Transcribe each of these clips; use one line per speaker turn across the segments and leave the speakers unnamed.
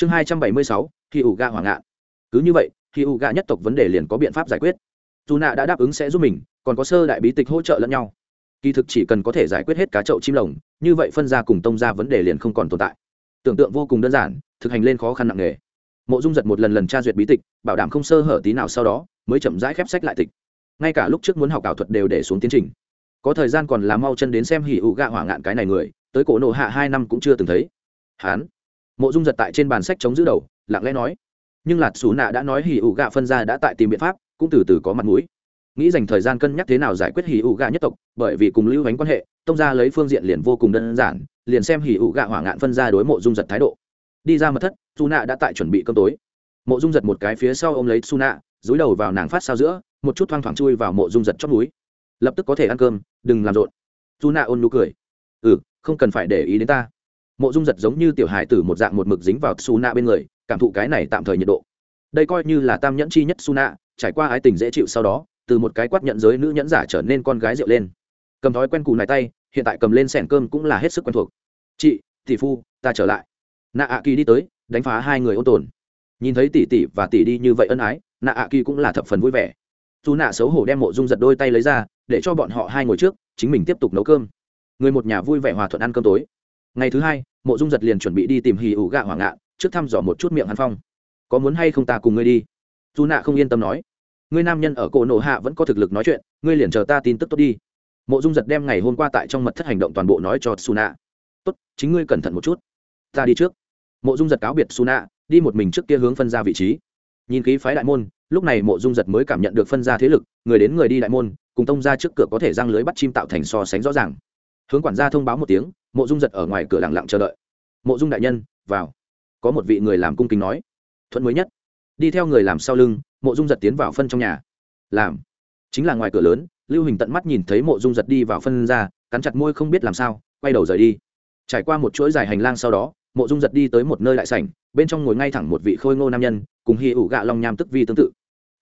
chương hai trăm bảy mươi sáu khi ủ gạ hỏa ngạn. Cứ như vậy khi ủ gạ nhất tộc vấn đề liền có biện pháp giải quyết. Dù nạ đã đáp ứng sẽ giúp mình, còn có sơ đại bí tịch hỗ trợ lẫn nhau. Kỳ thực chỉ cần có thể giải quyết hết cá chậu chim lồng, như vậy phân ra cùng tông ra vấn đề liền không còn tồn tại. Tưởng tượng vô cùng đơn giản, thực hành lên khó khăn nặng nề. Mộ dung giật một lần lần tra duyệt bí tịch, bảo đảm không sơ hở tí nào sau đó, mới chậm rãi khép sách lại tịch. Ngay cả lúc trước muốn học ảo thuật đều để xuống tiến trình. Có thời gian còn là mau chân đến xem hỉ ụ gạ hỏa ngạn cái này người, tới cổ nộ hạ hai năm cũng chưa từng thấy. Hán mộ dung giật tại trên bàn sách chống giữ đầu, lặng lẽ nói, nhưng lạt xù nạ đã nói hỉ ủ gạ phân ra đã tại tìm biện pháp, cũng từ từ có mặt mũi. Nghĩ dành thời gian cân nhắc thế nào giải quyết hỉ ủ gạ nhất tộc, bởi vì cùng lưu ánh quan hệ, tông ra lấy phương diện liền vô cùng đơn giản, liền xem hỉ ủ gạ hỏa ngạn phân ra đối mộ dung giật thái độ. Đi ra mật thất, Xù nạ đã tại chuẩn bị cơm tối. Mộ dung giật một cái phía sau ô m lấy Xù nạ, dúi đầu vào nàng phát sao giữa, một chút thoang thoảng chui vào mộ dung giật chót núi. Lập tức có thể ăn cơm, đừng làm rộn. Xù nạ ôn nụ cười. Ừ không cần phải để ý đến ta mộ dung giật giống như tiểu hài tử một dạng một mực dính vào su nạ bên người, cảm thụ cái này tạm thời nhiệt độ. Đây coi như là tam nhẫn chi nhất su nạ trải qua ái tình dễ chịu sau đó, từ một cái quát nhận giới nữ nhẫn giả trở nên con gái rượu lên. Cầm thói quen cù này tay, hiện tại cầm lên sẻn cơm cũng là hết sức quen thuộc. Chị, tỷ phu, ta trở lại. Nạ ạ kỳ đi tới, đánh phá hai người ôn tồn. Nhìn thấy tỷ tỷ và tỷ đi như vậy ân ái nạ ạ kỳ cũng là thập phần vui vẻ. Dù nạ xấu hổ đem mộ dung giật đôi tay lấy ra, để cho bọn họ hai ngồi trước, chính mình tiếp tục nấu cơm. Người một nhà vui vẻ hòa thuận ăn cơm tối ngày thứ hai, mộ dung giật liền chuẩn bị đi tìm hì ủ gạ hoảng ngạ trước thăm dò một chút miệng hắn phong. Có muốn hay không ta cùng ngươi đi? Dù nạ không yên tâm nói. Ngươi nam nhân ở cổ nổ hạ vẫn có thực lực nói chuyện, ngươi liền chờ ta tin tức tốt đi. Mộ dung giật đem ngày hôm qua tại trong mật thất hành động toàn bộ nói cho su nạ. Tốt, chính ngươi cẩn thận một chút. Ta đi trước. Mộ dung giật cáo biệt su nạ, đi một mình trước kia hướng phân ra vị trí. Nhìn khí phái đại môn, lúc này mộ dung giật mới cảm nhận được phân ra thế lực, người đến người đi đại môn, cùng tông ra trước cửa có thể răng lưới bắt chim tạo thành so sánh rõ ràng. Hướng quản gia thông báo một tiếng mộ dung giật ở ngoài cửa lặng lặng chờ đợi. Mộ dung đại nhân, vào. Có một vị người làm cung kính nói. Thuận mới nhất. Đi theo người làm sau lưng, mộ dung giật tiến vào phân trong nhà. Làm. Chính là ngoài cửa lớn, lưu hình tận mắt nhìn thấy mộ dung giật đi vào phân ra, cắn chặt môi không biết làm sao, quay đầu rời đi. Trải qua một chuỗi dài hành lang sau đó, mộ dung giật đi tới một nơi đại sảnh, bên trong ngồi ngay thẳng một vị khôi ngô nam nhân, cùng hi ủ gạ long nham tức vi tương tự.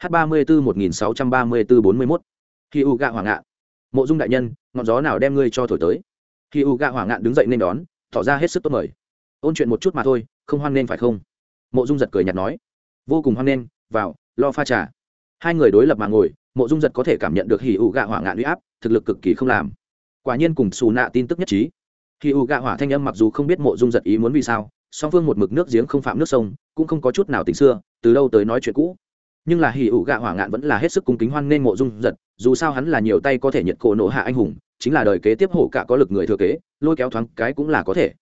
H ba mươi bốn một nghìn sáu trăm ba mươi bốn bốn mươi mốt. Hi ủ gạ hoàng ạ. mộ dung đại nhân, ngọn gió nào đem ngươi cho thổi tới? Khi u gạ hỏa ngạn đứng dậy nên đón, tỏ ra hết sức tốt mời. Ôn chuyện một chút mà thôi, không hoan nên phải không? Mộ dung giật cười nhạt nói. Vô cùng hoan nên vào, lo pha trà. Hai người đối lập mà ngồi, mộ dung giật có thể cảm nhận được hì U gạ hỏa ngạn huy áp, thực lực cực kỳ không làm. Quả nhiên cùng xù nạ tin tức nhất trí. Hì U gạ hỏa thanh âm mặc dù không biết mộ dung giật ý muốn vì sao, song phương một mực nước giếng không phạm nước sông, cũng không có chút nào tình xưa, từ đâu tới nói chuyện cũ. Nhưng là hì ủ gạ hỏa ngạn vẫn là hết sức cung kính hoan nên mộ dung giật, dù sao hắn là nhiều tay có thể nhiệt cổ nổ hạ anh hùng chính là đời kế tiếp hổ cả có lực người thừa kế, lôi kéo thoáng cái cũng là có thể.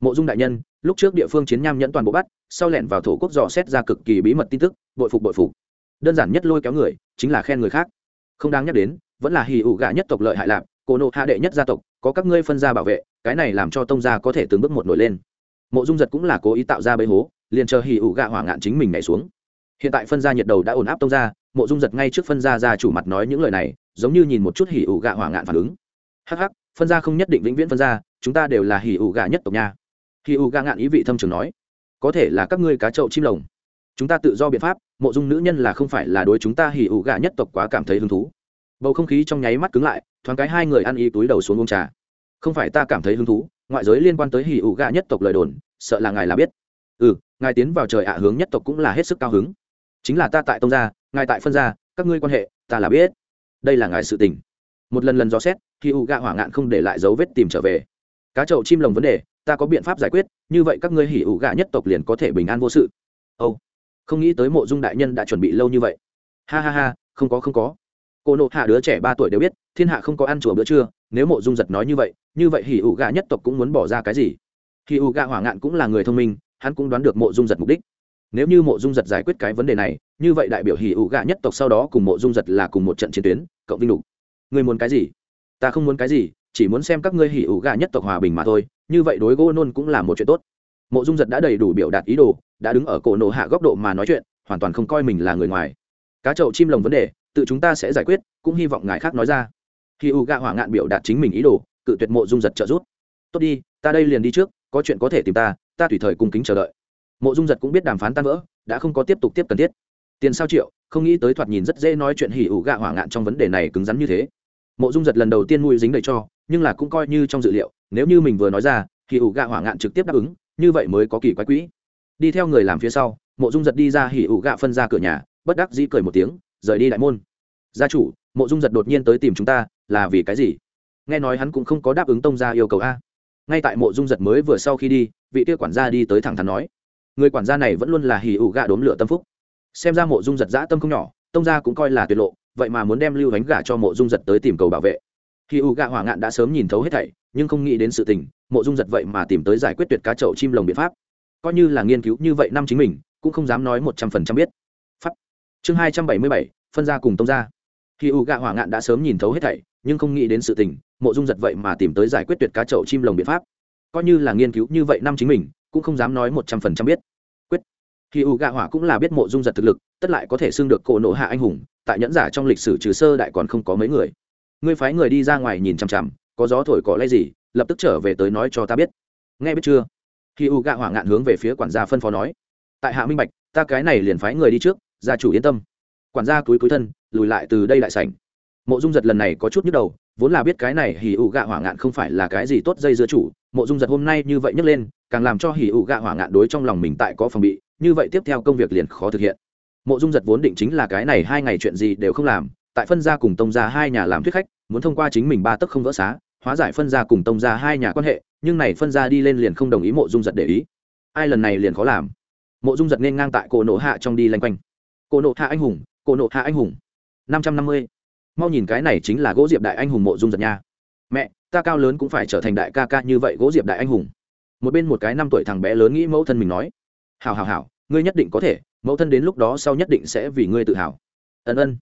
Mộ dung đại nhân, lúc trước địa phương chiến nham nhẫn toàn bộ bắt, sau lẹn vào thổ quốc dò xét ra cực kỳ bí mật tin tức, bội phục bội phục. Đơn giản nhất lôi kéo người, chính là khen người khác. Không đáng nhắc đến, vẫn là hì ủ gạ nhất tộc lợi hại lạc cổ nộ hạ đệ nhất gia tộc, có các ngươi phân gia bảo vệ, cái này làm cho tông gia có thể từng bước một nổi lên. Mộ dung giật cũng là cố ý tạo ra bấy hố, liền chờ hì ủ gạ hỏa ngạn chính mình nhảy xuống. Hiện tại phân gia nhiệt đầu đã ổn áp tông gia, mộ dung giật ngay trước phân gia ra chủ mặt nói những lời này, giống như nhìn một chút hì ủ gạ hỏa ngạn phản ứng hắc hắc, phân gia không nhất định vĩnh viễn phân gia, chúng ta đều là hì ủ gạ nhất tộc nha. Hì ủ gạ ngạn ý vị thâm trường nói, có thể là các ngươi cá trậu chim lồng. Chúng ta tự do biện pháp, mộ dung nữ nhân là không phải là đối chúng ta hỉ ủ gà nhất tộc quá cảm thấy hứng thú. Bầu không khí trong nháy mắt cứng lại, thoáng cái hai người ăn y túi đầu xuống uống trà. Không phải ta cảm thấy hứng thú, ngoại giới liên quan tới hỉ ủ gà nhất tộc lời đồn, sợ là ngài là biết. Ừ ngài tiến vào trời ạ hướng nhất tộc cũng là hết sức cao hứng. Chính là ta tại tông gia, ngài tại phân gia, các ngươi quan hệ, ta là biết. Đây là ngài sự tình một lần lần dò xét khi u gạ hỏa ngạn không để lại dấu vết tìm trở về. Cá chậu chim lồng vấn đề, ta có biện pháp giải quyết, như vậy các ngươi hỉ ủ gạ nhất tộc liền có thể bình an vô sự. Âu không nghĩ tới mộ dung đại nhân đã chuẩn bị lâu như vậy. Ha ha ha, không có không có. Cô nộ hạ đứa trẻ ba tuổi đều biết, thiên hạ không có ăn chùa bữa trưa, nếu mộ dung giật nói như vậy như vậy hỉ ủ gà nhất tộc cũng muốn bỏ ra cái gì? Hỉ ủ gà hỏa ngạn cũng là người thông minh, hắn cũng đoán được mộ dung giật mục đích. Nếu như mộ dung giật giải quyết cái vấn đề này, như vậy đại biểu hỉ ủ gà nhất tộc sau đó cùng mộ dung giật là cùng một trận chiến tuyến, cộng vinh đục Ngươi muốn cái gì? Ta không muốn cái gì, chỉ muốn xem các ngươi hỉ ủ gà nhất tộc hòa bình mà thôi, như vậy đối gỗ nôn cũng là một chuyện tốt. Mộ dung giật đã đầy đủ biểu đạt ý đồ, đã đứng ở cổ nổ hạ góc độ mà nói chuyện, hoàn toàn không coi mình là người ngoài. Cá chậu chim lồng vấn đề, tự chúng ta sẽ giải quyết, cũng hy vọng ngài khác nói ra. Khi u gạ hỏa ngạn biểu đạt chính mình ý đồ, cự tuyệt mộ dung giật trợ giúp. Tốt đi, ta đây liền đi trước, có chuyện có thể tìm ta ta tùy thời cung kính chờ đợi. Mộ dung giật cũng biết đàm phán tan vỡ, đã không có tiếp tục tiếp cần thiết. Tiền sao triệu, không nghĩ tới thoạt nhìn rất dễ nói chuyện hỉ ủ gạ hỏa ngạn trong vấn đề này cứng rắn như thế mộ dung giật lần đầu tiên mùi dính đầy cho, nhưng là cũng coi như trong dự liệu, nếu như mình vừa nói ra hỉ ủ gạ hỏa ngạn trực tiếp đáp ứng, như vậy mới có kỳ quái quỹ. Đi theo người làm phía sau, mộ dung giật đi ra hỉ ủ gạ phân ra cửa nhà, bất đắc dĩ cười một tiếng, rời đi đại môn. Gia chủ, mộ dung giật đột nhiên tới tìm chúng ta, là vì cái gì? Nghe nói hắn cũng không có đáp ứng tông gia yêu cầu a. Ngay tại mộ dung giật mới vừa sau khi đi, vị kia quản gia đi tới thẳng thắn nói, người quản gia này vẫn luôn là hỉ ủ gạ đốn lửa tâm phúc. Xem ra mộ dung giật dã tâm không nhỏ, tông gia cũng coi là tuyệt lộ vậy mà muốn đem lưu ánh gả cho mộ dung giật tới tìm cầu bảo vệ. Khi u gạ hỏa ngạn đã sớm nhìn thấu hết thảy, nhưng không nghĩ đến sự tình, mộ dung giật vậy mà tìm tới giải quyết tuyệt cá chậu chim lồng biện pháp. Coi như là nghiên cứu như vậy năm chính mình, cũng không dám nói một trăm phần trăm biết. Pháp. Chương hai trăm bảy mươi bảy, phân ra cùng tông gia khi u gạ hỏa ngạn đã sớm nhìn thấu hết thảy, nhưng không nghĩ đến sự tình, mộ dung giật vậy mà tìm tới giải quyết tuyệt cá chậu chim lồng biện pháp. Coi như là nghiên cứu như vậy năm chính mình, cũng không dám nói một trăm phần trăm biết. Quyết. Khi u gạ hỏa cũng là biết mộ dung giật thực lực, tất lại có thể xưng được cổ nộ hạ anh hùng tại nhẫn giả trong lịch sử trừ sơ đại còn không có mấy người. Ngươi phái người đi ra ngoài nhìn chằm chằm, có gió thổi cỏ lay gì, lập tức trở về tới nói cho ta biết. Nghe biết chưa? Khi u gạ hỏa ngạn hướng về phía quản gia phân phó nói. Tại hạ minh bạch, ta cái này liền phái người đi trước, gia chủ yên tâm. Quản gia cúi cúi thân, lùi lại từ đây lại sảnh. Mộ dung giật lần này có chút nhức đầu, vốn là biết cái này hỉ ụ gạ hỏa ngạn không phải là cái gì tốt dây dưa chủ, mộ dung giật hôm nay như vậy nhấc lên, càng làm cho hỉ ụ gạ hỏa ngạn đối trong lòng mình tại có phòng bị, như vậy tiếp theo công việc liền khó thực hiện mộ dung giật vốn định chính là cái này hai ngày chuyện gì đều không làm, tại phân gia cùng tông gia hai nhà làm thuyết khách, muốn thông qua chính mình ba tấc không vỡ xá, hóa giải phân gia cùng tông gia hai nhà quan hệ, nhưng này phân gia đi lên liền không đồng ý mộ dung giật để ý. Ai lần này liền khó làm. Mộ dung giật nên ngang tại cổ nộ hạ trong đi lanh quanh. Cổ nộ hạ anh hùng, cổ nộ hạ anh hùng. Năm trăm năm mươi. Mau nhìn cái này chính là gỗ diệp đại anh hùng mộ dung giật nha. Mẹ, ta cao lớn cũng phải trở thành đại ca ca như vậy gỗ diệp đại anh hùng. Một bên một cái năm tuổi thằng bé lớn nghĩ mẫu thân mình nói. Hào hào hào ngươi nhất định có thể mẫu thân đến lúc đó sau nhất định sẽ vì ngươi tự hào. Ân ân.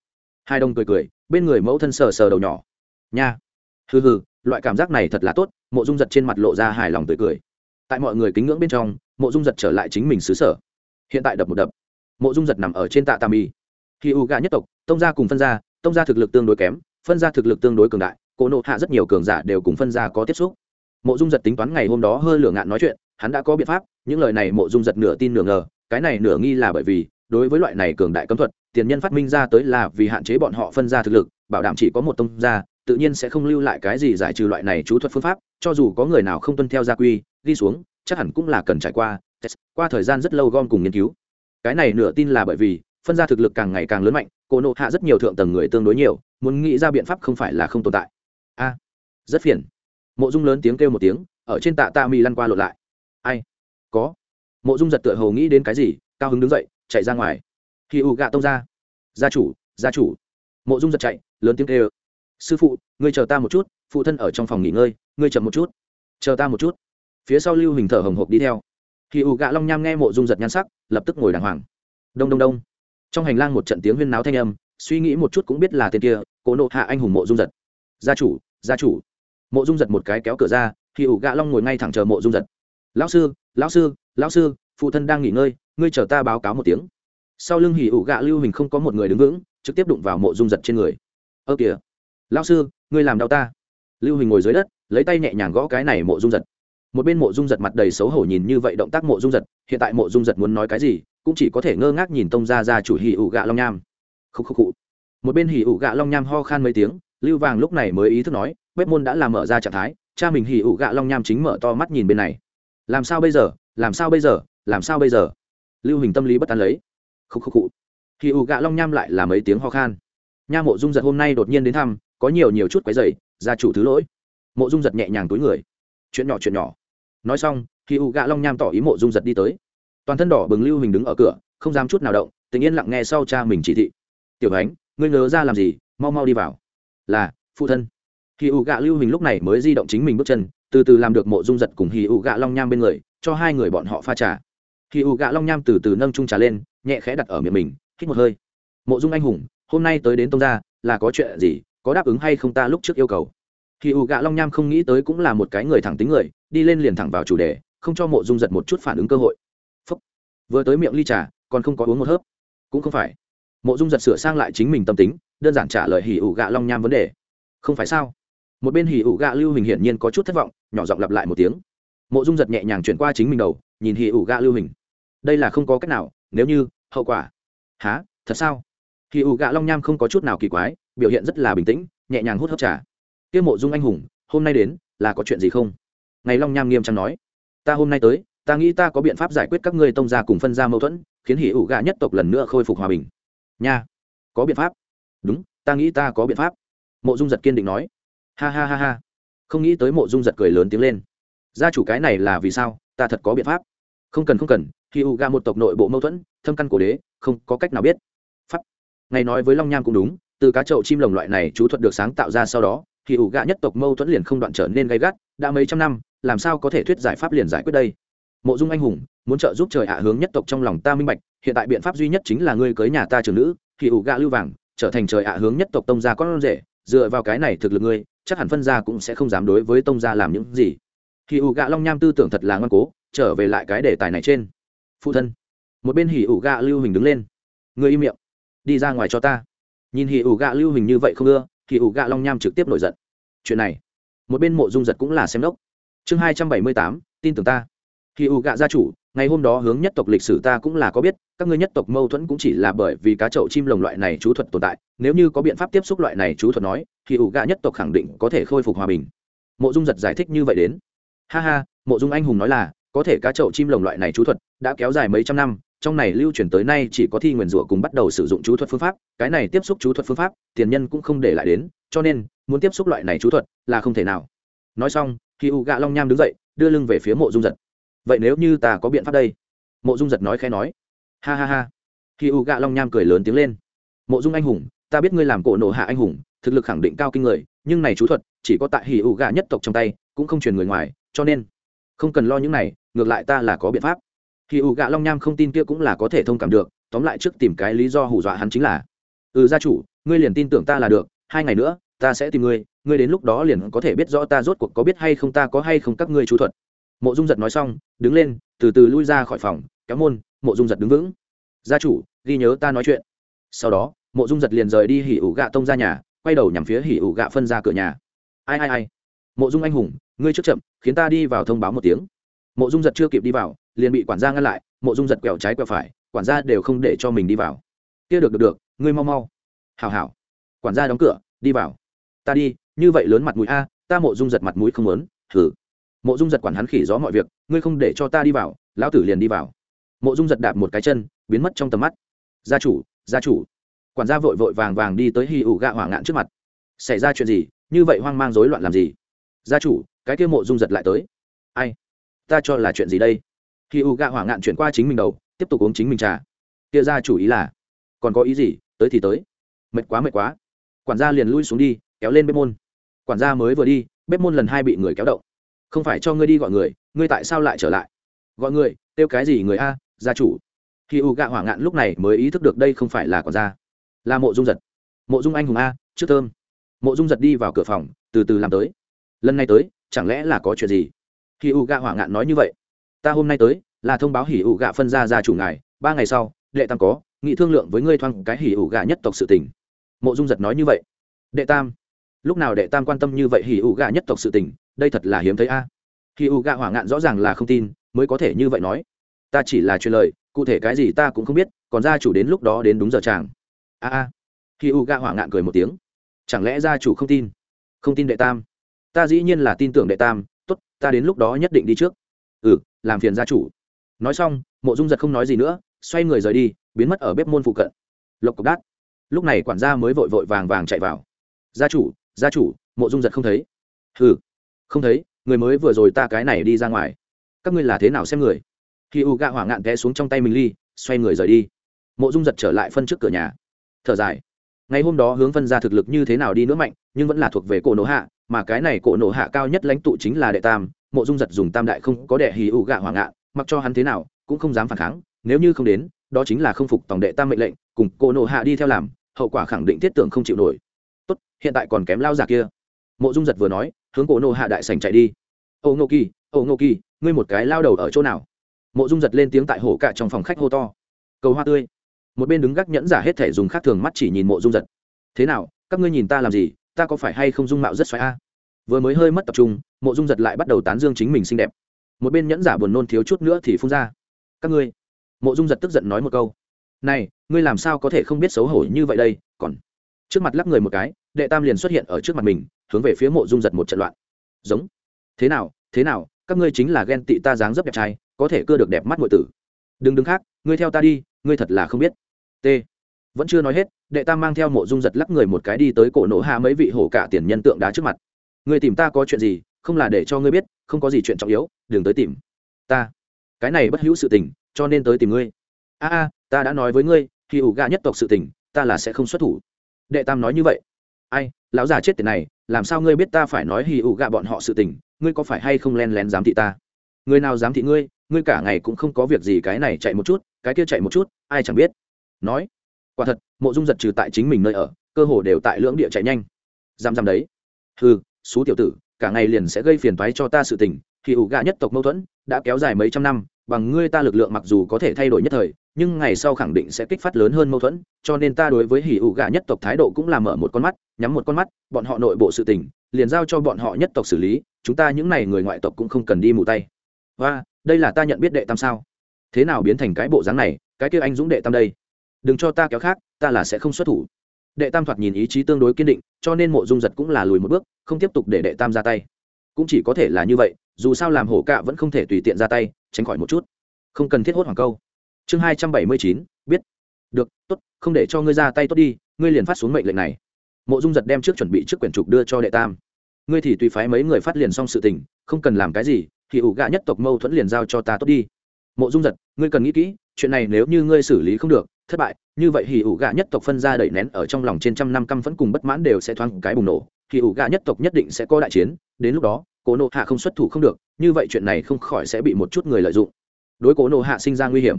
Hai đồng cười cười, bên người mẫu thân sờ sờ đầu nhỏ. Nha. Hừ hừ, loại cảm giác này thật là tốt, mộ dung giật trên mặt lộ ra hài lòng tươi cười. Tại mọi người kính ngưỡng bên trong, mộ dung giật trở lại chính mình xứ sở. Hiện tại đập một đập. Mộ dung giật nằm ở trên tạ tà y. khi u gà nhất tộc, tông gia cùng phân gia, tông gia thực lực tương đối kém, phân gia thực lực tương đối cường đại, cổ nộ hạ rất nhiều cường giả đều cùng phân gia có tiếp xúc. Mộ dung giật tính toán ngày hôm đó hơi lửa ngạn nói chuyện, hắn đã có biện pháp, những lời này mộ dung giật nửa tin nửa ngờ cái này nửa nghi là bởi vì, đối với loại này cường đại cấm thuật, tiền nhân phát minh ra tới là vì hạn chế bọn họ phân ra thực lực, bảo đảm chỉ có một tông gia, tự nhiên sẽ không lưu lại cái gì giải trừ loại này chú thuật phương pháp, cho dù có người nào không tuân theo gia quy, ghi xuống, chắc hẳn cũng là cần trải qua qua thời gian rất lâu gom cùng nghiên cứu. Cái này nửa tin là bởi vì, phân ra thực lực càng ngày càng lớn mạnh, cô nộ hạ rất nhiều thượng tầng người tương đối nhiều, muốn nghĩ ra biện pháp không phải là không tồn tại. A, rất phiền. Mộ dung lớn tiếng kêu một tiếng, ở trên tạ tạ mi lăn qua lộn lại. Ai? Có mộ dung giật tựa hồ nghĩ đến cái gì, cao hứng đứng dậy, chạy ra ngoài. Khi u gạ tông ra. Gia chủ gia chủ. Mộ dung giật chạy, lớn tiếng kêu. Sư phụ, ngươi chờ ta một chút, phụ thân ở trong phòng nghỉ ngơi, ngươi chậm một chút. Chờ ta một chút. Phía sau lưu hình thở hồng hộc đi theo. Khi ủ gạ long nham nghe mộ dung giật nhan sắc, lập tức ngồi đàng hoàng. Đông đông đông. Trong hành lang một trận tiếng huyên náo thanh âm, suy nghĩ một chút cũng biết là tên kia, cố nộ hạ anh hùng mộ dung giật. Gia chủ gia chủ. Mộ dung giật một cái kéo cửa ra, khi ủ gạ long ngồi ngay thẳng chờ mộ dung giật lão sư lão sư lão sư, phụ thân đang nghỉ ngơi, ngươi chờ ta báo cáo một tiếng. Sau lưng hỉ ủ gạ lưu hình không có một người đứng vững, trực tiếp đụng vào mộ dung giật trên người. Ơ kìa, lão sư, ngươi làm đau ta. Lưu hình ngồi dưới đất, lấy tay nhẹ nhàng gõ cái này mộ dung giật. Một bên mộ dung giật mặt đầy xấu hổ nhìn như vậy động tác mộ dung giật, hiện tại mộ dung giật muốn nói cái gì, cũng chỉ có thể ngơ ngác nhìn tông ra ra chủ hỉ ủ gạ long nham. Khúc khúc cụ. một bên hỉ ủ gạ long nham ho khan mấy tiếng, lưu vàng lúc này mới ý thức nói, bếp môn đã làm mở ra trạng thái, cha mình hỉ ủ gạ long nham chính mở to mắt nhìn bên này làm sao bây giờ? Làm sao bây giờ? Làm sao bây giờ? Lưu hình tâm lý bất an lấy. Khúc khúc khụ. Khi ủ gạ long nham lại là mấy tiếng ho khan. Nha mộ dung giật hôm nay đột nhiên đến thăm, có nhiều nhiều chút quấy dày gia chủ thứ lỗi. Mộ dung giật nhẹ nhàng túi người. Chuyện nhỏ chuyện nhỏ. Nói xong khi u gạ long nham tỏ ý mộ dung giật đi tới. Toàn thân đỏ bừng lưu hình đứng ở cửa, không dám chút nào động, tình yên lặng nghe sau cha mình chỉ thị. Tiểu ánh ngươi ngớ ra làm gì? Mau mau đi vào. Là, phụ thân. Khi u gạ lưu hình lúc này mới di động chính mình bước chân từ từ làm được mộ dung giật cùng hì u gạ long nham bên người, cho hai người bọn họ pha trà. Hì u gạ long nham từ từ nâng trung trà lên, nhẹ khẽ đặt ở miệng mình, hít một hơi. Mộ dung anh hùng, hôm nay tới đến tông gia, là có chuyện gì, có đáp ứng hay không ta lúc trước yêu cầu? Khi ụ gạ long nham không nghĩ tới cũng là một cái người thẳng tính người, đi lên liền thẳng vào chủ đề, không cho mộ dung giật một chút phản ứng cơ hội. Phúc. vừa tới miệng ly trà, còn không có uống một hớp. Cũng không phải. Mộ dung giật sửa sang lại chính mình tâm tính, đơn giản trả lời hỉ ụ gạ long nham vấn đề. Không phải sao? Một bên hỉ ủ gạ lưu hình hiển nhiên có chút thất vọng, nhỏ giọng lặp lại một tiếng. Mộ dung giật nhẹ nhàng chuyển qua chính mình đầu, nhìn hỉ ủ gạ lưu hình. Đây là không có cách nào, nếu như, hậu quả. Há thật sao? Hỉ ủ gạ long nham không có chút nào kỳ quái, biểu hiện rất là bình tĩnh, nhẹ nhàng hút hấp trà. Kia mộ dung anh hùng, hôm nay đến, là có chuyện gì không? Ngày long nham nghiêm trang nói. Ta hôm nay tới, ta nghĩ ta có biện pháp giải quyết các ngươi tông gia cùng phân gia mâu thuẫn, khiến hỉ ủ gạ nhất tộc lần nữa khôi phục hòa bình. Nha, có biện pháp. Đúng, ta nghĩ ta có biện pháp. Mộ dung giật kiên định nói ha ha ha ha. Không nghĩ tới mộ dung giật cười lớn tiếng lên. Gia chủ cái này là vì sao? Ta thật có biện pháp. Không cần không cần. Khi u gà một tộc nội bộ mâu thuẫn, thâm căn cổ đế, không có cách nào biết. Pháp. Ngày nói với long nham cũng đúng, từ cá chậu chim lồng loại này chú thuật được sáng tạo ra sau đó thì ủ gạ nhất tộc mâu thuẫn liền không đoạn trở nên gay gắt, đã mấy trăm năm, làm sao có thể thuyết giải pháp liền giải quyết đây? Mộ dung anh hùng, muốn trợ giúp trời hạ hướng nhất tộc trong lòng ta minh bạch, hiện tại biện pháp duy nhất chính là ngươi cưới nhà ta trưởng nữ thì ủ gạ lưu vàng, trở thành trời hạ hướng nhất tộc tông gia con rể, dựa vào cái này thực lực ngươi chắc hẳn phân gia cũng sẽ không dám đối với tông gia làm những gì. Hì ủ gạ long nham tư tưởng thật là ngoan cố, trở về lại cái đề tài này trên. Phụ thân. Một bên hỉ ủ gạ lưu hình đứng lên. Ngươi im miệng. Đi ra ngoài cho ta. Nhìn hỉ ủ gạ lưu hình như vậy không ưa hì ủ gạ long nham trực tiếp nổi giận. Chuyện này. Một bên mộ dung giật cũng là xem đốc. Chương hai trăm bảy mươi tám, tin tưởng ta khi u gạ gia chủ, ngày hôm đó hướng nhất tộc lịch sử ta cũng là có biết, các ngươi nhất tộc mâu thuẫn cũng chỉ là bởi vì cá chậu chim lồng loại này chú thuật tồn tại. Nếu như có biện pháp tiếp xúc loại này chú thuật nói, thì ủ gạ nhất tộc khẳng định có thể khôi phục hòa bình. Mộ dung giật giải thích như vậy đến. Ha ha, mộ dung anh hùng nói là, có thể cá chậu chim lồng loại này chú thuật đã kéo dài mấy trăm năm, trong này lưu truyền tới nay chỉ có thi nguyền rủa cùng bắt đầu sử dụng chú thuật phương pháp, cái này tiếp xúc chú thuật phương pháp, tiền nhân cũng không để lại đến, cho nên, muốn tiếp xúc loại này chú thuật là không thể nào. Nói xong khi u gạ long nham đứng dậy, đưa lưng về phía mộ dung giật vậy nếu như ta có biện pháp đây? Mộ dung giật nói khẽ nói. Ha ha ha. Khi u gạ long nham cười lớn tiếng lên. Mộ dung anh hùng, ta biết ngươi làm cổ nổ hạ anh hùng, thực lực khẳng định cao kinh người, nhưng này chú thuật, chỉ có tại hì u gạ nhất tộc trong tay, cũng không truyền người ngoài, cho nên không cần lo những này, ngược lại ta là có biện pháp. Hì u gạ long nham không tin kia cũng là có thể thông cảm được, tóm lại trước tìm cái lý do hù dọa hắn chính là ừ gia chủ, ngươi liền tin tưởng ta là được, hai ngày nữa, ta sẽ tìm ngươi ngươi đến lúc đó liền có thể biết rõ ta rốt cuộc có biết hay không, ta có hay không các ngươi chú thuật mộ dung giật nói xong, đứng lên, từ từ lui ra khỏi phòng, kéo môn, mộ dung giật đứng vững. Gia chủ, ghi nhớ ta nói chuyện. Sau đó, mộ dung giật liền rời đi hỉ ủ gạ tông ra nhà, quay đầu nhằm phía hỉ ủ gạ phân ra cửa nhà. Ai ai ai? Mộ dung anh hùng, ngươi trước chậm, khiến ta đi vào thông báo một tiếng. Mộ dung giật chưa kịp đi vào, liền bị quản gia ngăn lại, mộ dung giật quẹo trái quẹo phải, quản gia đều không để cho mình đi vào. Kia được được được, ngươi mau mau. Hào hào quản gia đóng cửa, đi vào. Ta đi, như vậy lớn mặt mũi a, ta mộ dung giật mặt mũi không lớn thử mộ dung giật quản hắn khỉ gió mọi việc, ngươi không để cho ta đi vào, lão tử liền đi vào. Mộ dung giật đạp một cái chân, biến mất trong tầm mắt. Gia chủ gia chủ. Quản gia vội vội vàng vàng đi tới hì ủ gạ hỏa ngạn trước mặt. Xảy ra chuyện gì? Như vậy hoang mang rối loạn làm gì? Gia chủ, cái kia mộ dung giật lại tới. Ai? Ta cho là chuyện gì đây? Hì ủ gạ hỏa ngạn chuyển qua chính mình đầu, tiếp tục uống chính mình trà. Kia gia chủ ý là, còn có ý gì? Tới thì tới. Mệt quá mệt quá. Quản gia liền lui xuống đi, kéo lên bếp môn. Quản gia mới vừa đi, bếp môn lần hai bị người kéo động không phải cho ngươi đi gọi người, ngươi tại sao lại trở lại? Gọi người, kêu cái gì người a, gia chủ? Khi u gạ hỏa ngạn lúc này mới ý thức được đây không phải là còn gia là mộ dung giật. Mộ dung anh hùng a, trước thơm. Mộ dung giật đi vào cửa phòng, từ từ làm tới. Lần này tới, chẳng lẽ là có chuyện gì? Khi u gạ hỏa ngạn nói như vậy. Ta hôm nay tới, là thông báo hỉ ủ gạ phân ra ra chủ ngài, ba ngày sau, đệ tam có, nghị thương lượng với ngươi thoang cái hỉ ủ gạ nhất tộc sự tình. Mộ dung giật nói như vậy. Đệ tam. Lúc nào đệ tam quan tâm như vậy hỉ ủ gạ nhất tộc sự tình đây thật là hiếm thấy a. À. hỉ gạ hỏa ngạn rõ ràng là không tin, mới có thể như vậy nói. Ta chỉ là truyền lời, cụ thể cái gì ta cũng không biết, còn gia chủ đến lúc đó đến đúng giờ chàng. A a. Khi u gạ hỏa ngạn cười một tiếng. Chẳng lẽ gia chủ không tin? Không tin đệ tam. Ta dĩ nhiên là tin tưởng đệ tam t ố t ta đến lúc đó nhất định đi trước. Ừ làm phiền gia chủ. Nói xong, mộ dung giật không nói gì nữa, xoay người rời đi, biến mất ở bếp môn phụ cận. Lộc cộc đát. Lúc này quản gia mới vội vội vàng vàng chạy vào. Gia chủ gia chủ, mộ dung giật không thấy. Ừ không thấy, người mới vừa rồi ta cái này đi ra ngoài. Các ngươi là thế nào xem người? Khi u gạ hỏa ngạn té xuống trong tay mình ly, xoay người rời đi. Mộ dung giật trở lại phân trước cửa nhà. Thở dài. Ngày hôm đó hướng phân ra thực lực như thế nào đi nữa mạnh, nhưng vẫn là thuộc về cổ nổ hạ, mà cái này cổ nổ hạ cao nhất lãnh tụ chính là đệ tam. Mộ dung giật dùng tam đại không có đệ hì ụ gạ hoàng ngạn, mặc cho hắn thế nào, cũng không dám phản kháng. Nếu như không đến, đó chính là không phục tổng đệ tam mệnh lệnh, cùng cổ nổ hạ đi theo làm, hậu quả khẳng định thiết tưởng không chịu nổi. Tốt, hiện tại còn kém lao già kia. Mộ dung giật vừa nói hướng cổ nô hạ đại sành chạy đi. Ô ngô kỳ, ô ngô kỳ, ngươi một cái lao đầu ở chỗ nào? Mộ dung giật lên tiếng tại hồ cạ trong phòng khách hô to. Cầu hoa tươi. Một bên đứng gác nhẫn giả hết thể dùng khác thường mắt chỉ nhìn mộ dung giật. Thế nào, các ngươi nhìn ta làm gì? Ta có phải hay không dung mạo rất xoáy a? Vừa mới hơi mất tập trung, mộ dung giật lại bắt đầu tán dương chính mình xinh đẹp. Một bên nhẫn giả buồn nôn thiếu chút nữa thì phun ra. Các ngươi. Mộ dung giật tức giận nói một câu. Này, ngươi làm sao có thể không biết xấu hổ như vậy đây? Còn. Trước mặt lắc người một cái, đệ tam liền xuất hiện ở trước mặt mình hướng về phía mộ dung giật một trận loạn. Giống. Thế nào thế nào, các ngươi chính là ghen tị ta dáng dấp đẹp trai, có thể cưa được đẹp mắt ngụy tử. Đừng đứng khác, ngươi theo ta đi, ngươi thật là không biết. T. Vẫn chưa nói hết, đệ tam mang theo mộ dung giật lắc người một cái đi tới cổ nổ hạ mấy vị hổ cả tiền nhân tượng đá trước mặt. Ngươi tìm ta có chuyện gì, không là để cho ngươi biết, không có gì chuyện trọng yếu, đừng tới tìm. Ta. Cái này bất hữu sự tình, cho nên tới tìm ngươi. A a, ta đã nói với ngươi, khi ủ gà nhất tộc sự tình, ta là sẽ không xuất thủ. Đệ tam nói như vậy ai, lão già chết tiền này, làm sao ngươi biết ta phải nói hì ủ gạ bọn họ sự tình, ngươi có phải hay không len lén giám thị ta? Người nào dám thị ngươi ngươi cả ngày cũng không có việc gì, cái này chạy một chút, cái kia chạy một chút, ai chẳng biết. Nói, quả thật, mộ dung giật trừ tại chính mình nơi ở, cơ hồ đều tại lưỡng địa chạy nhanh. Giam giam đấy. Hừ, xú tiểu tử, cả ngày liền sẽ gây phiền toái cho ta sự tình thì ủ gạ nhất tộc mâu thuẫn, đã kéo dài mấy trăm năm, bằng ngươi ta lực lượng mặc dù có thể thay đổi nhất thời nhưng ngày sau khẳng định sẽ kích phát lớn hơn mâu thuẫn, cho nên ta đối với hỉ ủ gạ nhất tộc thái độ cũng là mở một con mắt, nhắm một con mắt, bọn họ nội bộ sự tình, liền giao cho bọn họ nhất tộc xử lý, chúng ta những n à y người ngoại tộc cũng không cần đi mù tay. Và, đây là ta nhận biết đệ tam sao? Thế nào biến thành cái bộ dáng này, cái kia anh dũng đệ tam đây? Đừng cho ta kéo khác, ta là sẽ không xuất thủ. Đệ tam thoạt nhìn ý chí tương đối kiên định, cho nên mộ dung giật cũng là lùi một bước, không tiếp tục để đệ tam ra tay. Cũng chỉ có thể là như vậy, dù sao làm hổ cạ vẫn không thể tùy tiện ra tay, tránh khỏi một chút. Không cần thiết hốt hoàng câu chương hai trăm bảy mươi chín, biết. Được, tốt, không để cho ngươi ra tay tốt đi, ngươi liền phát xuống mệnh lệnh này. Mộ dung giật đem trước chuẩn bị trước quyển trục đưa cho đệ tam. Ngươi thì tùy phái mấy người phát liền xong sự tình, không cần làm cái gì, thì ủ gạ nhất tộc mâu thuẫn liền giao cho ta tốt đi. Mộ dung giật, ngươi cần nghĩ kỹ, chuyện này nếu như ngươi xử lý không được, thất bại, như vậy hì ủ gạ nhất tộc phân ra đẩy nén ở trong lòng trên trăm năm căm phẫn cùng bất mãn đều sẽ thoáng cái bùng nổ hì ủ gạ nhất tộc nhất định sẽ có đại chiến, đến lúc đó, cố nộ hạ không xuất thủ không được, như vậy chuyện này không khỏi sẽ bị một chút người lợi dụng. Đối cố nộ hạ sinh ra nguy hiểm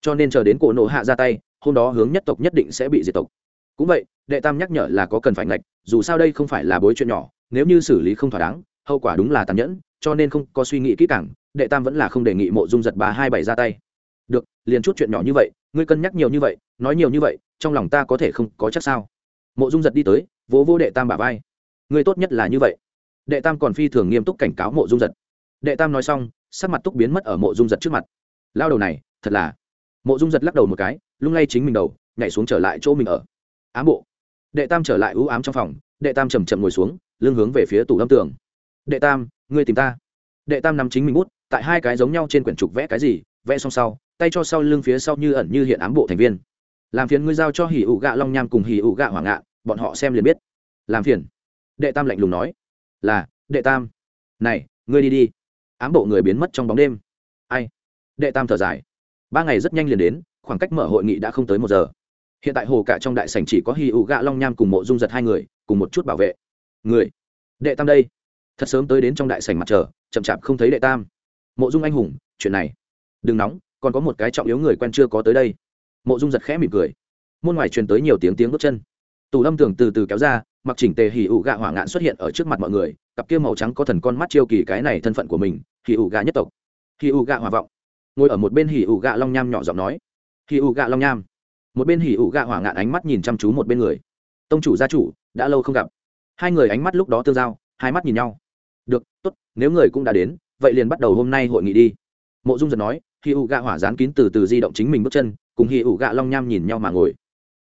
cho nên chờ đến cổ nộ hạ ra tay, hôm đó hướng nhất tộc nhất định sẽ bị diệt tộc. Cũng vậy, đệ tam nhắc nhở là có cần phải ngạch, dù sao đây không phải là bối chuyện nhỏ, nếu như xử lý không thỏa đáng, hậu quả đúng là tàn nhẫn, cho nên không có suy nghĩ kỹ càng, đệ tam vẫn là không đề nghị mộ dung giật bà hai bảy ra tay. Được, liền chút chuyện nhỏ như vậy, ngươi cân nhắc nhiều như vậy, nói nhiều như vậy, trong lòng ta có thể không có chắc sao? Mộ dung giật đi tới, vỗ vô đệ tam bà vai. Ngươi tốt nhất là như vậy. Đệ tam còn phi thường nghiêm túc cảnh cáo mộ dung giật. Đệ tam nói xong, sắc mặt túc biến mất ở mộ dung giật trước mặt. Lao đầu này, thật là mộ dung giật lắc đầu một cái, lung lay chính mình đầu, nhảy xuống trở lại chỗ mình ở. Ám bộ. Đệ tam trở lại ưu ám trong phòng, đệ tam chầm chậm ngồi xuống, lưng hướng về phía tủ lâm tường. Đệ tam, ngươi tìm ta. Đệ tam nằm chính mình bút, tại hai cái giống nhau trên quyển trục vẽ cái gì, vẽ xong sau, tay cho sau lưng phía sau như ẩn như hiện ám bộ thành viên. Làm phiền ngươi giao cho hỉ ủ gạ long nham cùng hỉ ủ gạ hỏa ngạ, bọn họ xem liền biết. Làm phiền. Đệ tam lạnh lùng nói. Là, đệ tam. Này, ngươi đi đi. Ám bộ người biến mất trong bóng đêm. Ai? Đệ tam thở dài ba ngày rất nhanh liền đến, khoảng cách mở hội nghị đã không tới một giờ. Hiện tại hồ cả trong đại sảnh chỉ có hì ụ gạ long nham cùng mộ dung giật hai người, cùng một chút bảo vệ. Người, đệ tam đây. Thật sớm tới đến trong đại sảnh mặt trời, chậm chạp không thấy đệ tam. Mộ dung anh hùng, chuyện này. Đừng nóng, còn có một cái trọng yếu người quen chưa có tới đây. Mộ dung giật khẽ mỉm cười. Môn ngoài truyền tới nhiều tiếng tiếng bước chân. Tù lâm tưởng từ từ kéo ra, mặc chỉnh tề hì ụ gạ hỏa ngạn xuất hiện ở trước mặt mọi người, cặp kia màu trắng có thần con mắt chiêu kỳ cái này thân phận của mình hì ụ gạ nhất tộc. Hì ụ gạ hòa vọng ngồi ở một bên hỉ ủ gạ long nham nhỏ giọng nói. Hỉ ủ gạ long nham. Một bên hỉ ủ gạ hỏa ngạn ánh mắt nhìn chăm chú một bên người. Tông chủ gia chủ, đã lâu không gặp. Hai người ánh mắt lúc đó tương giao, hai mắt nhìn nhau. Được, tốt, nếu người cũng đã đến, vậy liền bắt đầu hôm nay hội nghị đi. Mộ dung giật nói hì ụ gạ hỏa dán kín từ từ di động chính mình bước chân, cùng hì ụ gạ long nham nhìn nhau mà ngồi.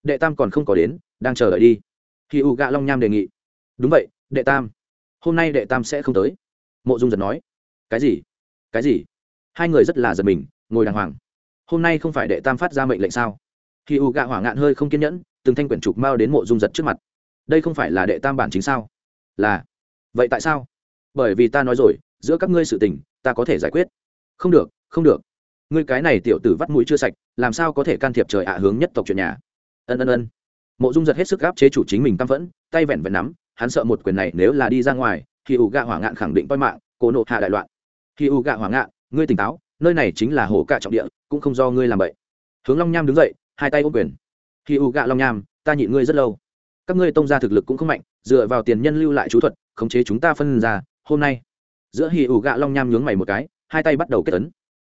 Đệ tam còn không có đến, đang chờ đợi đi. Hì ụ gạ long nham đề nghị. Đúng vậy, đệ tam. Hôm nay đệ tam sẽ không tới. Mộ dung giật nói. Cái gì? Cái gì? Hai người rất là giật mình, ngồi đàng hoàng. Hôm nay không phải đệ tam phát ra mệnh lệnh sao? Khi u gạ hỏa ngạn hơi không kiên nhẫn, từng thanh quyển trục mao đến mộ dung giật trước mặt. Đây không phải là đệ tam bản chính sao? Là. Vậy tại sao? Bởi vì ta nói rồi, giữa các ngươi sự tình, ta có thể giải quyết. Không được không được. Ngươi cái này tiểu tử vắt mũi chưa sạch, làm sao có thể can thiệp trời ạ hướng nhất tộc chuyện nhà? Ân ân ân. Mộ dung giật hết sức gáp chế chủ chính mình tam vẫn tay vẹn vẹn nắm, hắn sợ một quyền này nếu là đi ra ngoài thì ủ gạ hỏa ngạn khẳng định coi mạng cổ nộ hạ đại loạn. Khi ủ gạ hỏa ngạn ngươi tỉnh táo, nơi này chính là hồ cạ trọng địa, cũng không do ngươi làm vậy. Hướng long nham đứng dậy, hai tay ô quyền. Khi u gạ long nham, ta nhịn ngươi rất lâu. Các ngươi tông ra thực lực cũng không mạnh, dựa vào tiền nhân lưu lại chú thuật, khống chế chúng ta phân ra, hôm nay. Giữa hì ủ gạ long nham nhướng mày một cái, hai tay bắt đầu kết tấn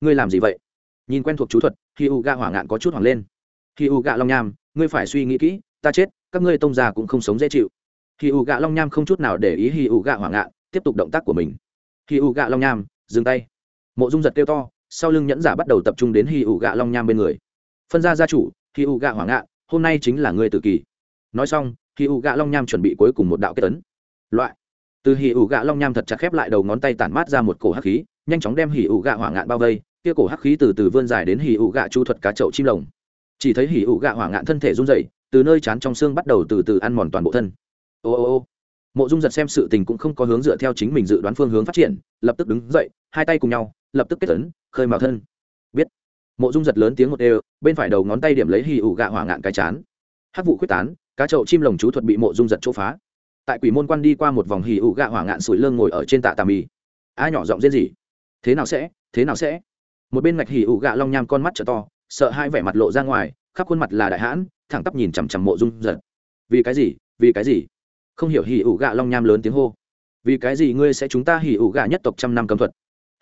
ngươi làm gì vậy? Nhìn quen thuộc chú thuật hì ủ gạ hỏa ngạn có chút hoảng lên. Hì ủ gạ long nham, ngươi phải suy nghĩ kỹ, ta chết, các ngươi tông già cũng không sống dễ chịu. Hì ủ gạ long nham không chút nào để ý hì ủ gạ hỏa ngạn, tiếp tục động tác của mình. Hì ủ gạ long nham, dừng tay mộ dung giật kêu to sau lưng nhẫn giả bắt đầu tập trung đến hy ủ gạ long nham bên người. Phân ra gia chủ hy ủ gạ hỏa ngạ, hôm nay chính là ngươi tự kỳ. Nói xong hy ủ gạ long nham chuẩn bị cuối cùng một đạo kết tấn. Loại. Từ hì ủ gạ long nham thật chặt khép lại đầu ngón tay tản mát ra một cổ hắc khí nhanh chóng đem hì ủ gạ hỏa ngạn bao vây kia cổ hắc khí từ từ vươn dài đến hỉ ủ gạ chu thuật cá chậu chim lồng. Chỉ thấy hỉ ủ gạ hỏa ngạn thân thể run rẩy từ nơi chán trong xương bắt đầu từ từ ăn mòn toàn bộ thân. Ô ô ô. Mộ dung giật xem sự tình cũng không có hướng dựa theo chính mình dự đoán phương hướng phát triển lập tức đứng dậy hai tay cùng nhau lập tức kết tấn khơi mào thân. Biết. Mộ dung giật lớn tiếng một đều, bên phải đầu ngón tay điểm lấy hì ủ gạ hỏa ngạn cái chán. Hát vụ quyết tán, cá chậu chim lồng chú thuật bị mộ dung giật chỗ phá. Tại quỷ môn quan đi qua một vòng hì ủ gạ hỏa ngạn sủi lương ngồi ở trên tạ tà mì. A nhỏ giọng rên gì thế nào sẽ, thế nào sẽ? Một bên ngạch hì ủ gạ long nham con mắt t to, sợ hai vẻ mặt lộ ra ngoài, khắp khuôn mặt là đại hãn, thẳng tắp nhìn chằm chằm mộ dung giật. Vì cái gì, vì cái gì? Không hiểu hì ủ gạ long nham lớn tiếng hô. Vì cái gì ngươi sẽ chúng ta hì ủ gạ nhất tộc trăm năm cấm thuật?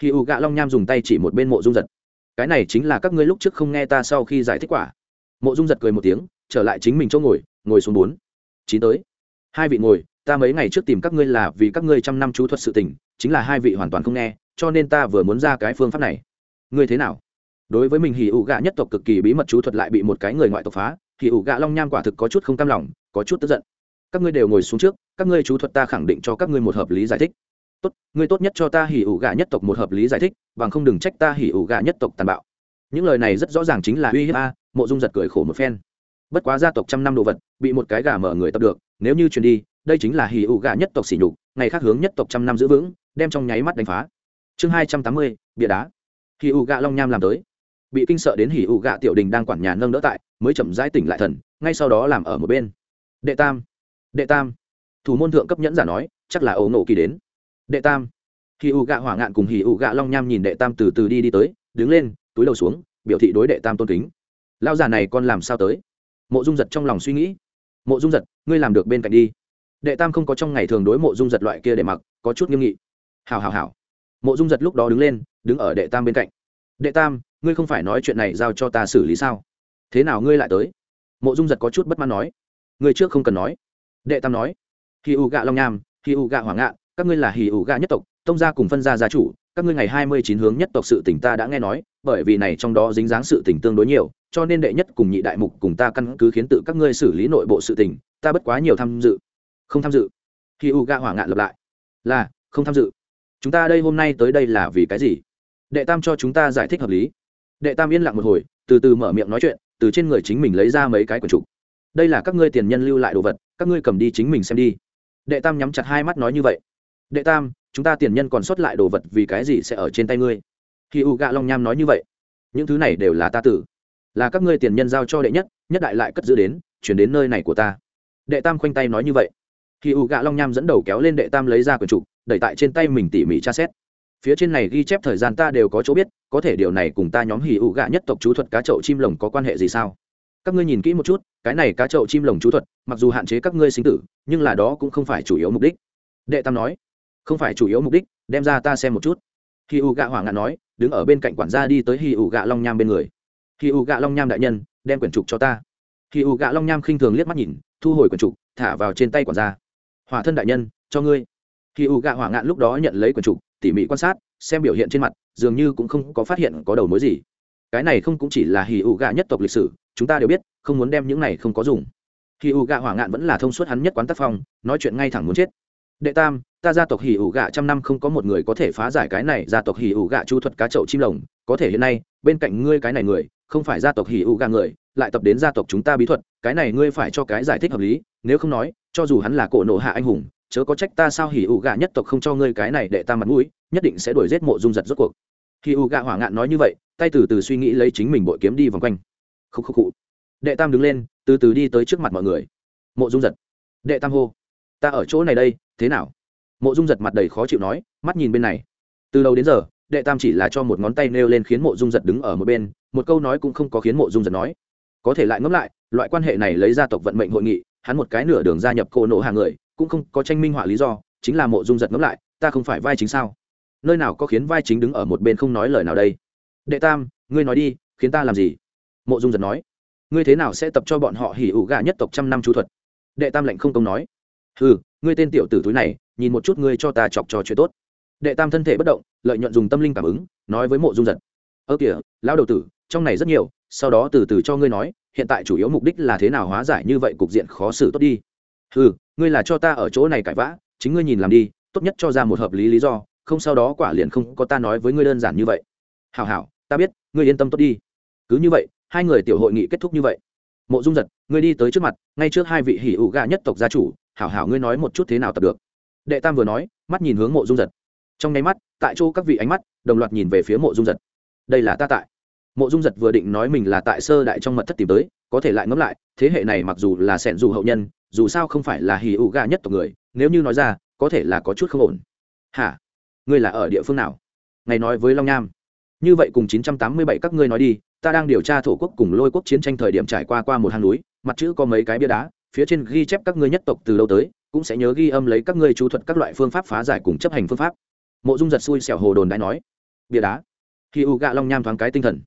Hì U gạ long nham dùng tay chỉ một bên mộ dung giật. Cái này chính là các ngươi lúc trước không nghe ta sau khi giải thích quả. Mộ dung giật cười một tiếng, trở lại chính mình chỗ ngồi ngồi xuống bốn. Chín tới. Hai vị ngồi, ta mấy ngày trước tìm các ngươi là vì các ngươi trăm năm chú thuật sự tình, chính là hai vị hoàn toàn không nghe, cho nên ta vừa muốn ra cái phương pháp này. Ngươi thế nào? Đối với mình hỉ ụ gạ nhất tộc cực kỳ bí mật chú thuật lại bị một cái người ngoại tộc phá, hỉ ụ gạ long nham quả thực có chút không cam lòng, có chút tức giận. Các ngươi đều ngồi xuống trước, các ngươi chú thuật ta khẳng định cho các ngươi một hợp lý giải thích tốt, ngươi tốt nhất cho ta hỉ ủ gà nhất tộc một hợp lý giải thích, bằng không đừng trách ta hỉ ủ gà nhất tộc tàn bạo. Những lời này rất rõ ràng chính là uy hiếp a, mộ dung giật cười khổ một phen. Bất quá gia tộc trăm năm đồ vật, bị một cái gà mở người tập được, nếu như truyền đi, đây chính là hỉ ủ gà nhất tộc xỉ nhục, ngày khác hướng nhất tộc trăm năm giữ vững, đem trong nháy mắt đánh phá. Chương hai trăm tám mươi bịa đá. Hỉ ủ gà long nham làm tới. Bị kinh sợ đến hỉ ủ gà tiểu đình đang quản nhà nâng đỡ tại, mới chậm rãi tỉnh lại thần, ngay sau đó làm ở một bên. Đệ tam. Đệ tam. Thủ môn thượng cấp nhẫn giả nói, chắc là ấu nổ kỳ đến đệ tam. Hì ụ gạ hỏa ngạn cùng hì ụ gạ long nham nhìn đệ tam từ từ đi đi tới, đứng lên, túi đầu xuống, biểu thị đối đệ tam tôn kính. Lao già này con làm sao tới? Mộ dung giật trong lòng suy nghĩ. Mộ dung giật, ngươi làm được bên cạnh đi. Đệ tam không có trong ngày thường đối mộ dung giật loại kia để mặc, có chút nghiêm nghị. Hào hào hào mộ dung giật lúc đó đứng lên, đứng ở đệ tam bên cạnh. Đệ tam, ngươi không phải nói chuyện này giao cho ta xử lý sao? Thế nào ngươi lại tới? Mộ dung giật có chút bất mãn nói. Ngươi trước không cần nói. Đệ tam nói. Khi u gạ long nham khi u gạ Hoàng Ngạn các ngươi là hì ủ gà nhất tộc, tông gia cùng phân gia gia chủ, các ngươi ngày hai mươi chín hướng nhất tộc sự tỉnh ta đã nghe nói, bởi vì này trong đó dính dáng sự tỉnh tương đối nhiều, cho nên đệ nhất cùng nhị đại mục cùng ta căn cứ khiến tự các ngươi xử lý nội bộ sự tỉnh ta bất quá nhiều tham dự. Không tham dự. Khi ủ gà hỏa ngạn lập lại. Là, không tham dự. Chúng ta đây hôm nay tới đây là vì cái gì? Đệ tam cho chúng ta giải thích hợp lý. Đệ tam yên lặng một hồi, từ từ mở miệng nói chuyện, từ trên người chính mình lấy ra mấy cái quần trục. Đây là các ngươi tiền nhân lưu lại đồ vật, các ngươi cầm đi chính mình xem đi. Đệ tam nhắm chặt hai mắt nói như vậy đệ tam, chúng ta tiền nhân còn sót lại đồ vật vì cái gì sẽ ở trên tay ngươi? Khi u gạ long nham nói như vậy, những thứ này đều là ta tử. Là các ngươi tiền nhân giao cho đệ nhất nhất đại lại cất giữ đến, chuyển đến nơi này của ta. Đệ tam khoanh tay nói như vậy. Khi u gạ long nham dẫn đầu kéo lên đệ tam lấy ra quyển trục, đẩy tại trên tay mình tỉ mỉ tra xét. Phía trên này ghi chép thời gian ta đều có chỗ biết, có thể điều này cùng ta nhóm hì ụ gạ nhất tộc chú thuật cá chậu chim lồng có quan hệ gì sao? Các ngươi nhìn kỹ một chút, cái này cá chậu chim lồng chú thuật, mặc dù hạn chế các ngươi sinh tử, nhưng là đó cũng không phải chủ yếu mục đích. Đệ tam nói không phải chủ yếu mục đích, đem ra ta xem một chút. Khi u gạ hoảng ngạn nói, đứng ở bên cạnh quản gia đi tới hi u gạ long nham bên người. Khi u gạ long nham đại nhân, đem quyển trục cho ta. Khi u gạ long nham khinh thường liếc mắt nhìn, thu hồi quyển trục, thả vào trên tay quản gia. Hỏa thân đại nhân, cho ngươi. Khi u gạ hoảng ngạn lúc đó nhận lấy quyển trục, tỉ mỉ quan sát, xem biểu hiện trên mặt, dường như cũng không có phát hiện có đầu mối gì. Cái này không cũng chỉ là hì ụ gạ nhất tộc lịch sử, chúng ta đều biết, không muốn đem những này không có dùng. Hì ụ gạ hỏa ngạn vẫn là thông suốt hắn nhất quán tác phong, nói chuyện ngay thẳng muốn chết đệ tam ta gia tộc hỉ ủ gạ trăm năm không có một người có thể phá giải cái này gia tộc hỉ ủ gạ chu thuật cá chậu chim lồng. Có thể hiện nay bên cạnh ngươi cái này người không phải gia tộc hỉ ủ gạ người lại tập đến gia tộc chúng ta bí thuật. Cái này ngươi phải cho cái giải thích hợp lý nếu không nói cho dù hắn là cổ nộ hạ anh hùng chớ có trách ta sao hỉ ủ gạ nhất tộc không cho ngươi cái này đệ ta mặt mũi nhất định sẽ đuổi giết mộ dung giật rốt cuộc. Hỉ ủ gạ hỏa ngạn nói như vậy tay từ từ suy nghĩ lấy chính mình bội kiếm đi vòng quanh. Khúc khúc Cụ, đệ tam đứng lên từ từ đi tới trước mặt mọi người. Mộ dung giật. Đệ tam hô ta ở chỗ này đây, thế nào? Mộ dung giật mặt đầy khó chịu nói, mắt nhìn bên này. Từ đầu đến giờ, đệ tam chỉ là cho một ngón tay nêu lên khiến mộ dung giật đứng ở một bên, một câu nói cũng không có khiến mộ dung giật nói. Có thể lại ngẫm lại, loại quan hệ này lấy gia tộc vận mệnh hội nghị, hắn một cái nửa đường gia nhập cô nộ hàng người, cũng không có tranh minh họa lý do, chính là mộ dung giật ngẫm lại, ta không phải vai chính sao? Nơi nào có khiến vai chính đứng ở một bên không nói lời nào đây? Đệ tam, ngươi nói đi, khiến ta làm gì? Mộ dung giật nói. Ngươi thế nào sẽ tập cho bọn họ hỉ ủ gà nhất tộc trăm năm chú thuật? Đệ tam lệnh không công nói ừ ngươi tên tiểu tử túi này, nhìn một chút ngươi cho ta chọc cho chuyện tốt. Đệ tam thân thể bất động, lợi nhuận dùng tâm linh cảm ứng, nói với mộ dung giật. Ơ kìa, lão đầu tử, trong này rất nhiều, sau đó từ từ cho ngươi nói, hiện tại chủ yếu mục đích là thế nào hóa giải như vậy cục diện khó xử tốt đi. Ừ ngươi là cho ta ở chỗ này cãi vã, chính ngươi nhìn làm đi, tốt nhất cho ra một hợp lý lý do, không sau đó quả liền không có ta nói với ngươi đơn giản như vậy. Hảo hảo, ta biết, ngươi yên tâm tốt đi. Cứ như vậy, hai người tiểu hội nghị kết thúc như vậy. Mộ dung giật, ngươi đi tới trước mặt, ngay trước hai vị hỉ ủ gà nhất tộc gia chủ hảo hảo ngươi nói một chút thế nào tập được. Đệ tam vừa nói, mắt nhìn hướng mộ dung giật. Trong nháy mắt, tại chỗ các vị ánh mắt, đồng loạt nhìn về phía mộ dung giật. Đây là ta tại. Mộ dung giật vừa định nói mình là tại sơ đại trong mật thất tìm tới, có thể lại ngẫm lại, thế hệ này mặc dù là sẻn dù hậu nhân, dù sao không phải là hì ụ gà nhất tộc người, nếu như nói ra, có thể là có chút không ổn. Hả? Ngươi là ở địa phương nào? Ngày nói với long nham. Như vậy cùng 987 các ngươi nói đi, ta đang điều tra thổ quốc cùng lôi quốc chiến tranh thời điểm trải qua qua một hang núi, mặt chữ có mấy cái bia đá phía trên ghi chép các ngươi nhất tộc từ đâu tới, cũng sẽ nhớ ghi âm lấy các ngươi chú thuật các loại phương pháp phá giải cùng chấp hành phương pháp. Mộ dung giật xui xẻo hồ đồn đã nói. Bia đá. Khi u gạ long nham thoáng cái tinh thần.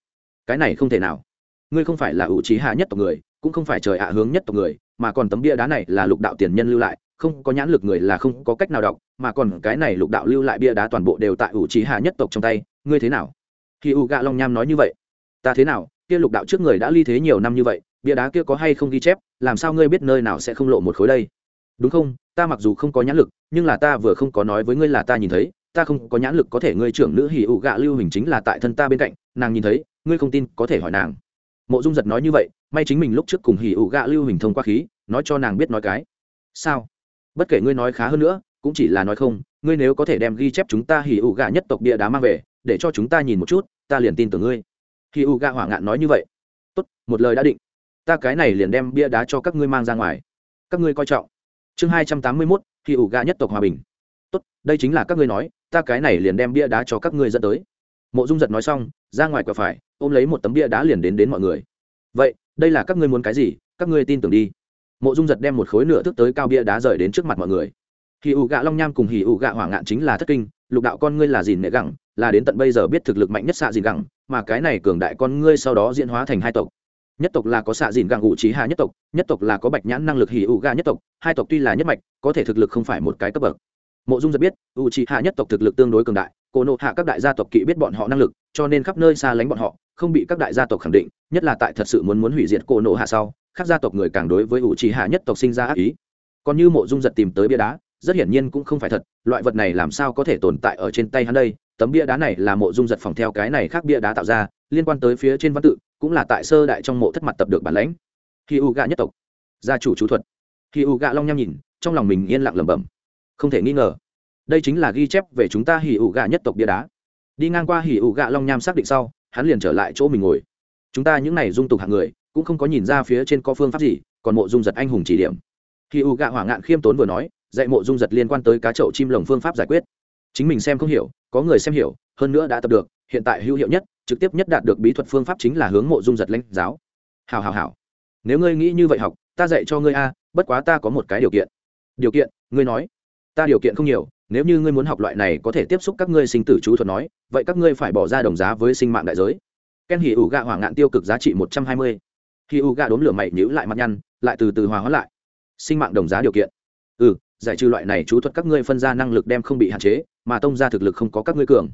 Cái này không thể nào. Ngươi không phải là ủ trí hạ nhất tộc người, cũng không phải trời ạ hướng nhất tộc người, mà còn tấm bia đá này là lục đạo tiền nhân lưu lại, không có nhãn lực người là không có cách nào đọc, mà còn cái này lục đạo lưu lại bia đá toàn bộ đều tại ủ trí hạ nhất tộc trong tay, ngươi thế nào? Khi u gạ long nham nói như vậy. Ta thế nào? Kia lục đạo trước người đã ly thế nhiều năm như vậy bia đá kia có hay không ghi chép, làm sao ngươi biết nơi nào sẽ không lộ một khối đây? Đúng không? Ta mặc dù không có nhãn lực, nhưng là ta vừa không có nói với ngươi là ta nhìn thấy, ta không có nhãn lực có thể ngươi trưởng nữ hỉ ụ gạ lưu hình chính là tại thân ta bên cạnh, nàng nhìn thấy, ngươi không tin, có thể hỏi nàng. Mộ dung giật nói như vậy, may chính mình lúc trước cùng hỉ ụ gạ lưu hình thông qua khí, nói cho nàng biết nói cái. Sao? Bất kể ngươi nói khá hơn nữa, cũng chỉ là nói không, ngươi nếu có thể đem ghi chép chúng ta hỉ ụ gạ nhất tộc địa đá mang về, để cho chúng ta nhìn một chút, ta liền tin tưởng ngươi. Hỉ ụ gạ hỏa ngạn nói như vậy. Tốt, một lời đã định ta cái này liền đem bia đá cho các ngươi mang ra ngoài. Các ngươi coi trọng. Chương hai trăm tám mươi mốt, khi ụ gạ nhất tộc hòa bình. Tốt, đây chính là các ngươi nói, ta cái này liền đem bia đá cho các ngươi dẫn tới. Mộ dung giật nói xong, ra ngoài quả phải, ôm lấy một tấm bia đá liền đến đến mọi người. Vậy, đây là các ngươi muốn cái gì? Các ngươi tin tưởng đi. Mộ dung giật đem một khối nửa thước tới cao bia đá rời đến trước mặt mọi người. Hì ụ gạ long nham cùng hì ụ gạ hỏa ngạn chính là thất kinh, lục đạo con ngươi là dìn nệ gẳng, là đến tận bây giờ biết thực lực mạnh nhất xạ dìn gẳng, mà cái này cường đại con ngươi sau đó diễn hóa thành hai tộc nhất tộc là có xạ dìn gàng ủ trí hạ nhất tộc nhất tộc là có bạch nhãn năng lực hì ụ ga nhất tộc, hai tộc tuy là nhất mạch, có thể thực lực không phải một cái cấp bậc. Mộ dung giật biết u trí hạ nhất tộc thực lực tương đối cường đại, cổ nộ hạ các đại gia tộc kỵ biết bọn họ năng lực, cho nên khắp nơi xa lánh bọn họ, không bị các đại gia tộc khẳng định, nhất là tại thật sự muốn muốn hủy diệt cổ nộ hạ sau các gia tộc người càng đối với u trí hạ nhất tộc sinh ra ác ý. Còn như mộ dung giật tìm tới bia đá, rất hiển nhiên cũng không phải thật, loại vật này làm sao có thể tồn tại ở trên tay hắn đây? Tấm bia đá này là mộ dung giật phòng theo cái này khác bia đá tạo ra liên quan tới phía trên văn tự, cũng là tại sơ đại trong mộ thất mặt tập được bản lãnh. Khi u gạ nhất tộc, gia chủ chú thuật. Khi u gạ long nham nhìn, trong lòng mình yên lặng lẩm bẩm. Không thể nghi ngờ, đây chính là ghi chép về chúng ta hỉ ủ gạ nhất tộc bia đá. Đi ngang qua hỉ ủ gạ long nham xác định sau, hắn liền trở lại chỗ mình ngồi. Chúng ta những này dung tục hạng người, cũng không có nhìn ra phía trên có phương pháp gì, còn mộ dung giật anh hùng chỉ điểm. Hỉ ủ gạ hỏa ngạn khiêm tốn vừa nói, dạy mộ dung giật liên quan tới cá chậu chim lồng phương pháp giải quyết. Chính mình xem không hiểu, có người xem hiểu, hơn nữa đã tập được hiện tại hữu hiệu nhất, trực tiếp nhất đạt được bí thuật phương pháp chính là hướng mộ dung giật lãnh giáo. Hào hào hào nếu ngươi nghĩ như vậy học, ta dạy cho ngươi a, bất quá ta có một cái điều kiện. Điều kiện, ngươi nói. Ta điều kiện không nhiều, nếu như ngươi muốn học loại này có thể tiếp xúc các ngươi sinh tử chú thuật nói, vậy các ngươi phải bỏ ra đồng giá với sinh mạng đại giới. Ken hỉ ủ gạ hỏa ngạn tiêu cực giá trị một trăm hai mươi. Hỉ ủ gạ đốn lửa mày nhữ lại mặt nhăn, lại từ từ hòa hóa lại. Sinh mạng đồng giá điều kiện. Ừ giải trừ loại này chú thuật các ngươi phân ra năng lực đem không bị hạn chế, mà tông ra thực lực không có các ngươi cường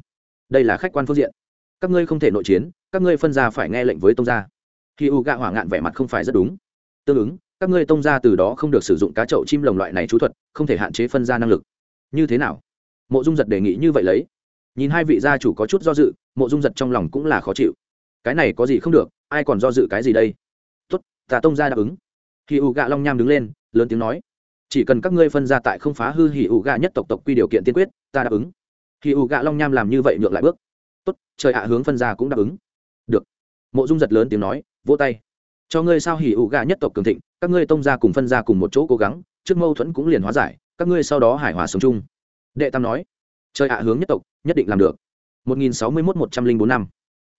đây là khách quan phương diện. Các ngươi không thể nội chiến, các ngươi phân ra phải nghe lệnh với tông gia. Khi u gạ hỏa ngạn vẻ mặt không phải rất đúng. Tương ứng, các ngươi tông gia từ đó không được sử dụng cá chậu chim lồng loại này chú thuật, không thể hạn chế phân ra năng lực. Như thế nào? Mộ dung giật đề nghị như vậy lấy. Nhìn hai vị gia chủ có chút do dự, mộ dung giật trong lòng cũng là khó chịu. Cái này có gì không được, ai còn do dự cái gì đây? Tốt tà tông gia đáp ứng. Hì ụ gạ long nham đứng lên, lớn tiếng nói. Chỉ cần các ngươi phân ra tại không phá hư hì ụ gạ nhất tộc tộc quy điều kiện tiên quyết, ta đáp ứng hì ủ gạ long nham làm như vậy nhượng lại bước. Tốt, trời hạ hướng phân ra cũng đáp ứng. Được. Mộ dung giật lớn tiếng nói, vỗ tay. Cho ngươi sao hỉ ủ gà nhất tộc cường thịnh, các ngươi tông ra cùng phân ra cùng một chỗ cố gắng, trước mâu thuẫn cũng liền hóa giải, các ngươi sau đó hải hòa sống chung. Đệ tam nói, trời ạ, hướng nhất tộc, nhất định làm được. một nghìn sáu mươi mốt một trăm linh bốn năm.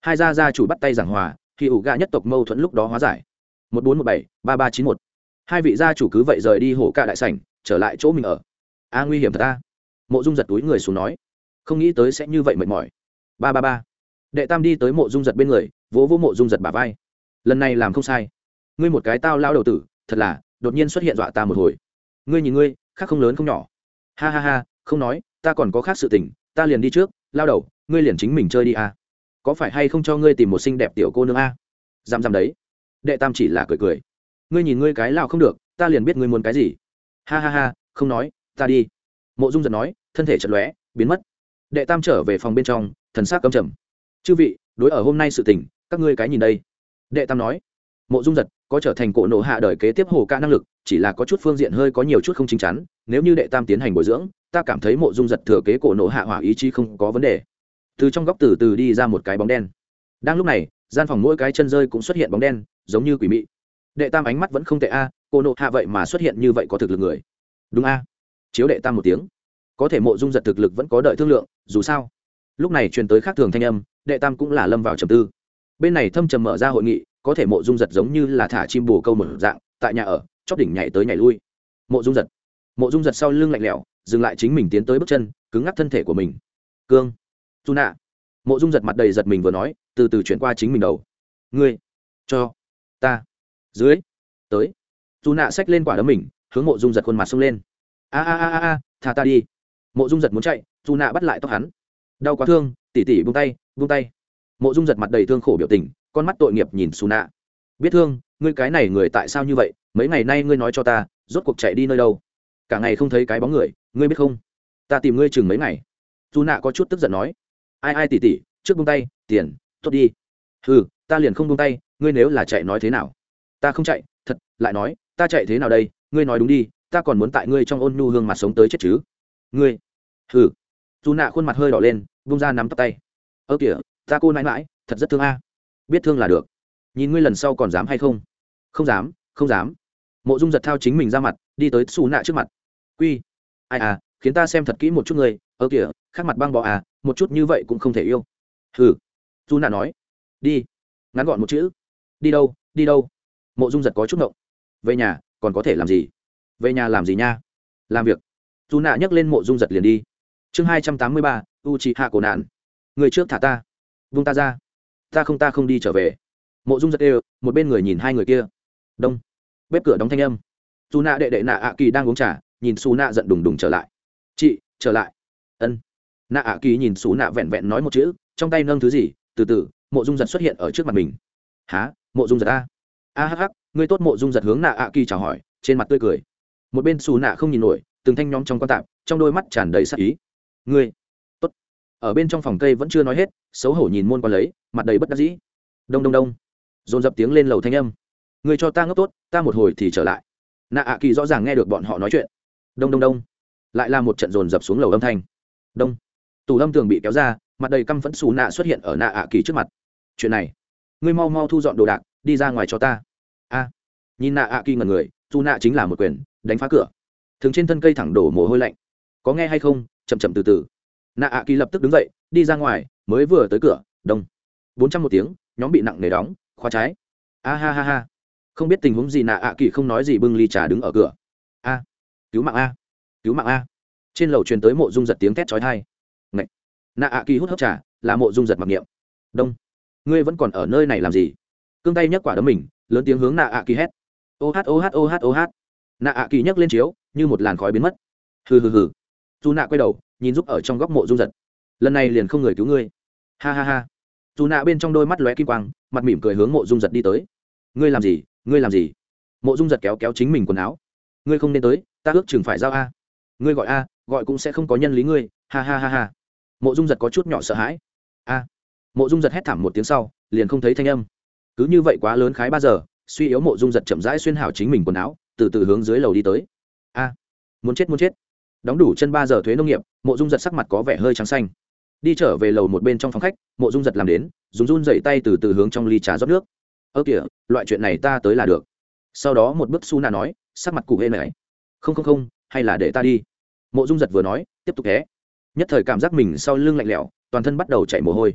Hai gia gia chủ bắt tay giảng hòa hỉ ủ gà nhất tộc mâu thuẫn lúc đó hóa giải. một bốn một bảy ba ba chín một. Hai vị gia chủ cứ vậy rời đi hổ ca đại sảnh, trở lại chỗ mình ở. A, nguy hiểm thật ta. Mộ dung giật túi người xuống nói không nghĩ tới sẽ như vậy mệt mỏi. Ba ba ba. Đệ tam đi tới mộ dung giật bên người, vỗ vỗ mộ dung giật bả vai. Lần này làm không sai. Ngươi một cái tao lao đầu tử, thật là, đột nhiên xuất hiện dọa ta một hồi. Ngươi nhìn ngươi, khác không lớn không nhỏ. Ha ha ha, không nói, ta còn có khác sự tình, ta liền đi trước, lao đầu, ngươi liền chính mình chơi đi à. có phải hay không cho ngươi tìm một xinh đẹp tiểu cô nương a? À? dám dám đấy. Đệ tam chỉ là cười cười. Ngươi nhìn ngươi cái lao không được, ta liền biết ngươi muốn cái gì. Ha ha ha, không nói, ta đi. Mộ dung giật nói, thân thể chật lóe, biến mất đệ tam trở về phòng bên trong, thần s á c cấm trầm. Chư vị, đối ở hôm nay sự tình, các ngươi cái nhìn đây. Đệ tam nói. Mộ dung giật có trở thành cổ nộ hạ đời kế tiếp hồ ca năng lực, chỉ là có chút phương diện hơi có nhiều chút không chính chắn, nếu như đệ tam tiến hành bồi dưỡng, ta cảm thấy mộ dung giật thừa kế cổ nộ hạ hỏa ý chí không có vấn đề. Từ trong góc từ từ đi ra một cái bóng đen. Đang lúc này, gian phòng mỗi cái chân rơi cũng xuất hiện bóng đen, giống như quỷ mị. Đệ tam ánh mắt vẫn không tệ a cô nộ hạ vậy mà xuất hiện như vậy có thực lực người. Đúng a. Chiếu đệ tam một tiếng có thể mộ dung giật thực lực vẫn có đợi thương lượng, dù sao. Lúc này truyền tới khác thường thanh âm, đệ tam cũng là lâm vào trầm tư. Bên này thâm trầm mở ra hội nghị, có thể mộ dung giật giống như là thả chim bồ câu một dạng, tại nhà ở, chóp đỉnh nhảy tới nhảy lui. Mộ dung giật. Mộ dung giật sau lưng lạnh lẽo, dừng lại chính mình tiến tới bước chân, cứng ngắc thân thể của mình. Cương. Dù nạ mộ dung giật mặt đầy giật mình vừa nói, từ từ chuyển qua chính mình đầu. Ngươi. Cho. Ta. Dưới. Tới. Dù nạ xách lên quả đấm mình, hướng mộ dung giật khuôn mặt xông lên. A a a a a ta đi mộ dung giật muốn chạy, dù nạ bắt lại tóc hắn. Đau quá thương, tỉ tỉ buông tay buông tay. Mộ dung giật mặt đầy thương khổ biểu tình, con mắt tội nghiệp nhìn xù nạ. Biết thương, ngươi cái này người tại sao như vậy? Mấy ngày nay ngươi nói cho ta, rốt cuộc chạy đi nơi đâu? Cả ngày không thấy cái bóng người, ngươi biết không? Ta tìm ngươi chừng mấy ngày. Dù nạ có chút tức giận nói. Ai ai tỉ tỉ, trước buông tay, tiền, tốt đi. Ừ ta liền không buông tay, ngươi nếu là chạy nói thế nào? Ta không chạy, thật, lại nói, ta chạy thế nào đây? Ngươi nói đúng đi, ta còn muốn tại ngươi trong ôn nhu hương mặt sống tới chết chứ. Ngươi hừ, dù nạ khuôn mặt hơi đỏ lên vung ra nắm tóc tay. Ơ kìa ta cô nãi mãi thật rất thương a. Biết thương là được. Nhìn ngươi lần sau còn dám hay không? Không dám không dám. Mộ dung giật thao chính mình ra mặt đi tới xù nạ trước mặt. Quy ai à khiến ta xem thật kỹ một chút người. ơ kìa khác mặt băng bọ à một chút như vậy cũng không thể yêu. Hừ. Dù nạ nói. Đi ngắn gọn một chữ. Đi đâu đi đâu? Mộ dung giật có chút ngộng. Về nhà còn có thể làm gì? Về nhà làm gì nha? Làm việc. Dù nạ nhấc lên mộ dung giật liền đi chương hai trăm tám mươi ba u chị hạ cổ nạn người trước thả ta. Vung ta ra. Ta không ta không đi trở về. Mộ dung giật đều, một bên người nhìn hai người kia. Đông. Bếp cửa đóng thanh âm. Dù nạ đệ đệ nạ ạ kỳ đang uống trà, nhìn xù nạ giận đùng đùng trở lại. Chị, trở lại. Ân. Nạ ạ kỳ nhìn xù nạ vẹn vẹn nói một chữ, trong tay nâng thứ gì, từ từ, mộ dung giật xuất hiện ở trước mặt mình. Há mộ dung giật a. A hh ngươi tốt mộ dung giật hướng nạ ạ kỳ chào hỏi, trên mặt tươi cười. Một bên xù nạ không nhìn nổi, từng thanh nhóm trong quan tạp, trong đôi mắt tràn đầy sắc ý ngươi. Tốt. Ở bên trong phòng cây vẫn chưa nói hết, xấu hổ nhìn môn quan lấy, mặt đầy bất đắc dĩ. Đông đông đông. Dồn dập tiếng lên lầu thanh âm. Người cho ta ngốc tốt, ta một hồi thì trở lại. Nạ ạ kỳ rõ ràng nghe được bọn họ nói chuyện. Đông đông đông. Lại là một trận dồn dập xuống lầu âm thanh. Đông. Tủ lâm tường bị kéo ra, mặt đầy căm phẫn xù nạ xuất hiện ở nạ ạ kỳ trước mặt. Chuyện này. Ngươi mau mau thu dọn đồ đạc, đi ra ngoài cho ta. A. Nhìn nạ ạ kỳ ngần người, dù nạ chính là một quyền, đánh phá cửa. Thường trên thân cây thẳng đổ mồ hôi lạnh. Có nghe hay không chậm chậm từ từ. Nạ ạ kỳ lập tức đứng dậy, đi ra ngoài, mới vừa tới cửa, đông. Bốn trăm một tiếng, nhóm bị nặng nề đóng, khóa trái. A ha ha ha. Không biết tình huống gì nạ ạ kỳ không nói gì bưng ly trà đứng ở cửa. A. Cứu mạng a. Cứu mạng a. Trên lầu truyền tới mộ dung giật tiếng thét trói thai Ngậy. nạ ạ kỳ hút hấp trà, là mộ dung giật mặc niệm. Đông. Ngươi vẫn còn ở nơi này làm gì? Cương tay nhấc quả đấm mình, lớn tiếng hướng nạ ạ kỳ hét. Ô hát ô hát ô hát ô hát. Nạ ạ kỳ nhấc lên chiếu, như một làn khói biến mất. Hừ hừ hừ dù nạ quay đầu, nhìn giúp ở trong góc mộ dung giật. Lần này liền không người cứu ngươi. Ha ha ha. Dù nạ bên trong đôi mắt lóe kim quang, mặt mỉm cười hướng mộ dung giật đi tới. Ngươi làm gì? Ngươi làm gì? Mộ dung giật kéo kéo chính mình quần áo. Ngươi không nên tới, ta ước chừng phải giao a. Ngươi gọi a, gọi cũng sẽ không có nhân lý ngươi. Ha ha ha ha. Mộ dung giật có chút nhỏ sợ hãi. A. Mộ dung giật hét thảm một tiếng sau, liền không thấy thanh âm. Cứ như vậy quá lớn khái ba giờ, suy yếu mộ dung giật chậm rãi xuyên hảo chính mình quần áo, từ từ hướng dưới lầu đi tới. A. Muốn chết muốn chết đóng đủ chân ba giờ thuế nông nghiệp, mộ dung giật sắc mặt có vẻ hơi trắng xanh. Đi trở về lầu một bên trong phòng khách, mộ dung giật làm đến dùng run dậy tay từ từ hướng trong ly trà rót nước. Ơ kìa, loại chuyện này ta tới là được. Sau đó một bước su na nói, sắc mặt cụ hê này không không không, hay là để ta đi. Mộ dung giật vừa nói, tiếp tục thế nhất thời cảm giác mình sau lưng lạnh lẽo, toàn thân bắt đầu chảy mồ hôi.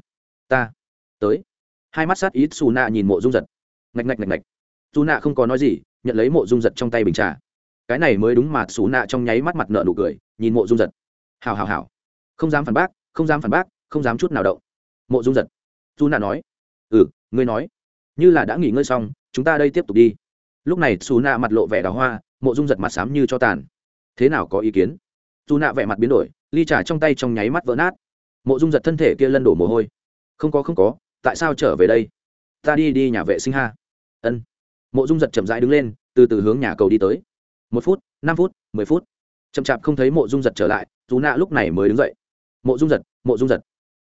Ta tới. Hai mắt sát ít su na nhìn mộ dung giật. Ngạch ngạch ngạch ngạch. Su na không có nói gì, nhận lấy mộ dung giật trong tay bình trà cái này mới đúng mà xù nạ trong nháy mắt mặt nợ nụ cười, nhìn mộ dung giật. Hào hào hào không dám phản bác, không dám phản bác, không dám chút nào động. Mộ dung giật. Dù nạ nói. Ừ ngươi nói. Như là đã nghỉ ngơi xong, chúng ta đây tiếp tục đi. Lúc này xù nạ mặt lộ vẻ đào hoa, mộ dung giật mặt xám như cho tàn. Thế nào có ý kiến? Dù nạ vẻ mặt biến đổi, ly trà trong tay trong nháy mắt vỡ nát. Mộ dung giật thân thể kia lân đổ mồ hôi. Không có không có, tại sao trở về đây? Ta đi đi nhà vệ sinh ha. Ân. Mộ dung giật chậm rãi đứng lên, từ từ hướng nhà cầu đi tới một phút năm phút mười phút. Chậm chạp không thấy mộ dung giật trở lại dù nạ lúc này mới đứng dậy. Mộ dung giật mộ dung giật.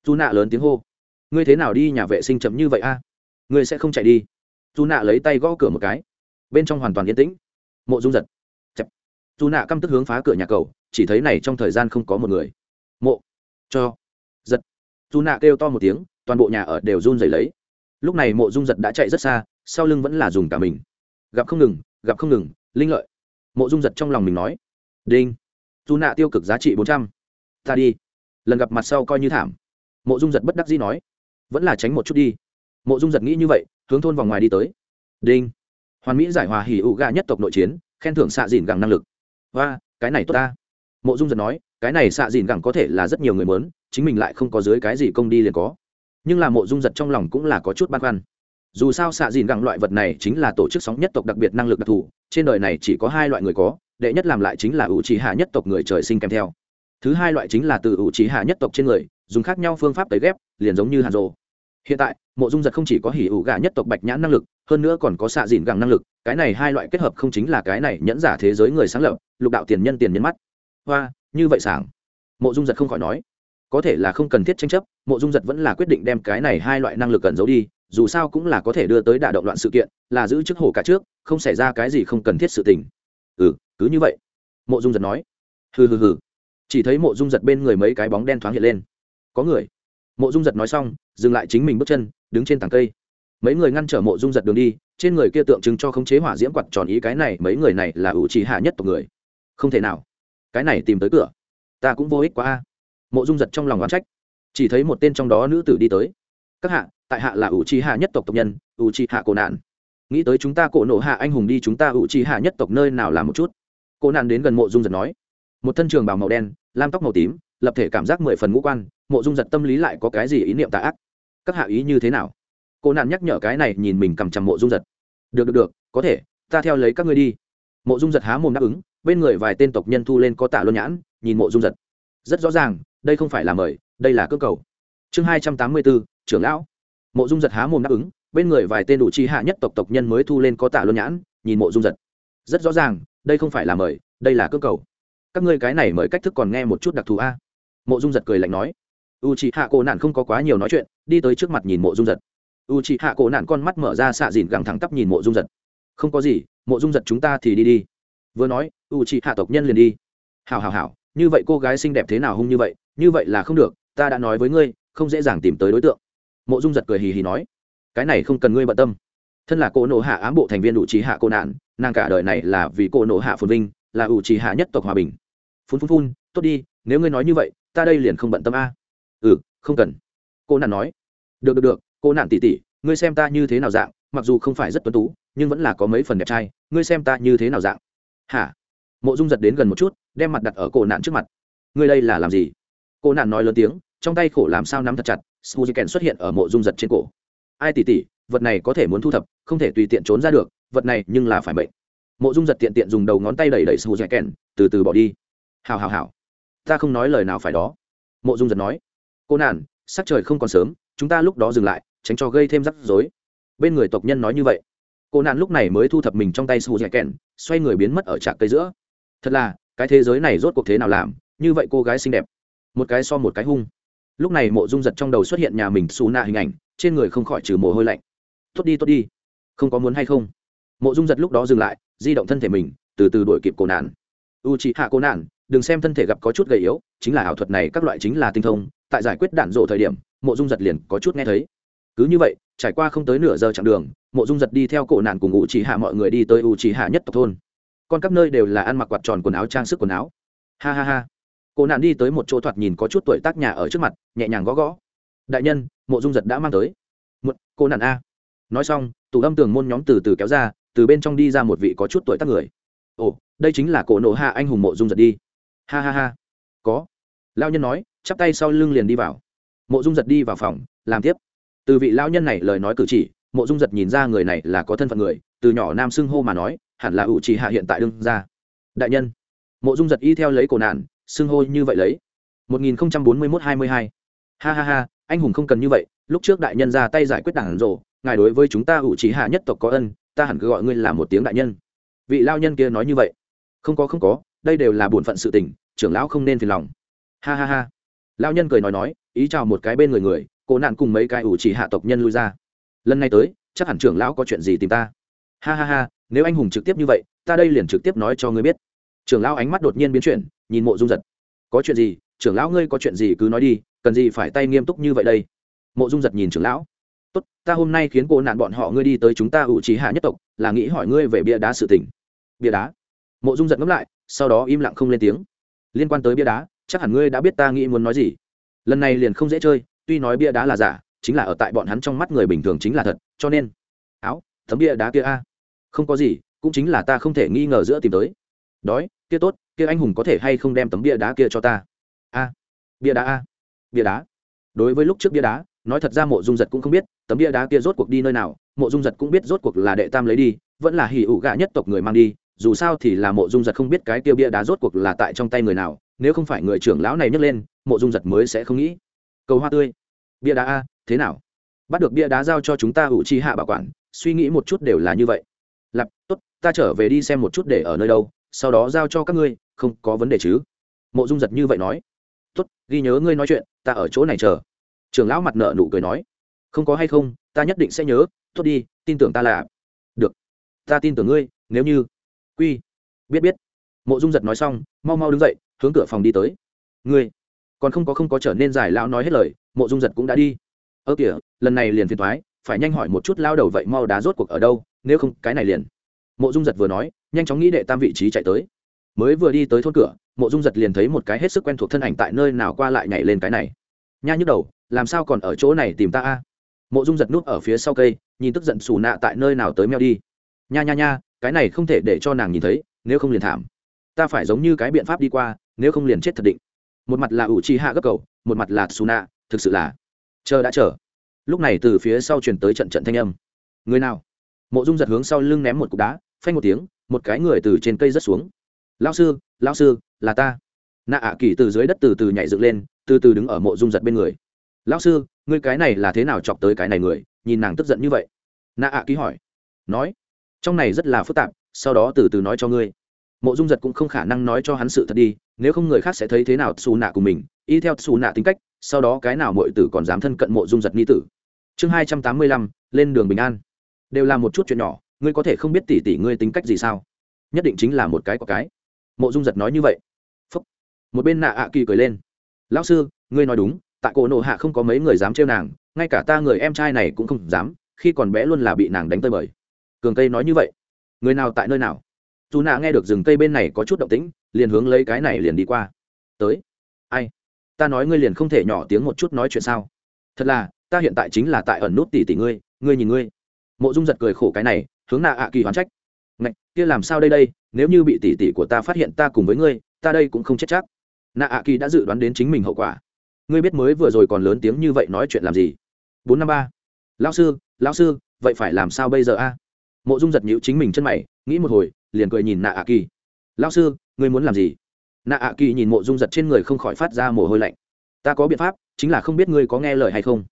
Dù nạ lớn tiếng hô. Ngươi thế nào đi nhà vệ sinh chậm như vậy a? Ngươi sẽ không chạy đi. Dù nạ lấy tay gõ cửa một cái. Bên trong hoàn toàn yên tĩnh. Mộ dung giật. Chậm, dù nạ căm tức hướng phá cửa nhà cầu chỉ thấy này trong thời gian không có một người. Mộ. Cho. Giật. Dù nạ kêu to một tiếng toàn bộ nhà ở đều run rẩy lấy. Lúc này mộ dung giật đã chạy rất xa sau lưng vẫn là dùng cả mình. Gặp không ngừng gặp không ngừng linh lợi mộ dung giật trong lòng mình nói, đinh, dù nạ tiêu cực giá trị bốn trăm, ta đi. Lần gặp mặt sau coi như thảm. Mộ dung giật bất đắc dĩ nói, vẫn là tránh một chút đi. Mộ dung giật nghĩ như vậy, hướng thôn vòng ngoài đi tới. Đinh, hoàn mỹ giải hòa hỉ ụ gà nhất tộc nội chiến, khen thưởng xạ dìn gẳng năng lực. Và cái này tốt ta. Mộ dung giật nói, cái này xạ dìn gẳng có thể là rất nhiều người mớn chính mình lại không có dưới cái gì công đi liền có. Nhưng là mộ dung giật trong lòng cũng là có chút băn khoăn dù sao xạ dìn gẳng loại vật này chính là tổ chức sóng nhất tộc đặc biệt năng lực đặc thù, trên đời này chỉ có hai loại người có, đệ nhất làm lại chính là ủ trì hạ nhất tộc người trời sinh kèm theo. Thứ hai loại chính là từ ủ trì hạ nhất tộc trên người, dùng khác nhau phương pháp tấy ghép, liền giống như hàn rồ hiện tại, mộ dung giật không chỉ có hỉ ủ gà nhất tộc bạch nhãn năng lực, hơn nữa còn có xạ dìn gẳng năng lực, cái này hai loại kết hợp không chính là cái này nhẫn giả thế giới người sáng lập, lục đạo tiền nhân tiền nhân mắt. Hoa, như vậy sảng. Mộ dung giật không khỏi nói. Có thể là không cần thiết tranh chấp, mộ dung giật vẫn là quyết định đem cái này hai loại năng lực cần giấu đi dù sao cũng là có thể đưa tới đả động loạn sự kiện, là giữ chức hổ cả trước, không xảy ra cái gì không cần thiết sự tình. Ừ cứ như vậy. Mộ dung giật nói. Hừ hừ hừ. Chỉ thấy mộ dung giật bên người mấy cái bóng đen thoáng hiện lên. Có người. Mộ dung giật nói xong, dừng lại chính mình bước chân, đứng trên tảng cây. Mấy người ngăn trở mộ dung giật đường đi, trên người kia tượng trưng cho khống chế hỏa diễm quạt tròn ý cái này, mấy người này là ủ trì hạ nhất tộc người. Không thể nào. Cái này tìm tới cửa. Ta cũng vô ích quá a. Mộ dung giật trong lòng oán trách. Chỉ thấy một tên trong đó nữ tử đi tới. Các hạ tại hạ là ủ trì hạ nhất tộc tộc nhân ủ trì hạ cổ nạn. Nghĩ tới chúng ta cổ nộ hạ anh hùng đi, chúng ta ủ trì hạ nhất tộc nơi nào làm một chút? Cổ nạn đến gần mộ dung giật nói. Một thân trường bào màu đen, lam tóc màu tím, lập thể cảm giác mười phần ngũ quan, mộ dung giật tâm lý lại có cái gì ý niệm tà ác? Các hạ ý như thế nào? Cô nạn nhắc nhở cái này nhìn mình cầm chằm mộ dung giật. Được được được, có thể, ta theo lấy các ngươi đi. Mộ dung giật há mồm đáp ứng, bên người vài tên tộc nhân thu lên có tạ luân nhãn, nhìn mộ dung giật. Rất rõ ràng, đây không phải là mời, đây là cơ cầu. Chương hai trăm tám mươi bốn trưởng lão mộ dung giật há mồm đáp ứng, bên người vài tên đủ chi hạ nhất tộc tộc nhân mới thu lên có tạ luân nhãn, nhìn mộ dung giật. Rất rõ ràng, đây không phải là mời, đây là cơ cầu. Các ngươi cái này mời cách thức còn nghe một chút đặc thù a. Mộ dung giật cười lạnh nói. U c h ị hạ cổ nạn không có quá nhiều nói chuyện, đi tới trước mặt nhìn mộ dung giật. U c h ị hạ cổ nạn con mắt mở ra xạ dìn gẳng thẳng tắp nhìn mộ dung giật. Không có gì, mộ dung giật chúng ta thì đi đi. Vừa nói, u c h ị hạ tộc nhân liền đi. Hào hào hào như vậy cô gái xinh đẹp thế nào hung như vậy như vậy là không được, ta đã nói với ngươi, không dễ dàng tìm tới đối tượng mộ dung giật cười hì hì nói, cái này không cần ngươi bận tâm. Thân là cô nộ hạ ám bộ thành viên ủ trí hạ cô nạn, nàng cả đời này là vì cô nộ hạ phồn vinh, là ủ trí hạ nhất tộc hòa bình. Phun phun phun, tốt đi, nếu ngươi nói như vậy, ta đây liền không bận tâm a. Ừ không cần. Cô nạn nói, được được được, cô nạn tỉ tỉ ngươi xem ta như thế nào dạng, mặc dù không phải rất tuấn tú, nhưng vẫn là có mấy phần đẹp trai, ngươi xem ta như thế nào dạng. Hả? Mộ dung giật đến gần một chút, đem mặt đặt ở cổ nạn trước mặt. Ngươi đây là làm gì? Cô nạn nói lớn tiếng, trong tay khổ làm sao nắm thật chặt smuji kèn xuất hiện ở mộ dung giật trên cổ. Ai tỉ tỉ, vật này có thể muốn thu thập, không thể tùy tiện trốn ra được, vật này nhưng là phải bệnh mộ dung giật tiện tiện dùng đầu ngón tay đẩy đẩy smuji kèn từ từ bỏ đi. Hào hào hào. Ta không nói lời nào phải đó. Mộ dung giật nói. Cô nản, sắc trời không còn sớm, chúng ta lúc đó dừng lại, tránh cho gây thêm rắc rối. Bên người tộc nhân nói như vậy. Cô nạn lúc này mới thu thập mình trong tay sù dẻ kèn xoay người biến mất ở trạc cây giữa. Thật là, cái thế giới này rốt cuộc thế nào làm, như vậy cô gái xinh đẹp. Một cái so một cái hung lúc này mộ dung giật trong đầu xuất hiện nhà mình xù nạ hình ảnh, trên người không khỏi trừ mồ hôi lạnh. Tốt đi tốt đi. Không có muốn hay không? Mộ dung giật lúc đó dừng lại, di động thân thể mình, từ từ đuổi kịp cô nạn. U chị hạ cô nạn, đừng xem thân thể gặp có chút gầy yếu, chính là ảo thuật này các loại chính là tinh thông, tại giải quyết đạn rộ thời điểm, mộ dung giật liền có chút nghe thấy. Cứ như vậy, trải qua không tới nửa giờ chặng đường, mộ dung giật đi theo cổ nạn cùng u chỉ hạ mọi người đi tới u chỉ hạ nhất tộc thôn. Còn các nơi đều là ăn mặc quạt tròn quần áo trang sức quần áo. Ha ha ha. Cô nạn đi tới một chỗ thoạt nhìn có chút tuổi tác nhà ở trước mặt, nhẹ nhàng gõ gõ. Đại nhân, mộ dung giật đã mang tới. Một, cô nạn a. Nói xong tủ âm tường môn nhóm từ từ kéo ra, từ bên trong đi ra một vị có chút tuổi tác người. Ồ, đây chính là cổ nộ hạ anh hùng mộ dung giật đi. Ha ha ha. Có. Lao nhân nói, chắp tay sau lưng liền đi vào. Mộ dung giật đi vào phòng, làm tiếp. Từ vị lao nhân này lời nói cử chỉ, mộ dung giật nhìn ra người này là có thân phận người, từ nhỏ nam xưng hô mà nói, hẳn là ủ trì hạ hiện tại đương ra đại nhân. Mộ dung giật y theo lấy cổ nạn xưng hô như vậy lấy. Một nghìn bốn mươi mốt hai mươi hai. Ha ha ha anh hùng không cần như vậy lúc trước đại nhân ra tay giải quyết đảng rồ, ngài đối với chúng ta ủ trí hạ nhất tộc có ân ta hẳn cứ gọi ngươi là một tiếng đại nhân. Vị lao nhân kia nói như vậy. Không có không có đây đều là bổn phận sự tình trưởng lão không nên phiền lòng. Ha ha ha. Lao nhân cười nói nói ý chào một cái bên người người cô nạn cùng mấy cái ủ chỉ hạ tộc nhân lui ra. Lần này tới chắc hẳn trưởng lão có chuyện gì tìm ta. Ha ha ha nếu anh hùng trực tiếp như vậy ta đây liền trực tiếp nói cho ngươi biết trưởng lão ánh mắt đột nhiên biến chuyển, nhìn mộ dung giật. Có chuyện gì? Trưởng lão ngươi có chuyện gì cứ nói đi, cần gì phải tay nghiêm túc như vậy đây? Mộ dung giật nhìn trưởng lão. Tốt, ta hôm nay khiến cô nạn bọn họ ngươi đi tới chúng ta ủ trí hạ nhất tộc, là nghĩ hỏi ngươi về bia đá sự tình. Bia đá? Mộ dung giật ngẫm lại, sau đó im lặng không lên tiếng. Liên quan tới bia đá, chắc hẳn ngươi đã biết ta nghĩ muốn nói gì. Lần này liền không dễ chơi, tuy nói bia đá là giả, chính là ở tại bọn hắn trong mắt người bình thường chính là thật, cho nên. Áo thấm bia đá kia a. Không có gì, cũng chính là ta không thể nghi ngờ giữa tìm tới đói, kia tốt, kia anh hùng có thể hay không đem tấm bia đá kia cho ta? A, bia đá a, bia đá. Đối với lúc trước bia đá, nói thật ra mộ dung giật cũng không biết, tấm bia đá kia rốt cuộc đi nơi nào, mộ dung giật cũng biết rốt cuộc là đệ tam lấy đi, vẫn là hỉ ủ gạ nhất tộc người mang đi, dù sao thì là mộ dung giật không biết cái kia bia đá rốt cuộc là tại trong tay người nào, nếu không phải người trưởng lão này nhấc lên, mộ dung giật mới sẽ không nghĩ. Cầu hoa tươi. Bia đá a, thế nào? Bắt được bia đá giao cho chúng ta ủ chi hạ bảo quản, suy nghĩ một chút đều là như vậy. Lặp tốt, ta trở về đi xem một chút để ở nơi đâu sau đó giao cho các ngươi, không có vấn đề chứ? Mộ dung giật như vậy nói. Tốt, ghi nhớ ngươi nói chuyện, ta ở chỗ này chờ. Trưởng lão mặt nợ nụ cười nói. Không có hay không, ta nhất định sẽ nhớ, tốt đi, tin tưởng ta là được, ta tin tưởng ngươi, nếu như quy, biết biết. Mộ dung giật nói xong, mau mau đứng dậy, hướng cửa phòng đi tới. Ngươi, còn không có không có trở nên giải lão nói hết lời, mộ dung giật cũng đã đi. Ơ kìa, lần này liền phiền thoái phải nhanh hỏi một chút lao đầu vậy mau đá rốt cuộc ở đâu, nếu không cái này liền mộ dung giật vừa nói, nhanh chóng nghĩ đệ tam vị trí chạy tới. Mới vừa đi tới thôn cửa, mộ dung giật liền thấy một cái hết sức quen thuộc thân ảnh tại nơi nào qua lại nhảy lên cái này. Nha nhức đầu, làm sao còn ở chỗ này tìm ta a? Mộ dung giật núp ở phía sau cây, nhìn tức giận xù nạ tại nơi nào tới meo đi. Nha nha nha, cái này không thể để cho nàng nhìn thấy, nếu không liền thảm. Ta phải giống như cái biện pháp đi qua, nếu không liền chết thật định. Một mặt là ủ chi hạ gấp cầu, một mặt là xù nạ, thực sự là. Chờ đã chờ. Lúc này từ phía sau truyền tới trận trận thanh âm. Người nào? Mộ dung giật hướng sau lưng ném một cục đá, phanh một tiếng, một cái người từ trên cây rớt xuống. Lao sư lao sư, là ta. Nạ ạ kỳ từ dưới đất từ từ nhảy dựng lên, từ từ đứng ở mộ dung giật bên người. Lão sư, ngươi cái này là thế nào chọc tới cái này người, nhìn nàng tức giận như vậy? Nạ ạ ký hỏi. Nói, trong này rất là phức tạp, sau đó từ từ nói cho ngươi. Mộ dung giật cũng không khả năng nói cho hắn sự thật đi, nếu không người khác sẽ thấy thế nào xù nạ của mình, y theo xù nạ tính cách, sau đó cái nào mọi tử còn dám thân cận mộ dung giật ni tử. Chương hai trăm tám mươi lăm, lên đường bình an đều là một chút chuyện nhỏ, ngươi có thể không biết tỉ tỉ ngươi tính cách gì sao? Nhất định chính là một cái có cái. Mộ dung giật nói như vậy. Phúc. một bên nạ ạ kỳ cười lên. Lão sư, ngươi nói đúng, tại cổ nộ hạ không có mấy người dám trêu nàng, ngay cả ta người em trai này cũng không dám, khi còn bé luôn là bị nàng đánh tơi bời. Cường cây nói như vậy. Người nào tại nơi nào? Dù nạ nghe được rừng cây bên này có chút động tĩnh, liền hướng lấy cái này liền đi qua. Tới. Ai? Ta nói ngươi liền không thể nhỏ tiếng một chút nói chuyện sao? Thật là, ta hiện tại chính là tại ẩn nút tỷ tỷ ngươi ngươi nhìn ngươi mộ dung giật cười khổ cái này, hướng nạ ạ kỳ hoán trách. Ngạch, kia làm sao đây đây, nếu như bị tỷ tỷ của ta phát hiện ta cùng với ngươi, ta đây cũng không chết chắc. Nạ ạ kỳ đã dự đoán đến chính mình hậu quả. Ngươi biết mới vừa rồi còn lớn tiếng như vậy nói chuyện làm gì? Bốn năm ba. Lão sư lão sư, vậy phải làm sao bây giờ a? Mộ dung giật nhữ chính mình chân mày, nghĩ một hồi, liền cười nhìn nạ ạ kỳ. Lão sư, ngươi muốn làm gì? Nạ ạ kỳ nhìn mộ dung giật trên người không khỏi phát ra mồ hôi lạnh. Ta có biện pháp, chính là không biết ngươi có nghe lời hay không.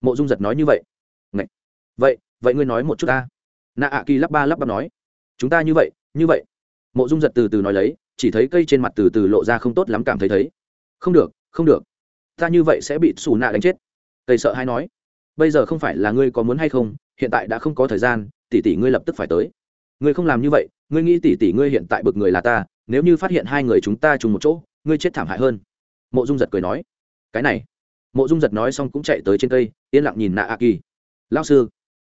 Mộ dung giật nói như vậy vậy vậy ngươi nói một chút ta. Nạ ạ kỳ lắp ba lắp bắp nói. Chúng ta như vậy như vậy. Mộ dung giật từ từ nói lấy, chỉ thấy cây trên mặt từ từ lộ ra không tốt lắm cảm thấy thấy. Không được không được. Ta như vậy sẽ bị xù nạ đánh chết. Cây sợ hay nói. Bây giờ không phải là ngươi có muốn hay không, hiện tại đã không có thời gian, tỷ tỷ ngươi lập tức phải tới. Ngươi không làm như vậy, ngươi nghĩ tỷ tỷ ngươi hiện tại bực người là ta, nếu như phát hiện hai người chúng ta chung một chỗ, ngươi chết thảm hại hơn. Mộ dung giật cười nói. Cái này. Mộ dung giật nói xong cũng chạy tới trên cây, yên lặng nhìn nạ a kỳ lao sư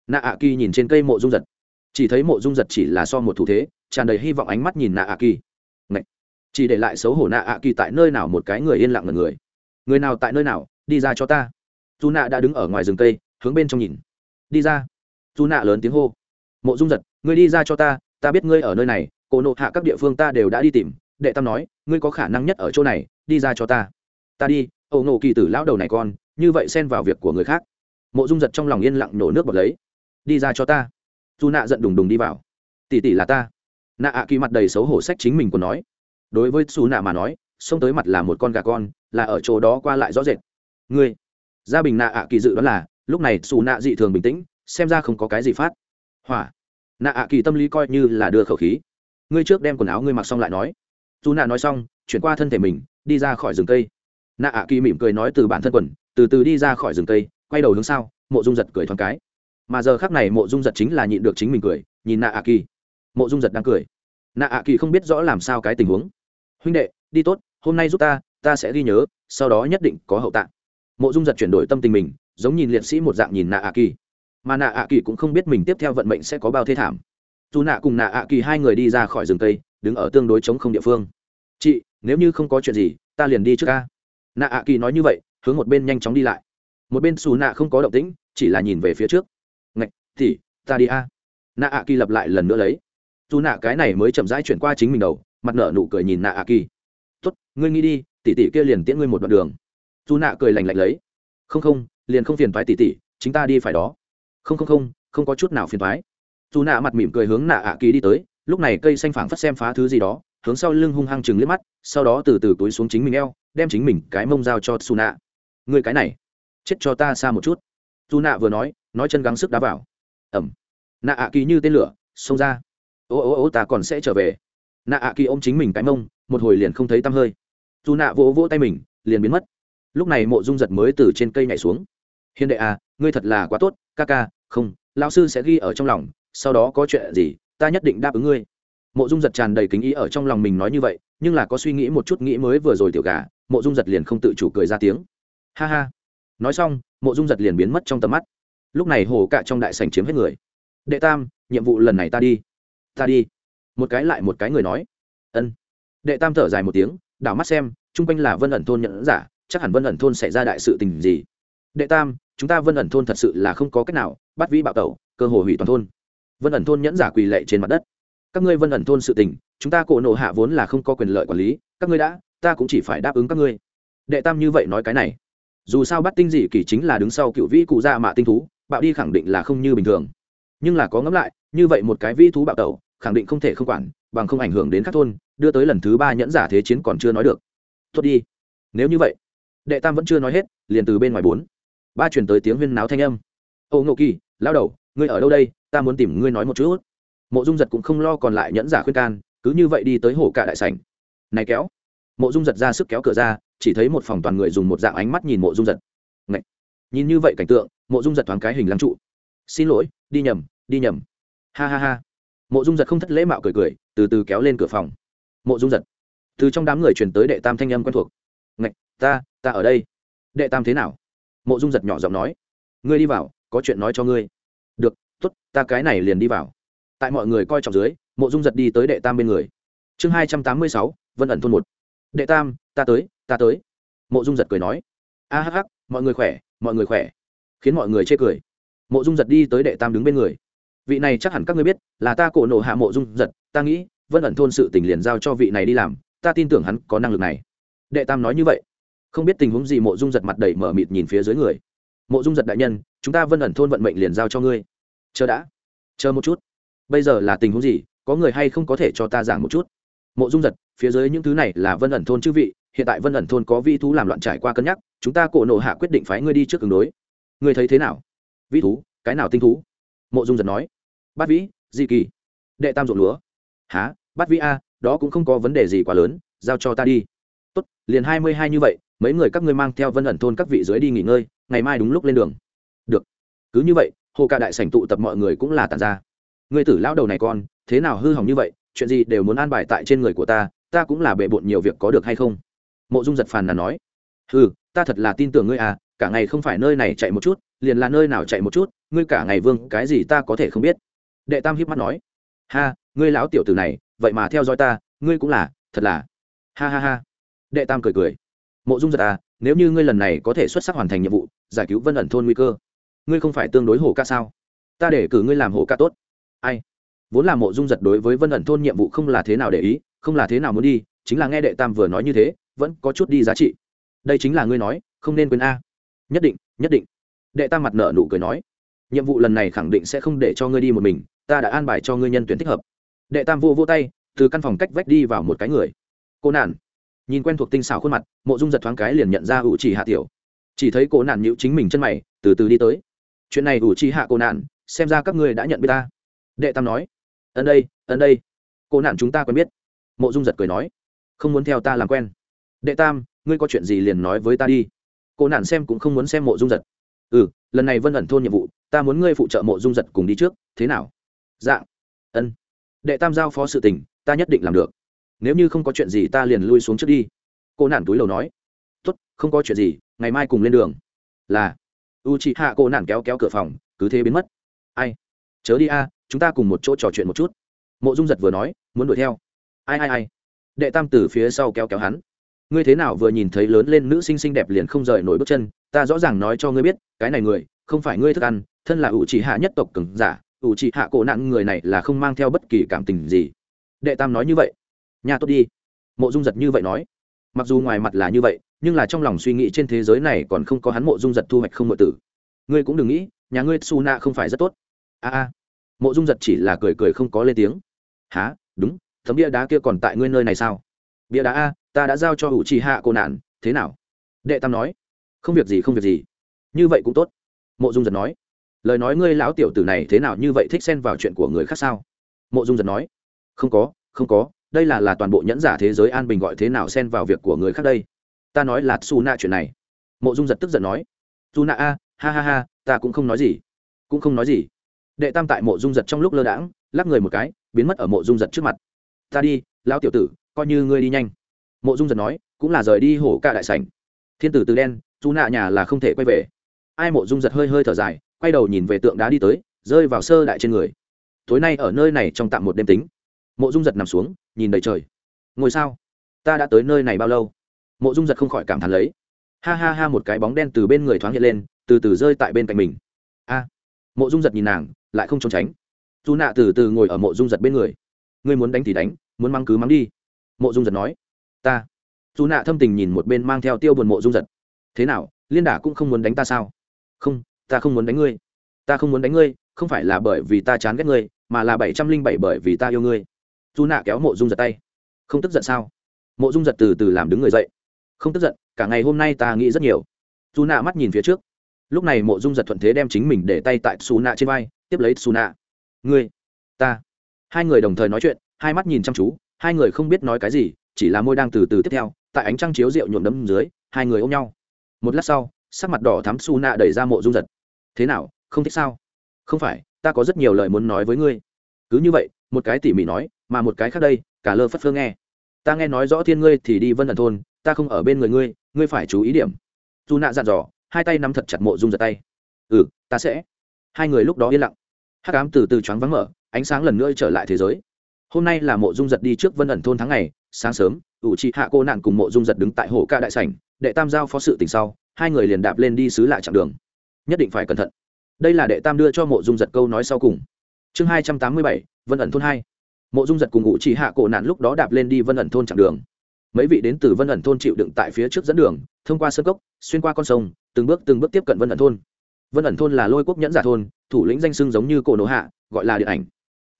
nạ ạ kỳ nhìn trên cây mộ dung giật. Chỉ thấy mộ dung giật chỉ là so một thủ thế, tràn đầy hy vọng ánh mắt nhìn nạ ạ kỳ Ngậy! chỉ để lại xấu hổ nạ ạ kỳ tại nơi nào một cái người yên lặng ngần người. Người nào tại nơi nào, đi ra cho ta. Dù nạ đã đứng ở ngoài rừng cây, hướng bên trong nhìn. Đi ra. Dù nạ lớn tiếng hô. Mộ dung giật, ngươi đi ra cho ta ta biết ngươi ở nơi này, cổ nộ hạ các địa phương ta đều đã đi tìm. Đệ tam nói, ngươi có khả năng nhất ở chỗ này, đi ra cho ta. Ta đi ẩu nộ kỳ tử lão đầu này con, như vậy xen vào việc của người khác. Mộ dung giật trong lòng yên lặng nổ nước bọt lấy đi ra cho ta. Dù nạ giận đùng đùng đi vào. Tỷ tỷ là ta. Nạ ạ kỳ mặt đầy xấu hổ sách chính mình còn nói. Đối với xù nạ mà nói, xông tới mặt là một con gà con, là ở chỗ đó qua lại rõ rệt. Ngươi. Gia bình nạ ạ kỳ dự đoán là, lúc này xù nạ dị thường bình tĩnh, xem ra không có cái gì phát. Hỏa. Nạ ạ kỳ tâm lý coi như là đưa khẩu khí. Ngươi trước đem quần áo ngươi mặc xong lại nói. Dù nạ nói xong, chuyển qua thân thể mình, đi ra khỏi rừng cây. Nạ ạ kỳ mỉm cười nói từ bản thân quần, từ từ đi ra khỏi rừng cây, quay đầu hướng sau, mộ dung giật cười thoáng cái mà giờ khác này mộ dung giật chính là nhịn được chính mình cười, nhìn nạ ạ kỳ mộ dung giật đang cười. Nạ ạ kỳ không biết rõ làm sao cái tình huống. Huynh đệ, đi tốt, hôm nay giúp ta ta sẽ ghi nhớ, sau đó nhất định có hậu tạ mộ dung giật chuyển đổi tâm tình mình, giống nhìn liệt sĩ một dạng nhìn nạ ạ kỳ mà nạ ạ kỳ cũng không biết mình tiếp theo vận mệnh sẽ có bao thế thảm. Dù nạ cùng nạ ạ kỳ hai người đi ra khỏi rừng cây, đứng ở tương đối chống không địa phương. Chị, nếu như không có chuyện gì, ta liền đi trước ca. Nạ ạ kỳ nói như vậy, hướng một bên nhanh chóng đi lại. Một bên xù nạ không có động tĩnh, chỉ là nhìn về phía trước thì ta đi a. Nạ ạ kỳ lặp lại lần nữa lấy. Dù nạ cái này mới chậm rãi chuyển qua chính mình đầu, mặt nở nụ cười nhìn nạ ạ kỳ tốt, ngươi nghĩ đi tỉ tỉ kia liền tiễn ngươi một đoạn đường. Dù nạ cười lành lạnh lấy. Không không, liền không phiền thoái tỉ tỉ chính ta đi phải đó. Không không không không có chút nào phiền thoái dù nạ mặt mỉm cười hướng nạ ạ kỳ đi tới, lúc này cây xanh phảng phất xem phá thứ gì đó, hướng sau lưng hung hăng chừng liếc mắt, sau đó từ từ túi xuống chính mình eo, đem chính mình cái mông dao cho su nạ người cái này, chết cho ta xa một chút. Dù nạ vừa nói nói chân gắng sức đá vào ẩm. Nạ ạ kỳ như tên lửa, xông ra. Ô ô ô, ta còn sẽ trở về. Nạ ạ kỳ ôm chính mình cái mông, một hồi liền không thấy tăm hơi. Dù nạ vỗ vỗ tay mình, liền biến mất. Lúc này mộ dung giật mới từ trên cây nhảy xuống. Hiền đệ à ngươi thật là quá tốt, ca ca, không, lão sư sẽ ghi ở trong lòng, sau đó có chuyện gì, ta nhất định đáp ứng ngươi. Mộ dung giật tràn đầy kính ý ở trong lòng mình nói như vậy, nhưng là có suy nghĩ một chút nghĩ mới vừa rồi tiểu gà, mộ dung giật liền không tự chủ cười ra tiếng. Ha ha. Nói xong, mộ dung giật liền biến mất trong tầm mắt lúc này hồ cạ trong đại sành chiếm hết người. Đệ tam, nhiệm vụ lần này ta đi. Ta đi. Một cái lại một cái người nói. Ân. Đệ tam thở dài một tiếng, đảo mắt xem, chung quanh là vân ẩn thôn nhận giả chắc hẳn vân ẩn thôn xảy ra đại sự tình gì. Đệ tam, chúng ta vân ẩn thôn thật sự là không có cách nào, bắt vĩ bạo tẩu, cơ hồ hủy toàn thôn. Vân ẩn thôn nhẫn giả quỳ lệ trên mặt đất. Các ngươi vân ẩn thôn sự tình, chúng ta cổ nộ hạ vốn là không có quyền lợi quản lý, các ngươi đã, ta cũng chỉ phải đáp ứng các ngươi. Đệ tam như vậy nói cái này. Dù sao bắt tinh dị kỳ chính là đứng sau cựu vĩ cụ gia mạ tinh thú bạo đi khẳng định là không như bình thường. Nhưng là có ngẫm lại, như vậy một cái vĩ thú bạo tẩu, khẳng định không thể không quản, bằng không ảnh hưởng đến các thôn, đưa tới lần thứ ba nhẫn giả thế chiến còn chưa nói được. Tốt đi. Nếu như vậy, đệ tam vẫn chưa nói hết, liền từ bên ngoài bốn. Ba chuyển tới tiếng huyên náo thanh âm. Ô ngộ kỳ, lao đầu, ngươi ở đâu đây? Ta muốn tìm ngươi nói một chút. Mộ dung giật cũng không lo còn lại nhẫn giả khuyên can, cứ như vậy đi tới hồ cả đại sảnh. Này kéo. Mộ dung giật ra sức kéo cửa ra, chỉ thấy một phòng toàn người dùng một dạng ánh mắt nhìn mộ dung giật nhìn như vậy cảnh tượng mộ dung giật thoáng cái hình lăng trụ. Xin lỗi đi nhầm đi nhầm. Ha ha ha. Mộ dung giật không thất lễ mạo cười cười từ từ kéo lên cửa phòng. Mộ dung giật. Từ trong đám người truyền tới đệ tam thanh âm quen thuộc. Ngạch, ta ta ở đây. Đệ tam thế nào? Mộ dung giật nhỏ giọng nói. Ngươi đi vào có chuyện nói cho ngươi. Được t ố t ta cái này liền đi vào. Tại mọi người coi trọng dưới mộ dung giật đi tới đệ tam bên người. Chương hai trăm tám mươi sáu vân ẩn thôn một. Đệ tam ta tới ta tới. Mộ dung giật cười nói. A hh mọi người khỏe? Mọi người khỏe. Khiến mọi người chê cười. Mộ dung giật đi tới đệ tam đứng bên người. Vị này chắc hẳn các ngươi biết, là ta cổ nộ hạ mộ dung giật, ta nghĩ, vân ẩn thôn sự t ì n h liền giao cho vị này đi làm, ta tin tưởng hắn có năng lực này. Đệ tam nói như vậy. Không biết tình huống gì mộ dung giật mặt đầy mở mịt nhìn phía dưới người. Mộ dung giật đại nhân, chúng ta vân ẩn thôn vận mệnh liền giao cho ngươi. Chờ đã. Chờ một chút. Bây giờ là tình huống gì, có người hay không có thể cho ta giảng một chút? Mộ dung giật, phía dưới những thứ này là vân ẩn thôn chư vị hiện tại vân ẩn thôn có vi thú làm loạn trải qua cân nhắc, chúng ta cổ nộ hạ quyết định phái ngươi đi trước ứng đối. Ngươi thấy thế nào? Vi thú, cái nào tinh thú? Mộ dung giật nói. Bát vĩ di kỳ. Đệ tam ruộng lúa. Há bát vĩ a, đó cũng không có vấn đề gì quá lớn, giao cho ta đi. Tốt, liền hai mươi hai như vậy, mấy người các ngươi mang theo vân ẩn thôn các vị dưới đi nghỉ ngơi, ngày mai đúng lúc lên đường. Được. Cứ như vậy, hồ ca đại sảnh tụ tập mọi người cũng là tàn ra. Người tử lão đầu này con, thế nào hư hỏng như vậy, chuyện gì đều muốn an bài tại trên người của ta ta cũng là bệ bộn nhiều việc có được hay không? Mộ dung giật phàn là nói ừ ta thật là tin tưởng ngươi à cả ngày không phải nơi này chạy một chút, liền là nơi nào chạy một chút, ngươi cả ngày vương, cái gì ta có thể không biết. Đệ tam hiếp mắt nói, ha, ngươi lão tiểu tử này, vậy mà theo dõi ta, ngươi cũng là, thật là. Ha ha ha. Đệ tam cười cười, mộ dung giật à nếu như ngươi lần này có thể xuất sắc hoàn thành nhiệm vụ, giải cứu vân ẩn thôn nguy cơ, ngươi không phải tương đối hổ ca sao? Ta để cử ngươi làm hổ ca tốt. Ai? Vốn là mộ dung giật đối với vân ẩn thôn nhiệm vụ không là thế nào để ý, không là thế nào muốn đi, chính là nghe đệ tam vừa nói như thế vẫn có chút đi giá trị. Đây chính là ngươi nói, không nên quên a. Nhất định nhất định. Đệ tam mặt nợ nụ cười nói. Nhiệm vụ lần này khẳng định sẽ không để cho ngươi đi một mình, ta đã an bài cho ngươi nhân tuyển thích hợp. Đệ tam vô vô tay, từ căn phòng cách vách đi vào một cái người. Cô nản. Nhìn quen thuộc tinh xảo khuôn mặt, mộ dung giật thoáng cái liền nhận ra ủ chỉ hạ tiểu. Chỉ thấy cô nản nhữ chính mình chân mày, từ từ đi tới. Chuyện này ủ chỉ hạ cô nản, xem ra các ngươi đã nhận biết ta. Đệ tam nói. Ân đây ân đây. Cô nản chúng ta quen biết. Mộ dung giật cười nói. Không muốn theo ta làm quen đệ tam, ngươi có chuyện gì liền nói với ta đi. Cô nạn xem cũng không muốn xem mộ dung giật. Ừ lần này vân ẩn thôn nhiệm vụ, ta muốn ngươi phụ trợ mộ dung giật cùng đi trước, thế nào? Dạ ân. Đệ tam giao phó sự tình, ta nhất định làm được. Nếu như không có chuyện gì ta liền lui xuống trước đi. Cô nản túi lầu nói. Tốt, không có chuyện gì, ngày mai cùng lên đường. Là. U chị hạ cô nản kéo kéo cửa phòng, cứ thế biến mất. Ai? Chớ đi a, chúng ta cùng một chỗ trò chuyện một chút. Mộ dung giật vừa nói, muốn đuổi theo. Ai ai ai. Đệ tam từ phía sau kéo kéo hắn ngươi thế nào vừa nhìn thấy lớn lên nữ sinh xinh đẹp liền không rời nổi bước chân, ta rõ ràng nói cho ngươi biết, cái này người, không phải ngươi thức ăn, thân là ủ chỉ hạ nhất tộc cường giả, ủ chỉ hạ cổ nạn người này là không mang theo bất kỳ cảm tình gì. Đệ tam nói như vậy. Nhà tốt đi. Mộ dung giật như vậy nói. Mặc dù ngoài mặt là như vậy, nhưng là trong lòng suy nghĩ trên thế giới này còn không có hắn mộ dung giật thu hoạch không nội tử. Ngươi cũng đừng nghĩ, nhà ngươi su na không phải rất tốt. A a. Mộ dung giật chỉ là cười cười không có lên tiếng. Há đúng thấm bia đá kia còn tại ngươi nơi này sao? Bia đá a ta đã giao cho hữu trì hạ cô nạn, thế nào? Đệ tam nói. Không việc gì, không việc gì. Như vậy cũng tốt. Mộ dung giật nói. Lời nói ngươi lão tiểu tử này thế nào như vậy thích xen vào chuyện của người khác sao? Mộ dung giật nói. Không có không có. Đây là là toàn bộ nhẫn giả thế giới an bình gọi thế nào xen vào việc của người khác đây? Ta nói là su na chuyện này. Mộ dung giật tức giận nói. Su na, a, ha ha ha, ta cũng không nói gì. Cũng không nói gì. Đệ tam tại mộ dung giật trong lúc lơ đãng, lắc người một cái, biến mất ở mộ dung giật trước mặt. Ta đi, lão tiểu tử, coi như ngươi đi nhanh mộ dung giật nói, cũng là rời đi hổ ca đại sảnh. Thiên tử từ đen, chú nạ nhà là không thể quay về. Ai mộ dung giật hơi hơi thở dài, quay đầu nhìn về tượng đá đi tới, rơi vào sơ đại trên người. Tối nay ở nơi này trong tạm một đêm tính. Mộ dung giật nằm xuống, nhìn đầy trời. Ngồi sao? Ta đã tới nơi này bao lâu? Mộ dung giật không khỏi cảm thán lấy. Ha ha ha, một cái bóng đen từ bên người thoáng hiện lên, từ từ rơi tại bên cạnh mình. A. Mộ dung giật nhìn nàng, lại không trốn tránh. Dù nạ từ từ ngồi ở mộ dung giật bên người. Ngươi muốn đánh thì đánh, muốn mắng cứ mắng đi. Mộ dung giật nói ta. Dù nạ thâm tình nhìn một bên mang theo tiêu buồn mộ dung giật. Thế nào, liên đả cũng không muốn đánh ta sao? Không, ta không muốn đánh ngươi. Ta không muốn đánh ngươi, không phải là bởi vì ta chán ghét ngươi, mà là bảy trăm linh bảy bởi vì ta yêu ngươi. Dù nạ kéo mộ dung giật tay. Không tức giận sao? Mộ dung giật từ từ làm đứng người dậy. Không tức giận, cả ngày hôm nay ta nghĩ rất nhiều. Dù nạ mắt nhìn phía trước. Lúc này mộ dung giật thuận thế đem chính mình để tay tại xù nạ trên vai, tiếp lấy xù nạ. Ngươi, ta. Hai người đồng thời nói chuyện, hai mắt nhìn chăm chú, hai người không biết nói cái gì chỉ là môi đang từ từ tiếp theo, tại ánh trăng chiếu rượu nhuộm đấm dưới, hai người ôm nhau. Một lát sau, sắc mặt đỏ thắm su nạ đẩy ra mộ dung giật. Thế nào, không thích sao? Không phải, ta có rất nhiều lời muốn nói với ngươi. Cứ như vậy, một cái tỉ mỉ nói, mà một cái khác đây, cả lơ phất phơ nghe. Ta nghe nói rõ thiên ngươi thì đi vân ẩn thôn, ta không ở bên người ngươi ngươi phải chú ý điểm. Dù nạ dặn dò, hai tay nắm thật chặt mộ dung giật tay. Ừ ta sẽ. Hai người lúc đó yên lặng. Hắc ám từ từ choáng vắng mở, ánh sáng lần nữa trở lại thế giới hôm nay là mộ dung giật đi trước vân ẩn thôn tháng ngày, sáng sớm, ủ trị hạ cô nạn cùng mộ dung giật đứng tại hồ ca đại sảnh, đệ tam giao phó sự tình sau, hai người liền đạp lên đi xứ lại chặng đường. Nhất định phải cẩn thận. Đây là đệ tam đưa cho mộ dung giật câu nói sau cùng. Chương hai trăm tám mươi bảy, vân ẩn thôn hai. Mộ dung giật cùng ủ chỉ hạ cổ nạn lúc đó đạp lên đi vân ẩn thôn chặng đường. Mấy vị đến từ vân ẩn thôn chịu đựng tại phía trước dẫn đường, thông qua sơ cốc, xuyên qua con sông, từng bước từng bước tiếp cận vân ẩn thôn. Vân ẩn thôn là lôi quốc nhẫn giả thôn, thủ lĩnh danh sưng giống như cổ nổ hạ, gọi là điện ảnh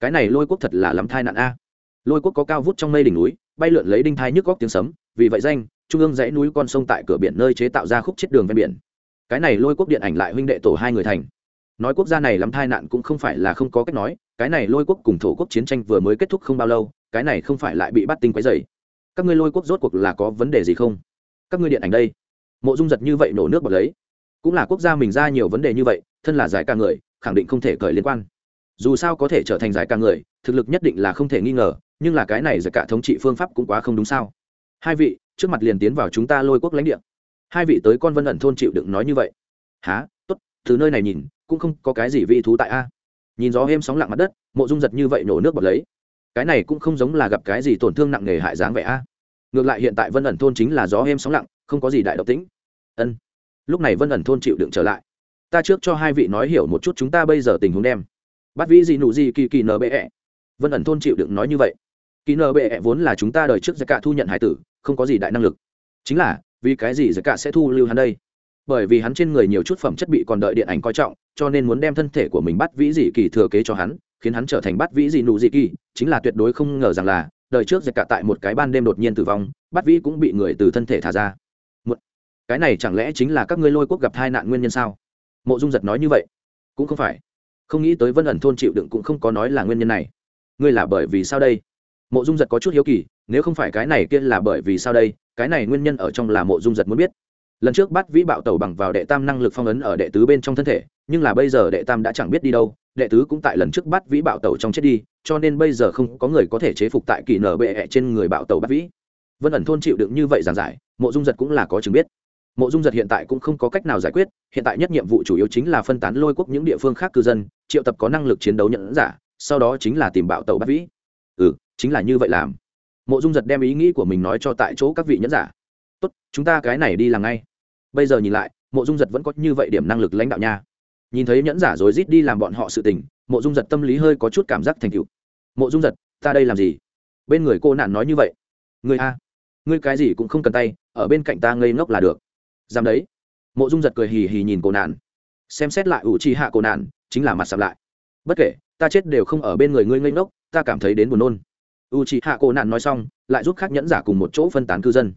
cái này lôi quốc thật là lắm thai nạn a. Lôi quốc có cao vút trong mây đỉnh núi, bay lượn lấy đinh thai nhức góc tiếng sấm, vì vậy danh, trung ương dãy núi con sông tại cửa biển nơi chế tạo ra khúc chết đường ven biển. Cái này lôi quốc điện ảnh lại huynh đệ tổ hai người thành. Nói quốc gia này lắm thai nạn cũng không phải là không có cách nói, cái này lôi quốc cùng thổ quốc chiến tranh vừa mới kết thúc không bao lâu, cái này không phải lại bị bắt tinh quấy dày các ngươi lôi quốc rốt cuộc là có vấn đề gì không? Các ngươi điện ảnh đây. Mộ dung giật như vậy nổ nước bọt lấy. Cũng là quốc gia mình ra nhiều vấn đề như vậy, thân là giải ca người, khẳng định không thể cởi liên quan dù sao có thể trở thành giải ca người, thực lực nhất định là không thể nghi ngờ, nhưng là cái này giải cả thống trị phương pháp cũng quá không đúng sao. Hai vị, trước mặt liền tiến vào chúng ta lôi quốc lãnh địa. Hai vị tới con vân ẩn thôn chịu đựng nói như vậy. Há t ố t từ nơi này nhìn, cũng không có cái gì vị thú tại a. Nhìn gió êm sóng lặng mặt đất, mộ dung giật như vậy nổ nước bọt lấy. Cái này cũng không giống là gặp cái gì tổn thương nặng nề hại dáng vẻ a. Ngược lại hiện tại vân ẩn thôn chính là gió êm sóng lặng, không có gì đại độc tính ân. Lúc này vân ẩn thôn chịu đựng trở lại. Ta trước cho hai vị nói hiểu một chút chúng ta bây giờ tình huống đem bắt vĩ gì nụ gì kỳ kỳ nở bệ ẹ. Vân ẩn thôn chịu đựng nói như vậy. Kỳ nở bệ ẹ vốn là chúng ta đời trước giải cả thu nhận hải tử, không có gì đại năng lực. Chính là, vì cái gì giải cả sẽ thu lưu hắn đây? Bởi vì hắn trên người nhiều chút phẩm chất bị còn đợi điện ảnh coi trọng, cho nên muốn đem thân thể của mình bắt vĩ dị kỳ thừa kế cho hắn, khiến hắn trở thành bắt vĩ dị nụ dị kỳ. Chính là tuyệt đối không ngờ rằng là, đời trước giặc cả tại một cái ban đêm đột nhiên tử vong bắt vĩ cũng bị người từ thân thể thả ra. Một cái này chẳng lẽ chính là các ngươi lôi quốc gặp tai nạn nguyên nhân sao? Mộ dung giật nói như vậy. Cũng không phải không nghĩ tới vân ẩn thôn chịu đựng cũng không có nói là nguyên nhân này. Ngươi là bởi vì sao đây? Mộ dung giật có chút hiếu kỳ, nếu không phải cái này kia là bởi vì sao đây, cái này nguyên nhân ở trong là mộ dung giật muốn biết. Lần trước bắt vĩ bạo tẩu bằng vào đệ tam năng lực phong ấn ở đệ tứ bên trong thân thể, nhưng là bây giờ đệ tam đã chẳng biết đi đâu, đệ tứ cũng tại lần trước bắt vĩ bạo tẩu trong chết đi, cho nên bây giờ không có người có thể chế phục tại kỳ nở bệ trên người bạo tẩu bắt vĩ. Vân ẩn thôn chịu đựng như vậy giản giải, mộ dung giật cũng là có chứng biết mộ dung giật hiện tại cũng không có cách nào giải quyết, hiện tại nhất nhiệm vụ chủ yếu chính là phân tán lôi quốc những địa phương khác cư dân, triệu tập có năng lực chiến đấu nhận giả, sau đó chính là tìm bạo tàu bắt vĩ. Ừ chính là như vậy làm. Mộ dung giật đem ý nghĩ của mình nói cho tại chỗ các vị nhẫn giả. Tốt, chúng ta cái này đi làm ngay. Bây giờ nhìn lại, mộ dung giật vẫn có như vậy điểm năng lực lãnh đạo nha. Nhìn thấy nhẫn giả rồi rít đi làm bọn họ sự tình, mộ dung giật tâm lý hơi có chút cảm giác thành cựu mộ dung giật, ta đây làm gì? Bên người cô nạn nói như vậy. Người a, ngươi cái gì cũng không cần tay, ở bên cạnh ta ngây ngốc là được dám đấy. Mộ dung giật cười hì hì nhìn Cổ nạn. Xem xét lại ủ trì hạ Cổ nạn, chính là mặt sạp lại. Bất kể, ta chết đều không ở bên người ngươi ngây ngốc, ta cảm thấy đến buồn nôn. U trì hạ Cổ nạn nói xong, lại giúp khác nhẫn giả cùng một chỗ phân tán cư dân.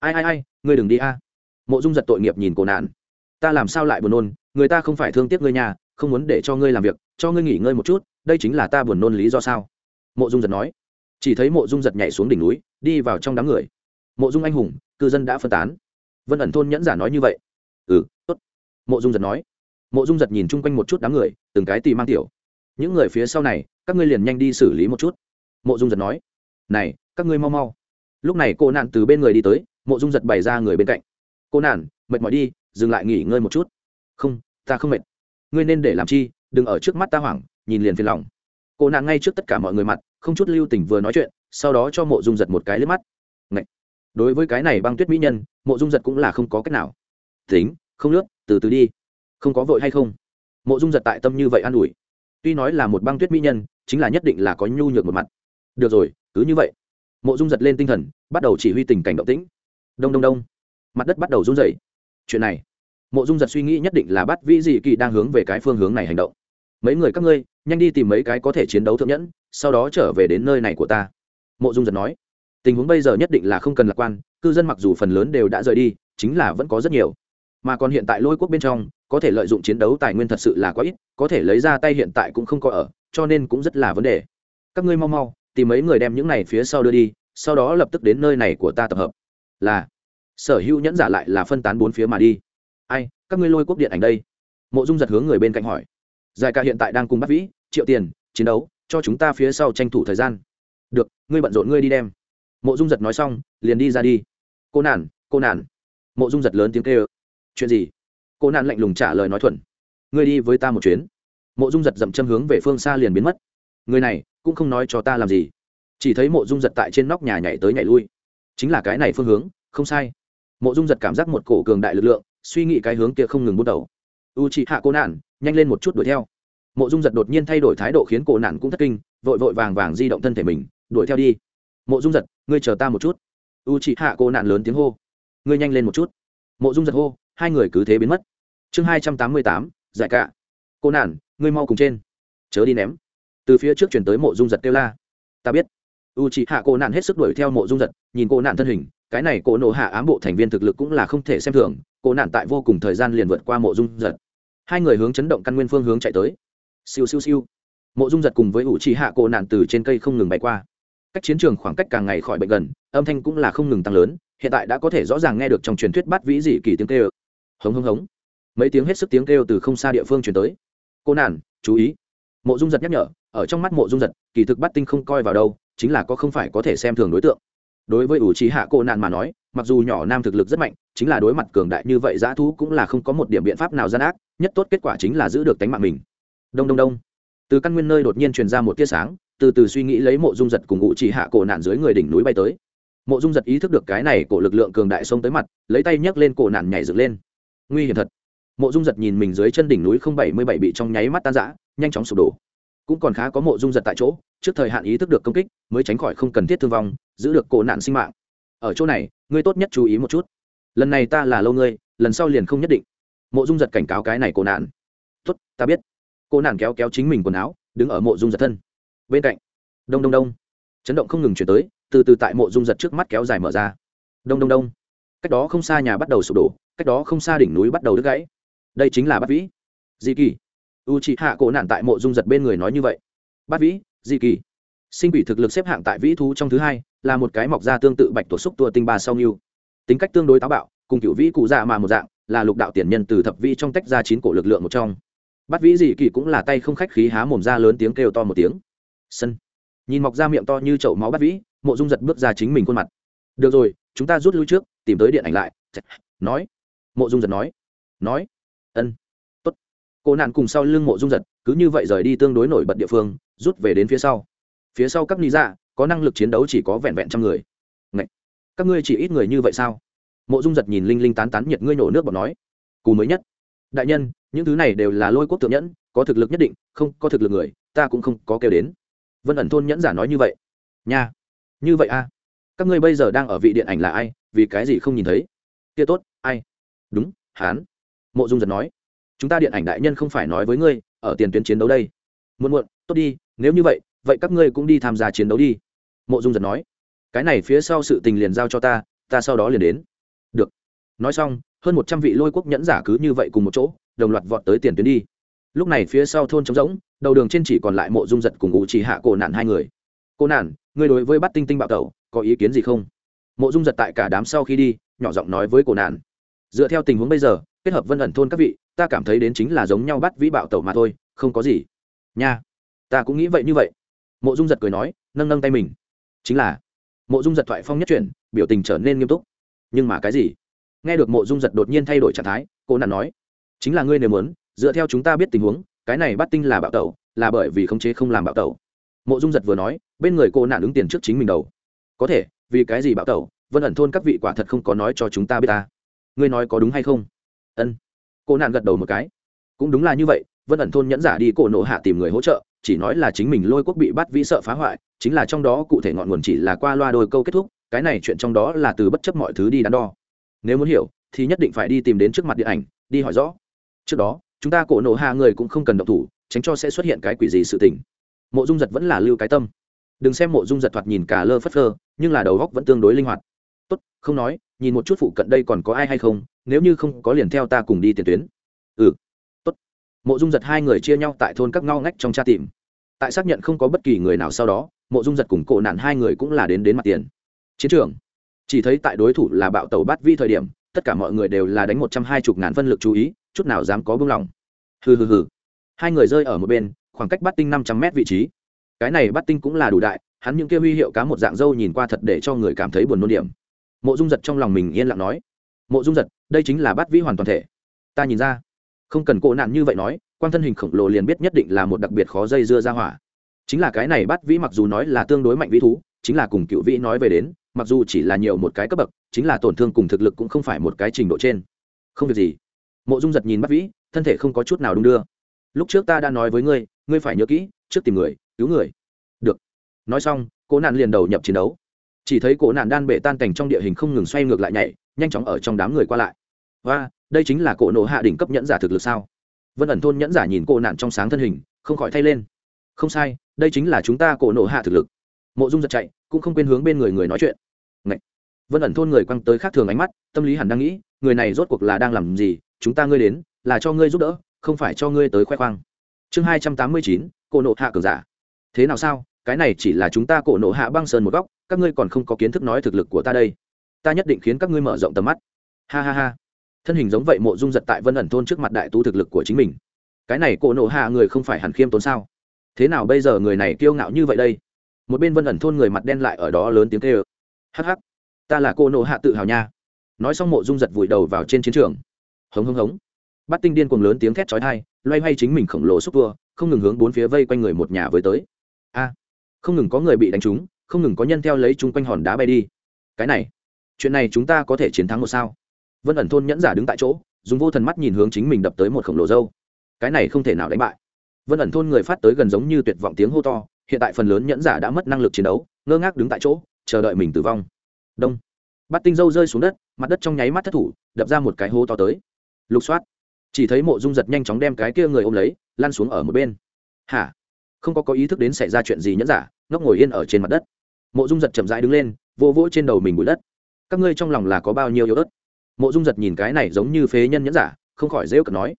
Ai ai ai, ngươi đừng đi a. Mộ dung giật tội nghiệp nhìn Cổ nạn. Ta làm sao lại buồn nôn, người ta không phải thương tiếc ngươi nhà không muốn để cho ngươi làm việc, cho ngươi nghỉ ngơi một chút, đây chính là ta buồn nôn lý do sao? Mộ dung giật nói. Chỉ thấy mộ dung giật nhảy xuống đỉnh núi, đi vào trong đám người. Mộ dung anh hùng, cư dân đã phân tán vân ẩn thôn nhẫn giả nói như vậy ừ tốt mộ dung giật nói mộ dung giật nhìn chung quanh một chút đám người từng cái tì mang tiểu những người phía sau này các ngươi liền nhanh đi xử lý một chút mộ dung giật nói này các ngươi mau mau lúc này cô nạn từ bên người đi tới mộ dung giật bày ra người bên cạnh cô nạn mệt mỏi đi dừng lại nghỉ ngơi một chút không ta không mệt ngươi nên để làm chi đừng ở trước mắt ta hoảng nhìn liền phiền lòng cô nạn ngay trước tất cả mọi người mặt không chút lưu tình vừa nói chuyện sau đó cho mộ dung giật một cái liếc mắt Ngậy đối với cái này băng tuyết mỹ nhân, mộ dung giật cũng là không có cách nào. Tính, không lướt, từ từ đi. Không có vội hay không? Mộ dung giật tại tâm như vậy an ủi. Tuy nói là một băng tuyết mỹ nhân, chính là nhất định là có nhu nhược một mặt. Được rồi, cứ như vậy. Mộ dung giật lên tinh thần, bắt đầu chỉ huy tình cảnh động tĩnh. Đông đông đông. Mặt đất bắt đầu run rẩy. Chuyện này. Mộ dung giật suy nghĩ nhất định là bắt vĩ dị kỳ đang hướng về cái phương hướng này hành động. Mấy người các ngươi, nhanh đi tìm mấy cái có thể chiến đấu thượng nhẫn, sau đó trở về đến nơi này của ta. Mộ dung giật nói tình huống bây giờ nhất định là không cần lạc quan, cư dân mặc dù phần lớn đều đã rời đi, chính là vẫn có rất nhiều. Mà còn hiện tại lôi quốc bên trong, có thể lợi dụng chiến đấu tài nguyên thật sự là quá ít, có thể lấy ra tay hiện tại cũng không có ở, cho nên cũng rất là vấn đề. Các ngươi mau mau, tìm mấy người đem những này phía sau đưa đi, sau đó lập tức đến nơi này của ta tập hợp. Là, sở hữu nhẫn giả lại là phân tán bốn phía mà đi. Ai, các ngươi lôi quốc điện ảnh đây? Mộ dung giật hướng người bên cạnh hỏi. Giải ca hiện tại đang cùng bắt vĩ, triệu tiền, chiến đấu, cho chúng ta phía sau tranh thủ thời gian. Được, ngươi bận rộn ngươi đi đem mộ dung giật nói xong, liền đi ra đi. Cô nản cô nản. Mộ dung giật lớn tiếng kêu. Chuyện gì? Cô nản lạnh lùng trả lời nói thuần. Ngươi đi với ta một chuyến. Mộ dung giật dậm châm hướng về phương xa liền biến mất. Người này cũng không nói cho ta làm gì. Chỉ thấy mộ dung giật tại trên nóc nhà nhảy tới nhảy lui. Chính là cái này phương hướng, không sai. Mộ dung giật cảm giác một cổ cường đại lực lượng, suy nghĩ cái hướng kia không ngừng bút đầu. U chị hạ cô nạn nhanh lên một chút đuổi theo. Mộ dung giật đột nhiên thay đổi thái độ khiến cổ nạn cũng thất kinh, vội vội vàng vàng di động thân thể mình, đuổi theo đi. Mộ dung giật ngươi chờ ta một chút. U chị hạ cô nạn lớn tiếng hô. Ngươi nhanh lên một chút. Mộ dung giật hô, hai người cứ thế biến mất. Chương hai trăm tám mươi tám, giải cạ. Cô nạn, ngươi mau cùng trên. Chớ đi ném. Từ phía trước chuyển tới mộ dung giật kêu la. Ta biết. U chị hạ cô nạn hết sức đuổi theo mộ dung giật, nhìn cô nạn thân hình, cái này cô nộ hạ ám bộ thành viên thực lực cũng là không thể xem thường, cô nạn tại vô cùng thời gian liền vượt qua mộ dung giật. Hai người hướng chấn động căn nguyên phương hướng chạy tới. Siêu siêu siêu. Mộ dung giật cùng với ủ trì hạ cô nạn từ trên cây không ngừng bay qua cách chiến trường khoảng cách càng ngày khỏi bệnh gần, âm thanh cũng là không ngừng tăng lớn, hiện tại đã có thể rõ ràng nghe được trong truyền thuyết bắt vĩ dị kỳ tiếng kêu. Hống hống hống. Mấy tiếng hết sức tiếng kêu từ không xa địa phương truyền tới. Cô nản, chú ý. Mộ dung giật nhắc nhở, ở trong mắt mộ dung giật, kỳ thực bắt tinh không coi vào đâu, chính là có không phải có thể xem thường đối tượng. Đối với ủ trí hạ cô nạn mà nói, mặc dù nhỏ nam thực lực rất mạnh, chính là đối mặt cường đại như vậy dã thú cũng là không có một điểm biện pháp nào gian ác, nhất tốt kết quả chính là giữ được tánh mạng mình. Đông đông đông. Từ căn nguyên nơi đột nhiên truyền ra một tia sáng từ từ suy nghĩ lấy mộ dung giật cùng ngụ chỉ hạ cổ nạn dưới người đỉnh núi bay tới. Mộ dung giật ý thức được cái này cổ lực lượng cường đại xông tới mặt, lấy tay nhấc lên cổ nạn nhảy dựng lên. Nguy hiểm thật. Mộ dung giật nhìn mình dưới chân đỉnh núi không bảy mươi bảy bị trong nháy mắt tan rã, nhanh chóng sụp đổ. Cũng còn khá có mộ dung giật tại chỗ, trước thời hạn ý thức được công kích, mới tránh khỏi không cần thiết thương vong, giữ được cổ nạn sinh mạng. Ở chỗ này, ngươi tốt nhất chú ý một chút. Lần này ta là lâu ngươi, lần sau liền không nhất định. Mộ dung giật cảnh cáo cái này cổ nạn. Tốt, ta biết. Cổ nạn kéo kéo chính mình quần áo, đứng ở mộ dung giật thân bên cạnh. Đông đông đông. Chấn động không ngừng chuyển tới, từ từ tại mộ dung giật trước mắt kéo dài mở ra. Đông đông đông. Cách đó không xa nhà bắt đầu sụp đổ, cách đó không xa đỉnh núi bắt đầu đứt gãy. Đây chính là bát vĩ. Di kỳ. U chị hạ cổ nạn tại mộ dung giật bên người nói như vậy. Bát vĩ di kỳ. Sinh quỷ thực lực xếp hạng tại vĩ thú trong thứ hai, là một cái mọc ra tương tự bạch tổ xúc tua tinh ba sau nghiêu tính cách tương đối táo bạo, cùng cựu vĩ cụ dạ mà một dạng, là lục đạo tiền nhân từ thập vĩ trong tách ra chín cổ lực lượng một trong. Bắt vĩ dị kỳ cũng là tay không khách khí há mồm ra lớn tiếng kêu to một tiếng sân. Nhìn mọc ra miệng to như chậu máu bắt vĩ, mộ dung giật bước ra chính mình khuôn mặt. Được rồi, chúng ta rút lui trước, tìm tới điện ảnh lại. Nói. Mộ dung giật nói. Nói. Ân. Tốt. Cô nạn cùng sau lưng mộ dung giật, cứ như vậy rời đi tương đối nổi bật địa phương, rút về đến phía sau. Phía sau các ni dạ có năng lực chiến đấu chỉ có vẹn vẹn trăm người. Ngậy! các ngươi chỉ ít người như vậy sao? Mộ dung giật nhìn linh linh tán tán nhiệt ngươi nổ nước bọt nói. Cù mới nhất. Đại nhân, những thứ này đều là lôi quốc thượng nhẫn, có thực lực nhất định, không có thực lực người, ta cũng không có kêu đến vân ẩn thôn nhẫn giả nói như vậy nha như vậy a à? các ngươi bây giờ đang ở vị điện ảnh là ai? vì cái gì không nhìn thấy? kia tốt, ai? đúng, hán. mộ dung giật nói, chúng ta điện ảnh đại nhân không phải nói với ngươi, ở tiền tuyến chiến đấu đây. muộn muộn, tốt đi, nếu như vậy vậy các ngươi cũng đi tham gia chiến đấu đi. mộ dung giật nói, cái này phía sau sự tình liền giao cho ta ta sau đó liền đến. được. nói xong, hơn một trăm vị lôi quốc nhẫn giả cứ như vậy cùng một chỗ, đồng loạt vọt tới tiền tuyến đi. lúc này phía sau thôn trống rỗng đầu đường trên chỉ còn lại mộ dung giật cùng ngụ chỉ hạ cổ nạn hai người. Cô nạn, ngươi đối với bắt tinh tinh bạo tẩu, có ý kiến gì không? Mộ dung giật tại cả đám sau khi đi, nhỏ giọng nói với cổ nạn. Dựa theo tình huống bây giờ, kết hợp vân ẩn thôn các vị, ta cảm thấy đến chính là giống nhau bắt vĩ bạo tẩu mà thôi, không có gì. Nha, ta cũng nghĩ vậy như vậy. Mộ dung giật cười nói, nâng nâng tay mình. Chính là, mộ dung giật thoại phong nhất chuyển, biểu tình trở nên nghiêm túc. Nhưng mà cái gì? Nghe được mộ dung giật đột nhiên thay đổi trạng thái cô nạn nói, chính là ngươi nếu muốn, dựa theo chúng ta biết tình huống cái này bắt tinh là bạo tẩu, là bởi vì khống chế không làm bạo tẩu. Mộ dung giật vừa nói, bên người cô nạn ứng tiền trước chính mình đầu. Có thể, vì cái gì bạo tẩu? Vân ẩn thôn các vị quả thật không có nói cho chúng ta biết ta. Ngươi nói có đúng hay không? Ân. Cô nạn gật đầu một cái. Cũng đúng là như vậy, vân ẩn thôn nhẫn giả đi cổ nộ hạ tìm người hỗ trợ, chỉ nói là chính mình lôi quốc bị bắt vĩ sợ phá hoại, chính là trong đó cụ thể ngọn nguồn chỉ là qua loa đôi câu kết thúc, cái này chuyện trong đó là từ bất chấp mọi thứ đi đắn đo. Nếu muốn hiểu, thì nhất định phải đi tìm đến trước mặt điện ảnh, đi hỏi rõ. Trước đó chúng ta cổ nộ hạ người cũng không cần động thủ, tránh cho sẽ xuất hiện cái quỷ gì sự tình. Mộ dung giật vẫn là lưu cái tâm. Đừng xem mộ dung giật thoạt nhìn cả lơ phất phơ, nhưng là đầu góc vẫn tương đối linh hoạt. Tốt, không nói, nhìn một chút phụ cận đây còn có ai hay không, nếu như không có liền theo ta cùng đi tiền tuyến. Ừ tốt. Mộ dung giật hai người chia nhau tại thôn các ngao ngách trong tra tìm. Tại xác nhận không có bất kỳ người nào sau đó, mộ dung giật cùng cổ nạn hai người cũng là đến đến mặt tiền. Chiến trường. Chỉ thấy tại đối thủ là bạo tàu bát vi thời điểm, tất cả mọi người đều là đánh một trăm hai mươi ngàn phân lực chú ý, chút nào dám có bưng lòng hừ hừ hừ. Hai người rơi ở một bên, khoảng cách bắt tinh năm trăm mét vị trí. Cái này bắt tinh cũng là đủ đại, hắn những kia huy hiệu cá một dạng dâu nhìn qua thật để cho người cảm thấy buồn nôn điểm. Mộ dung giật trong lòng mình yên lặng nói, mộ dung giật, đây chính là bắt vĩ hoàn toàn thể. Ta nhìn ra, không cần cộ nạn như vậy nói quan thân hình khổng lồ liền biết nhất định là một đặc biệt khó dây dưa ra hỏa. Chính là cái này bắt vĩ mặc dù nói là tương đối mạnh vĩ thú, chính là cùng cựu vĩ nói về đến, mặc dù chỉ là nhiều một cái cấp bậc, chính là tổn thương cùng thực lực cũng không phải một cái trình độ trên. Không việc gì. Mộ dung giật nhìn bắt vĩ thân thể không có chút nào đung đưa. Lúc trước ta đã nói với ngươi ngươi phải nhớ kỹ, trước tìm người, cứu người. Được. Nói xong, cố nạn liền đầu nhập chiến đấu. Chỉ thấy cổ nạn đan bệ tan cảnh trong địa hình không ngừng xoay ngược lại nhảy, nhanh chóng ở trong đám người qua lại. Và đây chính là cổ nổ hạ đỉnh cấp nhẫn giả thực lực sao? Vân ẩn thôn nhẫn giả nhìn cổ nạn trong sáng thân hình, không khỏi thay lên. Không sai, đây chính là chúng ta cổ nổ hạ thực lực. Mộ dung giật chạy, cũng không quên hướng bên người người nói chuyện. Ngậy! vân ẩn thôn người quăng tới khác thường ánh mắt, tâm lý hẳn đang nghĩ, người này rốt cuộc là đang làm gì, chúng ta ngươi đến là cho ngươi giúp đỡ, không phải cho ngươi tới khoe khoang. Chương hai trăm tám mươi chín, cổ nộ hạ cường giả. Thế nào sao? Cái này chỉ là chúng ta cổ nộ hạ băng sơn một góc, các ngươi còn không có kiến thức nói thực lực của ta đây. Ta nhất định khiến các ngươi mở rộng tầm mắt. Ha ha ha. Thân hình giống vậy mộ dung giật tại vân ẩn thôn trước mặt đại tu thực lực của chính mình. Cái này cổ nộ hạ người không phải hẳn khiêm tốn sao? Thế nào bây giờ người này kiêu ngạo như vậy đây? Một bên vân ẩn thôn người mặt đen lại ở đó lớn tiếng kêu. Hắc hắc, ta là cô nộ hạ tự hào nha. Nói xong mộ dung giật vùi đầu vào trên chiến trường. Hống hống hống bắt tinh điên cuồng lớn tiếng thét chói tai, loay hoay chính mình khổng lồ xúc tua, không ngừng hướng bốn phía vây quanh người một nhà với tới. A, không ngừng có người bị đánh trúng, không ngừng có nhân theo lấy chúng quanh hòn đá bay đi. Cái này, chuyện này chúng ta có thể chiến thắng một sao? Vân ẩn thôn nhẫn giả đứng tại chỗ, dùng vô thần mắt nhìn hướng chính mình đập tới một khổng lồ dâu. Cái này không thể nào đánh bại. Vân ẩn thôn người phát tới gần giống như tuyệt vọng tiếng hô to, hiện tại phần lớn nhẫn giả đã mất năng lực chiến đấu, ngơ ngác đứng tại chỗ, chờ đợi mình tử vong. Đông. Bắt tinh dâu rơi xuống đất, mặt đất trong nháy mắt thất thủ, đập ra một cái hố to tới. Lục soát chỉ thấy mộ dung giật nhanh chóng đem cái kia người ôm lấy, lăn xuống ở một bên. Hả? Không có có ý thức đến xảy ra chuyện gì nhẫn giả, ngốc ngồi yên ở trên mặt đất. Mộ dung giật chậm rãi đứng lên vô vỗ trên đầu mình bụi đất. Các ngươi trong lòng là có bao nhiêu yếu ớt? Mộ dung giật nhìn cái này giống như phế nhân nhẫn giả, không khỏi dễ cợt nói.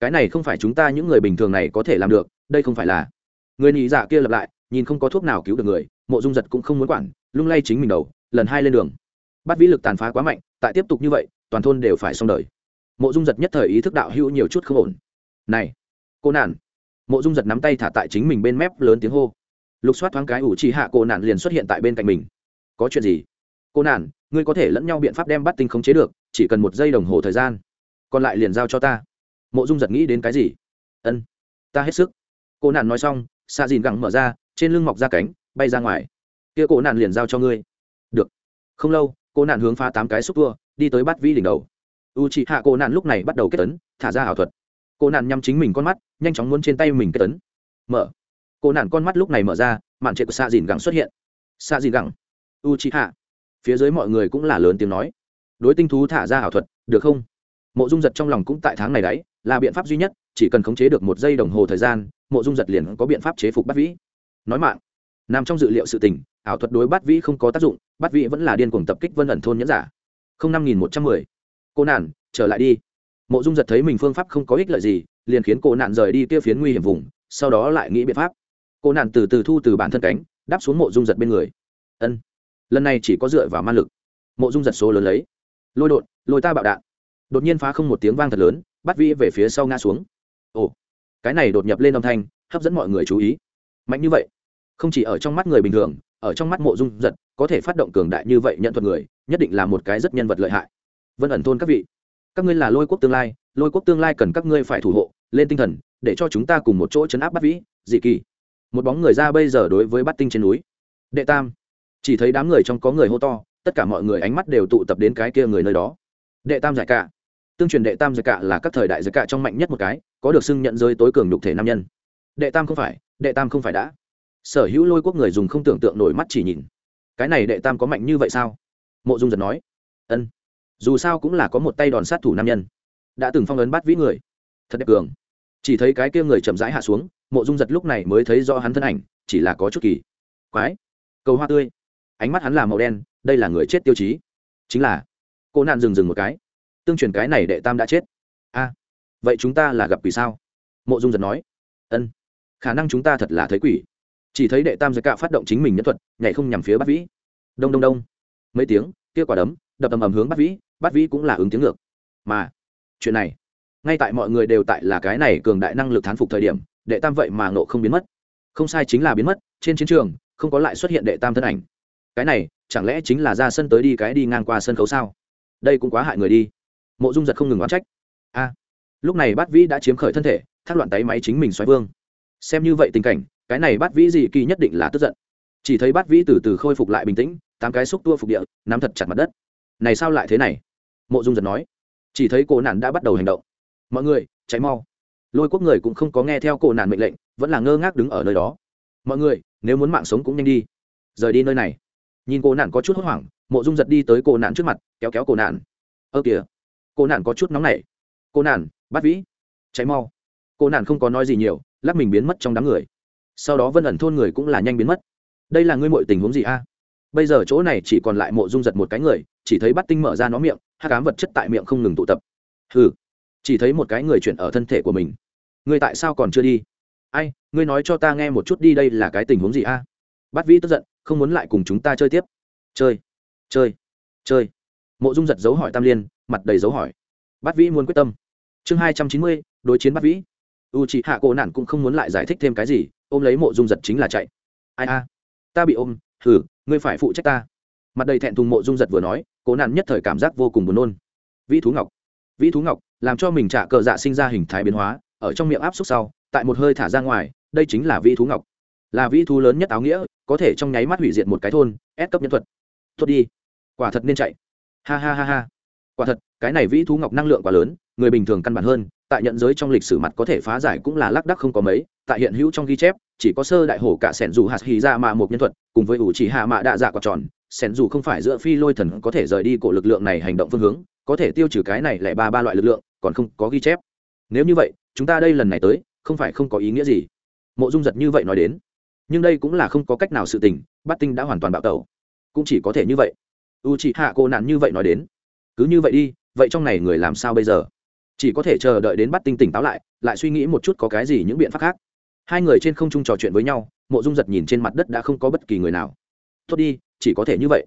Cái này không phải chúng ta những người bình thường này có thể làm được, đây không phải là. Người nhị giả kia lặp lại, nhìn không có thuốc nào cứu được người, mộ dung giật cũng không muốn quản, lung lay chính mình đầu, lần hai lên đường. Bắt vĩ lực tàn phá quá mạnh, tại tiếp tục như vậy, toàn thôn đều phải xong đời mộ dung giật nhất thời ý thức đạo hữu nhiều chút không ổn. Này, cô nản mộ dung giật nắm tay thả tại chính mình bên mép lớn tiếng hô. Lục soát thoáng cái ủ trì hạ cô nản liền xuất hiện tại bên cạnh mình. Có chuyện gì? Cô nản ngươi có thể lẫn nhau biện pháp đem bắt tinh khống chế được, chỉ cần một giây đồng hồ thời gian. Còn lại liền giao cho ta. Mộ dung giật nghĩ đến cái gì? Ân, ta hết sức. Cô nản nói xong, xạ dìn gẳng mở ra, trên lưng mọc ra cánh, bay ra ngoài. Kia cô nản liền giao cho ngươi. Được. Không lâu, cô nản hướng phá tám cái xúc tua, đi tới bắt Vi đỉnh đầu u chị hạ cô nạn lúc này bắt đầu kết tấn, thả ra ảo thuật. Cô nạn nhắm chính mình con mắt, nhanh chóng muốn trên tay mình kết tấn. Mở. Cô nạn con mắt lúc này mở ra, mạn trệ của xạ dìn gẳng xuất hiện. Xạ dìn gẳng. U chị hạ. Phía dưới mọi người cũng là lớn tiếng nói. Đối tinh thú thả ra ảo thuật, được không? Mộ dung giật trong lòng cũng tại tháng này đấy, là biện pháp duy nhất, chỉ cần khống chế được một giây đồng hồ thời gian, mộ dung giật liền có biện pháp chế phục bắt vĩ. Nói mạng nằm trong dự liệu sự tình, ảo thuật đối bắt vĩ không có tác dụng bắt vĩ vẫn là điên cuồng tập kích vân ẩn thôn nhẫn giả. Không năm nghìn một trăm mười cô nản trở lại đi. Mộ dung giật thấy mình phương pháp không có ích lợi gì, liền khiến cô nạn rời đi kia phiến nguy hiểm vùng, sau đó lại nghĩ biện pháp. Cô nạn từ từ thu từ bản thân cánh, đáp xuống mộ dung giật bên người. Ân, lần này chỉ có dựa vào man lực. Mộ dung giật số lớn lấy. Lôi đột, lôi ta bạo đạn. Đột nhiên phá không một tiếng vang thật lớn, bắt vĩ về phía sau ngã xuống. Ồ, cái này đột nhập lên âm thanh, hấp dẫn mọi người chú ý. Mạnh như vậy, không chỉ ở trong mắt người bình thường, ở trong mắt mộ dung giật, có thể phát động cường đại như vậy nhận thuật người, nhất định là một cái rất nhân vật lợi hại vân ẩn thôn các vị. Các ngươi là lôi quốc tương lai, lôi quốc tương lai cần các ngươi phải thủ hộ, lên tinh thần, để cho chúng ta cùng một chỗ chấn áp bắt vĩ, dị kỳ. Một bóng người ra bây giờ đối với bắt tinh trên núi. Đệ tam. Chỉ thấy đám người trong có người hô to, tất cả mọi người ánh mắt đều tụ tập đến cái kia người nơi đó. Đệ tam giải cả tương truyền đệ tam giải cả là các thời đại giải cả trong mạnh nhất một cái, có được xưng nhận giới tối cường nhục thể nam nhân. Đệ tam không phải, đệ tam không phải đã. Sở hữu lôi quốc người dùng không tưởng tượng nổi mắt chỉ nhìn. Cái này đệ tam có mạnh như vậy sao? Mộ dung giật nói. Ân dù sao cũng là có một tay đòn sát thủ nam nhân. Đã từng phong ấn bắt vĩ người. Thật đẹp cường. Chỉ thấy cái kia người chậm rãi hạ xuống, mộ dung giật lúc này mới thấy do hắn thân ảnh, chỉ là có chút kỳ. Quái. Cầu hoa tươi. Ánh mắt hắn là màu đen, đây là người chết tiêu chí. Chính là. Cô nạn dừng dừng một cái. Tương truyền cái này đệ tam đã chết. A. Vậy chúng ta là gặp quỷ sao? Mộ dung giật nói. Ân. Khả năng chúng ta thật là thấy quỷ. Chỉ thấy đệ tam giới cạ phát động chính mình nhân thuật, nhảy không nhằm phía bắt vĩ. Đông đông đông. Mấy tiếng, kia quả đấm, đập ầm ầm hướng bắt vĩ. Bát vĩ cũng là ứng tiếng ngược. Mà, chuyện này, ngay tại mọi người đều tại là cái này cường đại năng lực thán phục thời điểm, đệ tam vậy mà nộ không biến mất. Không sai chính là biến mất, trên chiến trường, không có lại xuất hiện đệ tam thân ảnh. Cái này, chẳng lẽ chính là ra sân tới đi cái đi ngang qua sân khấu sao? Đây cũng quá hại người đi. Mộ dung giật không ngừng oán trách. A, lúc này bát vĩ đã chiếm khởi thân thể, thác loạn tay máy chính mình xoáy vương. Xem như vậy tình cảnh, cái này bát vĩ gì kỳ nhất định là tức giận. Chỉ thấy bát vĩ từ từ khôi phục lại bình tĩnh, tám cái xúc tua phục địa, nắm thật chặt mặt đất. Này sao lại thế này? Mộ dung giật nói. Chỉ thấy cổ nạn đã bắt đầu hành động. Mọi người cháy mau. Lôi quốc người cũng không có nghe theo cổ nạn mệnh lệnh, vẫn là ngơ ngác đứng ở nơi đó. Mọi người, nếu muốn mạng sống cũng nhanh đi. Rời đi nơi này. Nhìn cô nạn có chút hốt hoảng, mộ dung giật đi tới cô nạn trước mặt, kéo kéo cô nạn. Ơ kìa. Cô nạn có chút nóng nảy. Cô nạn, bắt vĩ. Cháy mau. Cô nạn không có nói gì nhiều, lắc mình biến mất trong đám người. Sau đó vân ẩn thôn người cũng là nhanh biến mất. Đây là ngươi mọi tình huống gì a? Bây giờ chỗ này chỉ còn lại mộ dung giật một cái người, chỉ thấy bắt tinh mở ra nó miệng hát cám vật chất tại miệng không ngừng tụ tập. Hừ, chỉ thấy một cái người chuyển ở thân thể của mình. Ngươi tại sao còn chưa đi? Ai, ngươi nói cho ta nghe một chút đi, đây là cái tình huống gì a? Bắt vĩ tức giận, không muốn lại cùng chúng ta chơi tiếp. Chơi chơi chơi. Mộ dung giật dấu hỏi tam liên, mặt đầy dấu hỏi. Bắt vĩ muốn quyết tâm. Chương hai trăm chín mươi, đối chiến bắt vĩ. U chị hạ cổ nản cũng không muốn lại giải thích thêm cái gì, ôm lấy mộ dung giật chính là chạy. Ai a? Ta bị ôm thử ngươi phải phụ trách ta. Mặt đầy thẹn thùng mộ dung giật vừa nói, cố nạn nhất thời cảm giác vô cùng buồn nôn. Vĩ thú ngọc. Vĩ thú ngọc, làm cho mình trả cờ dạ sinh ra hình thái biến hóa, ở trong miệng áp xúc sau, tại một hơi thả ra ngoài, đây chính là vĩ thú ngọc. Là vĩ thú lớn nhất áo nghĩa, có thể trong nháy mắt hủy diệt một cái thôn, ép cấp nhân thuật. Tốt đi. Quả thật nên chạy. Ha ha ha ha. Quả thật, cái này vĩ thú ngọc năng lượng quá lớn, người bình thường căn bản hơn tại nhận giới trong lịch sử mặt có thể phá giải cũng là lác đắc không có mấy, tại hiện hữu trong ghi chép, chỉ có sơ đại hổ cả sẻn dù hạt hì dạ ra mà một nhân thuật, cùng với ủ chỉ hạ mạ đạ dạ quả tròn, sẻn dù không phải giữa phi lôi thần có thể rời đi cổ lực lượng này hành động phương hướng, có thể tiêu trừ cái này lại ba ba loại lực lượng, còn không có ghi chép. Nếu như vậy, chúng ta đây lần này tới, không phải không có ý nghĩa gì. Mộ dung giật như vậy nói đến. Nhưng đây cũng là không có cách nào sự tình bắt tinh đã hoàn toàn bạo tẩu. Cũng chỉ có thể như vậy. U chị hạ cô nạn như vậy nói đến. Cứ như vậy đi, vậy trong này người làm sao bây giờ? Chỉ có thể chờ đợi đến bắt tinh tỉnh táo lại lại suy nghĩ một chút có cái gì những biện pháp khác. Hai người trên không trung trò chuyện với nhau, mộ dung giật nhìn trên mặt đất đã không có bất kỳ người nào. Tốt đi, chỉ có thể như vậy.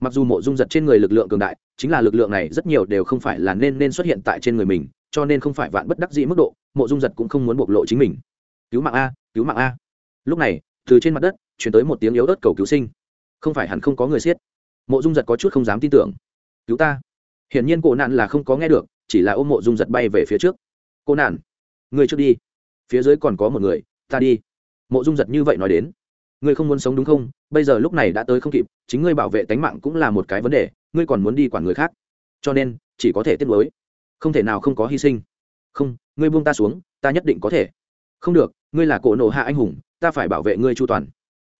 Mặc dù mộ dung giật trên người lực lượng cường đại, chính là lực lượng này rất nhiều đều không phải là nên nên xuất hiện tại trên người mình, cho nên không phải vạn bất đắc dĩ mức độ, mộ dung giật cũng không muốn bộc lộ chính mình. Cứu mạng a, cứu mạng a. Lúc này, từ trên mặt đất chuyển tới một tiếng yếu ớt cầu cứu sinh. Không phải hẳn không có người siết mộ dung giật có chút không dám tin tưởng. Cứu ta. Hiển nhiên cổ nạn là không có nghe được chỉ là ôm mộ dung giật bay về phía trước. Cô nản người trước đi. Phía dưới còn có một người, ta đi. Mộ dung giật như vậy nói đến. Ngươi không muốn sống đúng không? Bây giờ lúc này đã tới không kịp, chính ngươi bảo vệ tánh mạng cũng là một cái vấn đề, ngươi còn muốn đi quản người khác. Cho nên, chỉ có thể tiếp nối. Không thể nào không có hy sinh. Không, ngươi buông ta xuống, ta nhất định có thể. Không được, ngươi là cổ nộ hạ anh hùng, ta phải bảo vệ ngươi chu toàn.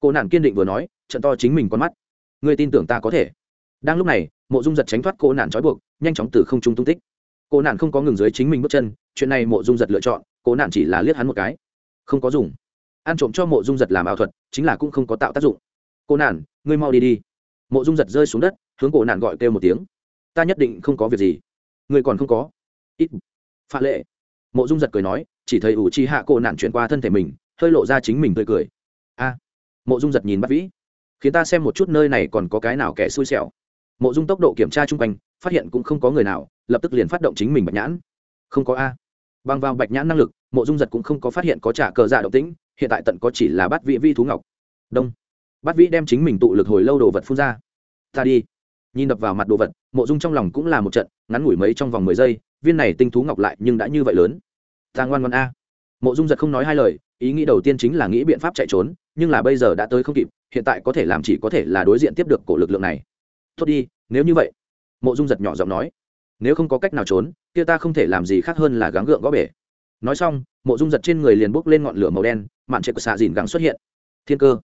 Cổ nạn kiên định vừa nói, trận to chính mình con mắt. Ngươi tin tưởng ta có thể. Đang lúc này, mộ dung giật tránh thoát cổ nạn trói buộc, nhanh chóng từ không trung tung tích cô nạn không có ngừng dưới chính mình bước chân, chuyện này mộ dung giật lựa chọn cô nạn chỉ là liếc hắn một cái. Không có dùng. Ăn trộm cho mộ dung giật làm ảo thuật, chính là cũng không có tạo tác dụng. Cô nạn ngươi mau đi đi. Mộ dung giật rơi xuống đất, hướng cổ nạn gọi kêu một tiếng. Ta nhất định không có việc gì. Ngươi còn không có. Ít. Phá lệ. Mộ dung giật cười nói, chỉ thấy ủ chi hạ cổ nạn chuyển qua thân thể mình, hơi lộ ra chính mình tươi cười. A. Mộ dung giật nhìn bắt vĩ. Khiến ta xem một chút nơi này còn có cái nào kẻ xui xẻo. Mộ dung tốc độ kiểm tra chung quanh phát hiện cũng không có người nào, lập tức liền phát động chính mình bạch nhãn. Không có a. Bằng vào bạch nhãn năng lực, mộ dung giật cũng không có phát hiện có trả cờ dạ động tĩnh, hiện tại tận có chỉ là bắt vị vi thú ngọc. Đông. Bắt vĩ đem chính mình tụ lực hồi lâu đồ vật phun ra. Ta đi. Nhìn đập vào mặt đồ vật, mộ dung trong lòng cũng là một trận, ngắn ngủi mấy trong vòng mười giây, viên này tinh thú ngọc lại nhưng đã như vậy lớn. Ta ngoan ngoan a. Mộ dung giật không nói hai lời, ý nghĩ đầu tiên chính là nghĩ biện pháp chạy trốn, nhưng là bây giờ đã tới không kịp, hiện tại có thể làm chỉ có thể là đối diện tiếp được cổ lực lượng này. Tốt đi, nếu như vậy mộ dung giật nhỏ giọng nói, nếu không có cách nào trốn, kia ta không thể làm gì khác hơn là gắng gượng gõ bể. Nói xong, mộ dung giật trên người liền bốc lên ngọn lửa màu đen, mạn trệ của xạ dìn gắng xuất hiện. Thiên cơ.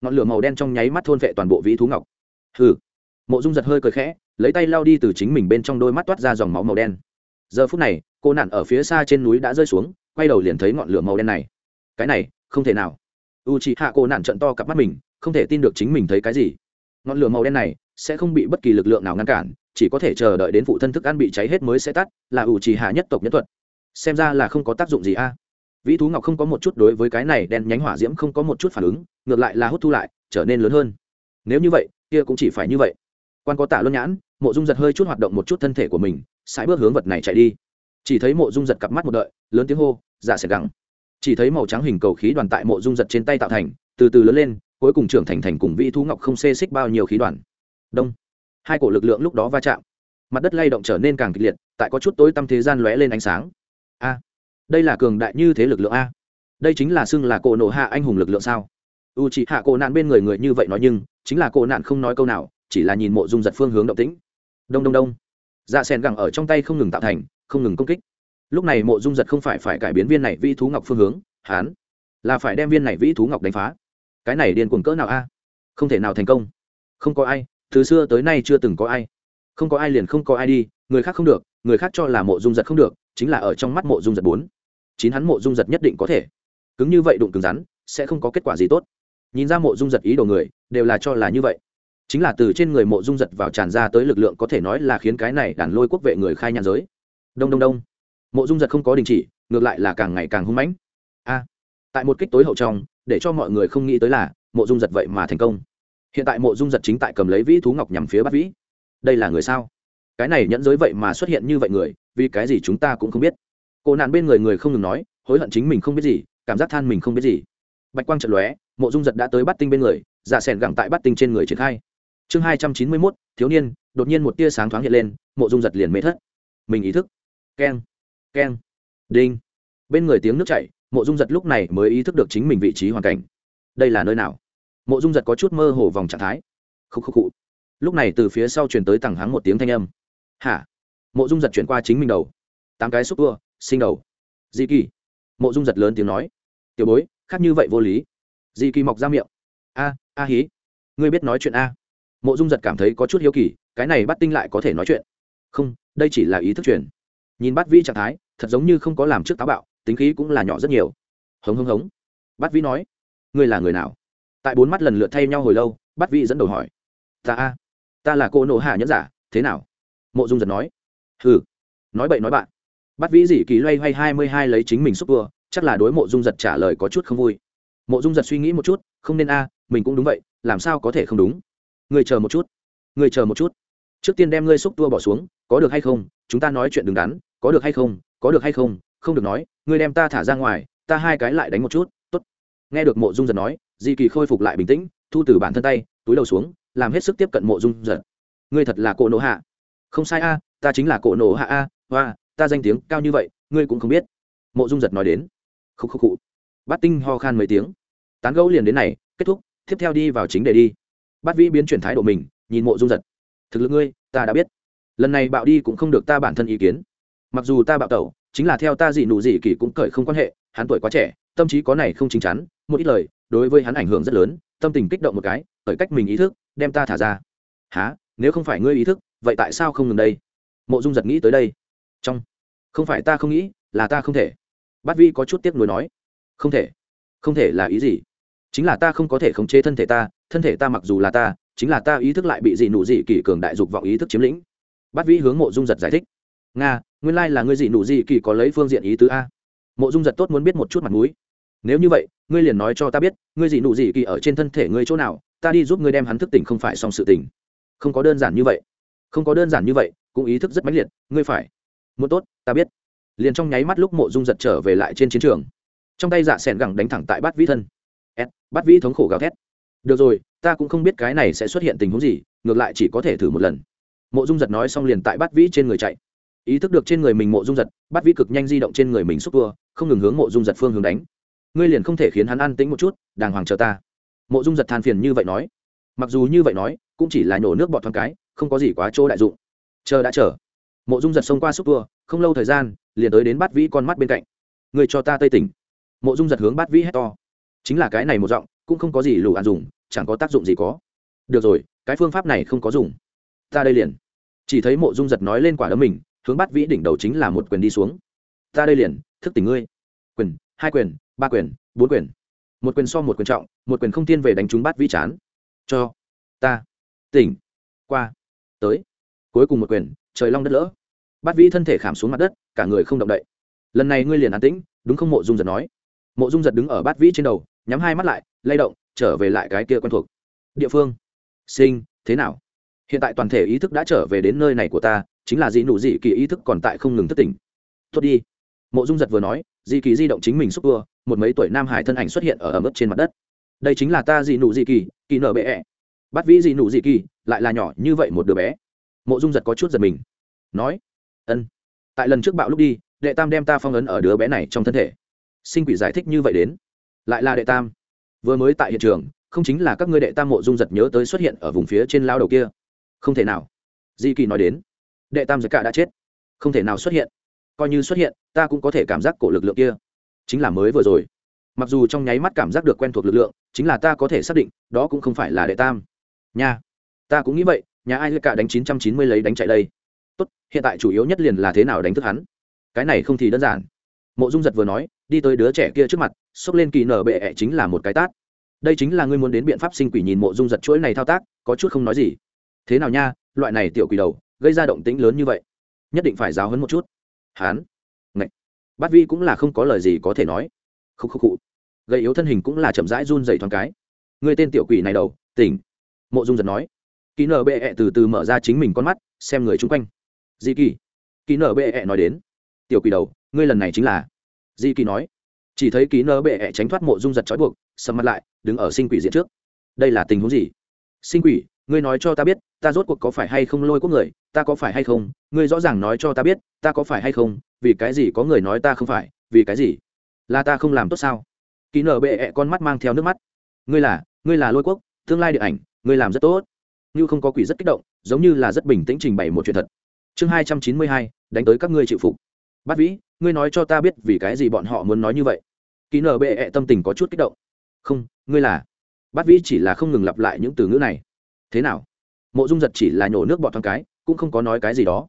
Ngọn lửa màu đen trong nháy mắt thôn vệ toàn bộ vĩ thú ngọc. Hừ. Mộ dung giật hơi cười khẽ, lấy tay lao đi từ chính mình bên trong đôi mắt toát ra dòng máu màu đen. Giờ phút này, cô nạn ở phía xa trên núi đã rơi xuống, quay đầu liền thấy ngọn lửa màu đen này. Cái này, không thể nào. U chị hạ cô nạn trận to cặp mắt mình, không thể tin được chính mình thấy cái gì. Ngọn lửa màu đen này sẽ không bị bất kỳ lực lượng nào ngăn cản chỉ có thể chờ đợi đến phụ thân thức ăn bị cháy hết mới sẽ tắt, là ủ trì hạ nhất tộc nhất thuật. Xem ra là không có tác dụng gì a. Vĩ thú ngọc không có một chút đối với cái này đen nhánh hỏa diễm không có một chút phản ứng, ngược lại là hút thu lại, trở nên lớn hơn. Nếu như vậy, kia cũng chỉ phải như vậy. Quan có tạ luân nhãn, mộ dung giật hơi chút hoạt động một chút thân thể của mình, sải bước hướng vật này chạy đi. Chỉ thấy mộ dung giật cặp mắt một đợi, lớn tiếng hô dạ giả sệt gắng. Chỉ thấy màu trắng hình cầu khí đoàn tại mộ dung giật trên tay tạo thành, từ từ lớn lên, cuối cùng trưởng thành thành cùng vĩ thú ngọc không xê xích bao nhiêu khí đoàn. Đông hai cổ lực lượng lúc đó va chạm. Mặt đất lay động trở nên càng kịch liệt, tại có chút tối tăm thế gian lóe lên ánh sáng. A, đây là cường đại như thế lực lượng a. Đây chính là xưng là cổ nổ hạ anh hùng lực lượng sao? U chỉ hạ cổ nạn bên người người như vậy nói nhưng, chính là cổ nạn không nói câu nào, chỉ là nhìn mộ dung giật phương hướng động tĩnh. Đông đông đông. Dạ sen gẳng ở trong tay không ngừng tạo thành, không ngừng công kích. Lúc này mộ dung giật không phải phải cải biến viên này vĩ thú ngọc phương hướng, hán, là phải đem viên này vĩ thú ngọc đánh phá. Cái này điên cuồng cỡ nào a? Không thể nào thành công. Không có ai từ xưa tới nay chưa từng có ai. Không có ai liền không có ai đi, người khác không được, người khác cho là mộ dung giật không được, chính là ở trong mắt mộ dung giật bốn. Chín hắn mộ dung giật nhất định có thể. Cứng như vậy đụng cứng rắn, sẽ không có kết quả gì tốt. Nhìn ra mộ dung giật ý đồ người, đều là cho là như vậy. Chính là từ trên người mộ dung giật vào tràn ra tới lực lượng có thể nói là khiến cái này đàn lôi quốc vệ người khai nhàn giới. Đông đông đông. Mộ dung giật không có đình chỉ, ngược lại là càng ngày càng hung mãnh. A. Tại một kích tối hậu trong, để cho mọi người không nghĩ tới là mộ dung giật vậy mà thành công hiện tại mộ dung giật chính tại cầm lấy vĩ thú ngọc nhằm phía bắt vĩ. Đây là người sao? Cái này nhẫn giới vậy mà xuất hiện như vậy người, vì cái gì chúng ta cũng không biết. Cô nạn bên người người không ngừng nói, hối hận chính mình không biết gì, cảm giác than mình không biết gì. Bạch quang trận lóe, mộ dung giật đã tới bắt tinh bên người, giả sẻn gẳng tại bắt tinh trên người triển khai. Chương hai trăm chín mươi mốt, thiếu niên, đột nhiên một tia sáng thoáng hiện lên, mộ dung giật liền mê thất. Mình ý thức. Keng keng, đinh. Bên người tiếng nước chảy, mộ dung giật lúc này mới ý thức được chính mình vị trí hoàn cảnh. Đây là nơi nào? Mộ dung giật có chút mơ hồ vòng trạng thái. Khúc khúc khụ. Lúc này từ phía sau truyền tới tẳng hắng một tiếng thanh âm. Hả? Mộ dung giật chuyển qua chính mình đầu. Tám cái xúc tua, sinh đầu. Di kỳ. Mộ dung giật lớn tiếng nói. Tiểu bối, khác như vậy vô lý. Di kỳ mọc ra miệng. A a hí. Ngươi biết nói chuyện a. Mộ dung giật cảm thấy có chút hiếu kỳ, cái này bắt tinh lại có thể nói chuyện. Không, đây chỉ là ý thức truyền. Nhìn bắt vĩ trạng thái, thật giống như không có làm trước táo bạo, tính khí cũng là nhỏ rất nhiều. Hống hống hống. Bắt vĩ nói. Ngươi là người nào? Tại bốn mắt lần lượt thay nhau hồi lâu, bắt vị dẫn đầu hỏi, ta a, ta là cô nộ hạ nhẫn giả, thế nào? Mộ dung giật nói ừ nói bậy nói bạn. Bắt vĩ dị kỳ loay hoay hai mươi hai lấy chính mình xúc vừa, chắc là đối mộ dung giật trả lời có chút không vui. Mộ dung giật suy nghĩ một chút, không nên a, mình cũng đúng vậy, làm sao có thể không đúng? Người chờ một chút người chờ một chút. Trước tiên đem ngươi xúc tua bỏ xuống, có được hay không? Chúng ta nói chuyện đứng đắn, có được hay không? Có được hay không? Không được nói, ngươi đem ta thả ra ngoài, ta hai cái lại đánh một chút, tốt. Nghe được mộ dung giật nói di kỳ khôi phục lại bình tĩnh, thu từ bản thân tay, túi đầu xuống, làm hết sức tiếp cận mộ dung giật. Ngươi thật là cổ nổ hạ. Không sai a, ta chính là cổ nổ hạ a, hoa, ta danh tiếng cao như vậy, ngươi cũng không biết. Mộ dung giật nói đến. Khúc khúc khụ. Bát tinh ho khan mấy tiếng. Tán gẫu liền đến này, kết thúc, tiếp theo đi vào chính đề đi. Bát vĩ biến chuyển thái độ mình, nhìn mộ dung giật. Thực lực ngươi, ta đã biết. Lần này bạo đi cũng không được ta bản thân ý kiến. Mặc dù ta bạo tẩu, chính là theo ta gì nụ gì kỳ cũng cởi không quan hệ, hắn tuổi quá trẻ, tâm trí có này không chính chắn, một ít lời đối với hắn ảnh hưởng rất lớn, tâm tình kích động một cái cởi cách mình ý thức, đem ta thả ra. Há nếu không phải ngươi ý thức, vậy tại sao không ngừng đây? Mộ dung giật nghĩ tới đây. Trong. Không phải ta không nghĩ, là ta không thể. Bát vi có chút tiếc nuối nói. Không thể. Không thể là ý gì? Chính là ta không có thể khống chế thân thể ta, thân thể ta mặc dù là ta, chính là ta ý thức lại bị dị nụ dị kỳ cường đại dục vọng ý thức chiếm lĩnh. Bát vĩ hướng mộ dung giật giải thích. Nga, nguyên lai là ngươi dị nụ dị kỳ có lấy phương diện ý tứ a. Mộ dung giật tốt muốn biết một chút mặt mũi nếu như vậy, ngươi liền nói cho ta biết, ngươi dị nụ dị kỳ ở trên thân thể ngươi chỗ nào, ta đi giúp ngươi đem hắn thức tỉnh không phải xong sự tỉnh không có đơn giản như vậy. Không có đơn giản như vậy, cũng ý thức rất mãnh liệt, ngươi phải. Muốn tốt, ta biết. Liền trong nháy mắt lúc mộ dung giật trở về lại trên chiến trường. Trong tay dạ s ẻ n gẳng đánh thẳng tại bát vĩ thân. S, bát vĩ thống khổ gào thét. Được rồi, ta cũng không biết cái này sẽ xuất hiện tình huống gì, ngược lại chỉ có thể thử một lần. Mộ dung giật nói xong liền tại bát vĩ trên người chạy. Ý thức được trên người mình mộ dung giật, bát vĩ cực nhanh di động trên người mình xúc tua, không ngừng hướng mộ dung giật phương hướng đánh ngươi liền không thể khiến hắn an tĩnh một chút, đàng hoàng chờ ta. Mộ dung giật than phiền như vậy nói. Mặc dù như vậy nói, cũng chỉ là nhổ nước bọt thoáng cái, không có gì quá chỗ đại dụng. Chờ đã chờ. Mộ dung giật xông qua xúc tua, không lâu thời gian, liền tới đến bát vĩ con mắt bên cạnh. Người cho ta tây tỉnh. Mộ dung giật hướng bát vĩ hét to. Chính là cái này một giọng, cũng không có gì lù ăn dùng, chẳng có tác dụng gì có. Được rồi, cái phương pháp này không có dùng. Ta đây liền. Chỉ thấy mộ dung giật nói lên quả đấm mình, hướng bát vĩ đỉnh đầu chính là một quyền đi xuống. Ta đây liền, thức tỉnh ngươi. Quyền, hai quyền ba quyền, bốn quyền. Một quyền so một quyền trọng, một quyền không tiên về đánh trúng bát vĩ chán. Cho ta, tỉnh, qua, tới. Cuối cùng một quyền, trời long đất lỡ. Bát vĩ thân thể khảm xuống mặt đất, cả người không động đậy. Lần này ngươi liền an tĩnh, đúng không mộ dung giật nói? Mộ dung giật đứng ở bát vĩ trên đầu, nhắm hai mắt lại, lay động, trở về lại cái kia quen thuộc. Địa phương. Sinh, thế nào? Hiện tại toàn thể ý thức đã trở về đến nơi này của ta, chính là dị nụ dị kỳ ý thức còn tại không ngừng thất tỉnh. Tốt đi. Mộ dung giật vừa nói Di kỳ di động chính mình xúc tua, một mấy tuổi nam hải thân ảnh xuất hiện ở ẩm ướt trên mặt đất. Đây chính là ta dị nụ dị kỳ kỳ nở bệ ẹ. Bắt vĩ dị nụ dị kỳ, lại là nhỏ như vậy một đứa bé. Mộ dung giật có chút giật mình. Nói, ân, tại lần trước bạo lúc đi, đệ tam đem ta phong ấn ở đứa bé này trong thân thể. Sinh quỷ giải thích như vậy đến. Lại là đệ tam. Vừa mới tại hiện trường, không chính là các ngươi đệ tam mộ dung giật nhớ tới xuất hiện ở vùng phía trên lao đầu kia. Không thể nào. Di kỳ nói đến. Đệ tam giật cả đã chết. Không thể nào xuất hiện coi như xuất hiện, ta cũng có thể cảm giác cổ lực lượng kia. Chính là mới vừa rồi. Mặc dù trong nháy mắt cảm giác được quen thuộc lực lượng, chính là ta có thể xác định, đó cũng không phải là đệ tam. Nha. Ta cũng nghĩ vậy, nhà ai cả đánh chín trăm chín mươi lấy đánh chạy đây. Tốt, hiện tại chủ yếu nhất liền là thế nào đánh thức hắn. Cái này không thì đơn giản. Mộ dung giật vừa nói, đi tới đứa trẻ kia trước mặt, xốc lên kỳ nở bệ ẹ chính là một cái tát. Đây chính là ngươi muốn đến biện pháp sinh quỷ nhìn mộ dung giật chuỗi này thao tác, có chút không nói gì. Thế nào nha, loại này tiểu quỷ đầu, gây ra động tĩnh lớn như vậy. Nhất định phải giáo hấn một chút hán. Ngậy. bát vi cũng là không có lời gì có thể nói. Khúc khúc khụ. Gây yếu thân hình cũng là chậm rãi run dày thoáng cái. Người tên tiểu quỷ này đầu, tỉnh. Mộ dung giật nói. Ký nở bệ ẹ từ từ mở ra chính mình con mắt, xem người chung quanh. Di kỳ. Ký nở bệ ẹ nói đến. Tiểu quỷ đầu, ngươi lần này chính là. Di kỳ nói. Chỉ thấy ký nở bệ ẹ tránh thoát mộ dung giật trói buộc, sầm mặt lại, đứng ở sinh quỷ diện trước. Đây là tình huống gì? Sinh quỷ? Ngươi nói cho ta biết, ta rốt cuộc có phải hay không lôi quốc người, ta có phải hay không, ngươi rõ ràng nói cho ta biết, ta có phải hay không, vì cái gì có người nói ta không phải, vì cái gì? Là ta không làm tốt sao? Ký nở bệ ẹ con mắt mang theo nước mắt. Ngươi là ngươi là lôi quốc, tương lai điện ảnh, ngươi làm rất tốt. Như không có quỷ rất kích động, giống như là rất bình tĩnh trình bày một chuyện thật. Chương hai trăm chín mươi hai, đánh tới các ngươi chịu phục. Bát vĩ, ngươi nói cho ta biết vì cái gì bọn họ muốn nói như vậy? Ký nở bệ ẹ tâm tình có chút kích động. Không, ngươi là. Bát vĩ chỉ là không ngừng lặp lại những từ ngữ này thế nào? Mộ dung giật chỉ là nhổ nước bọt thoáng cái, cũng không có nói cái gì đó.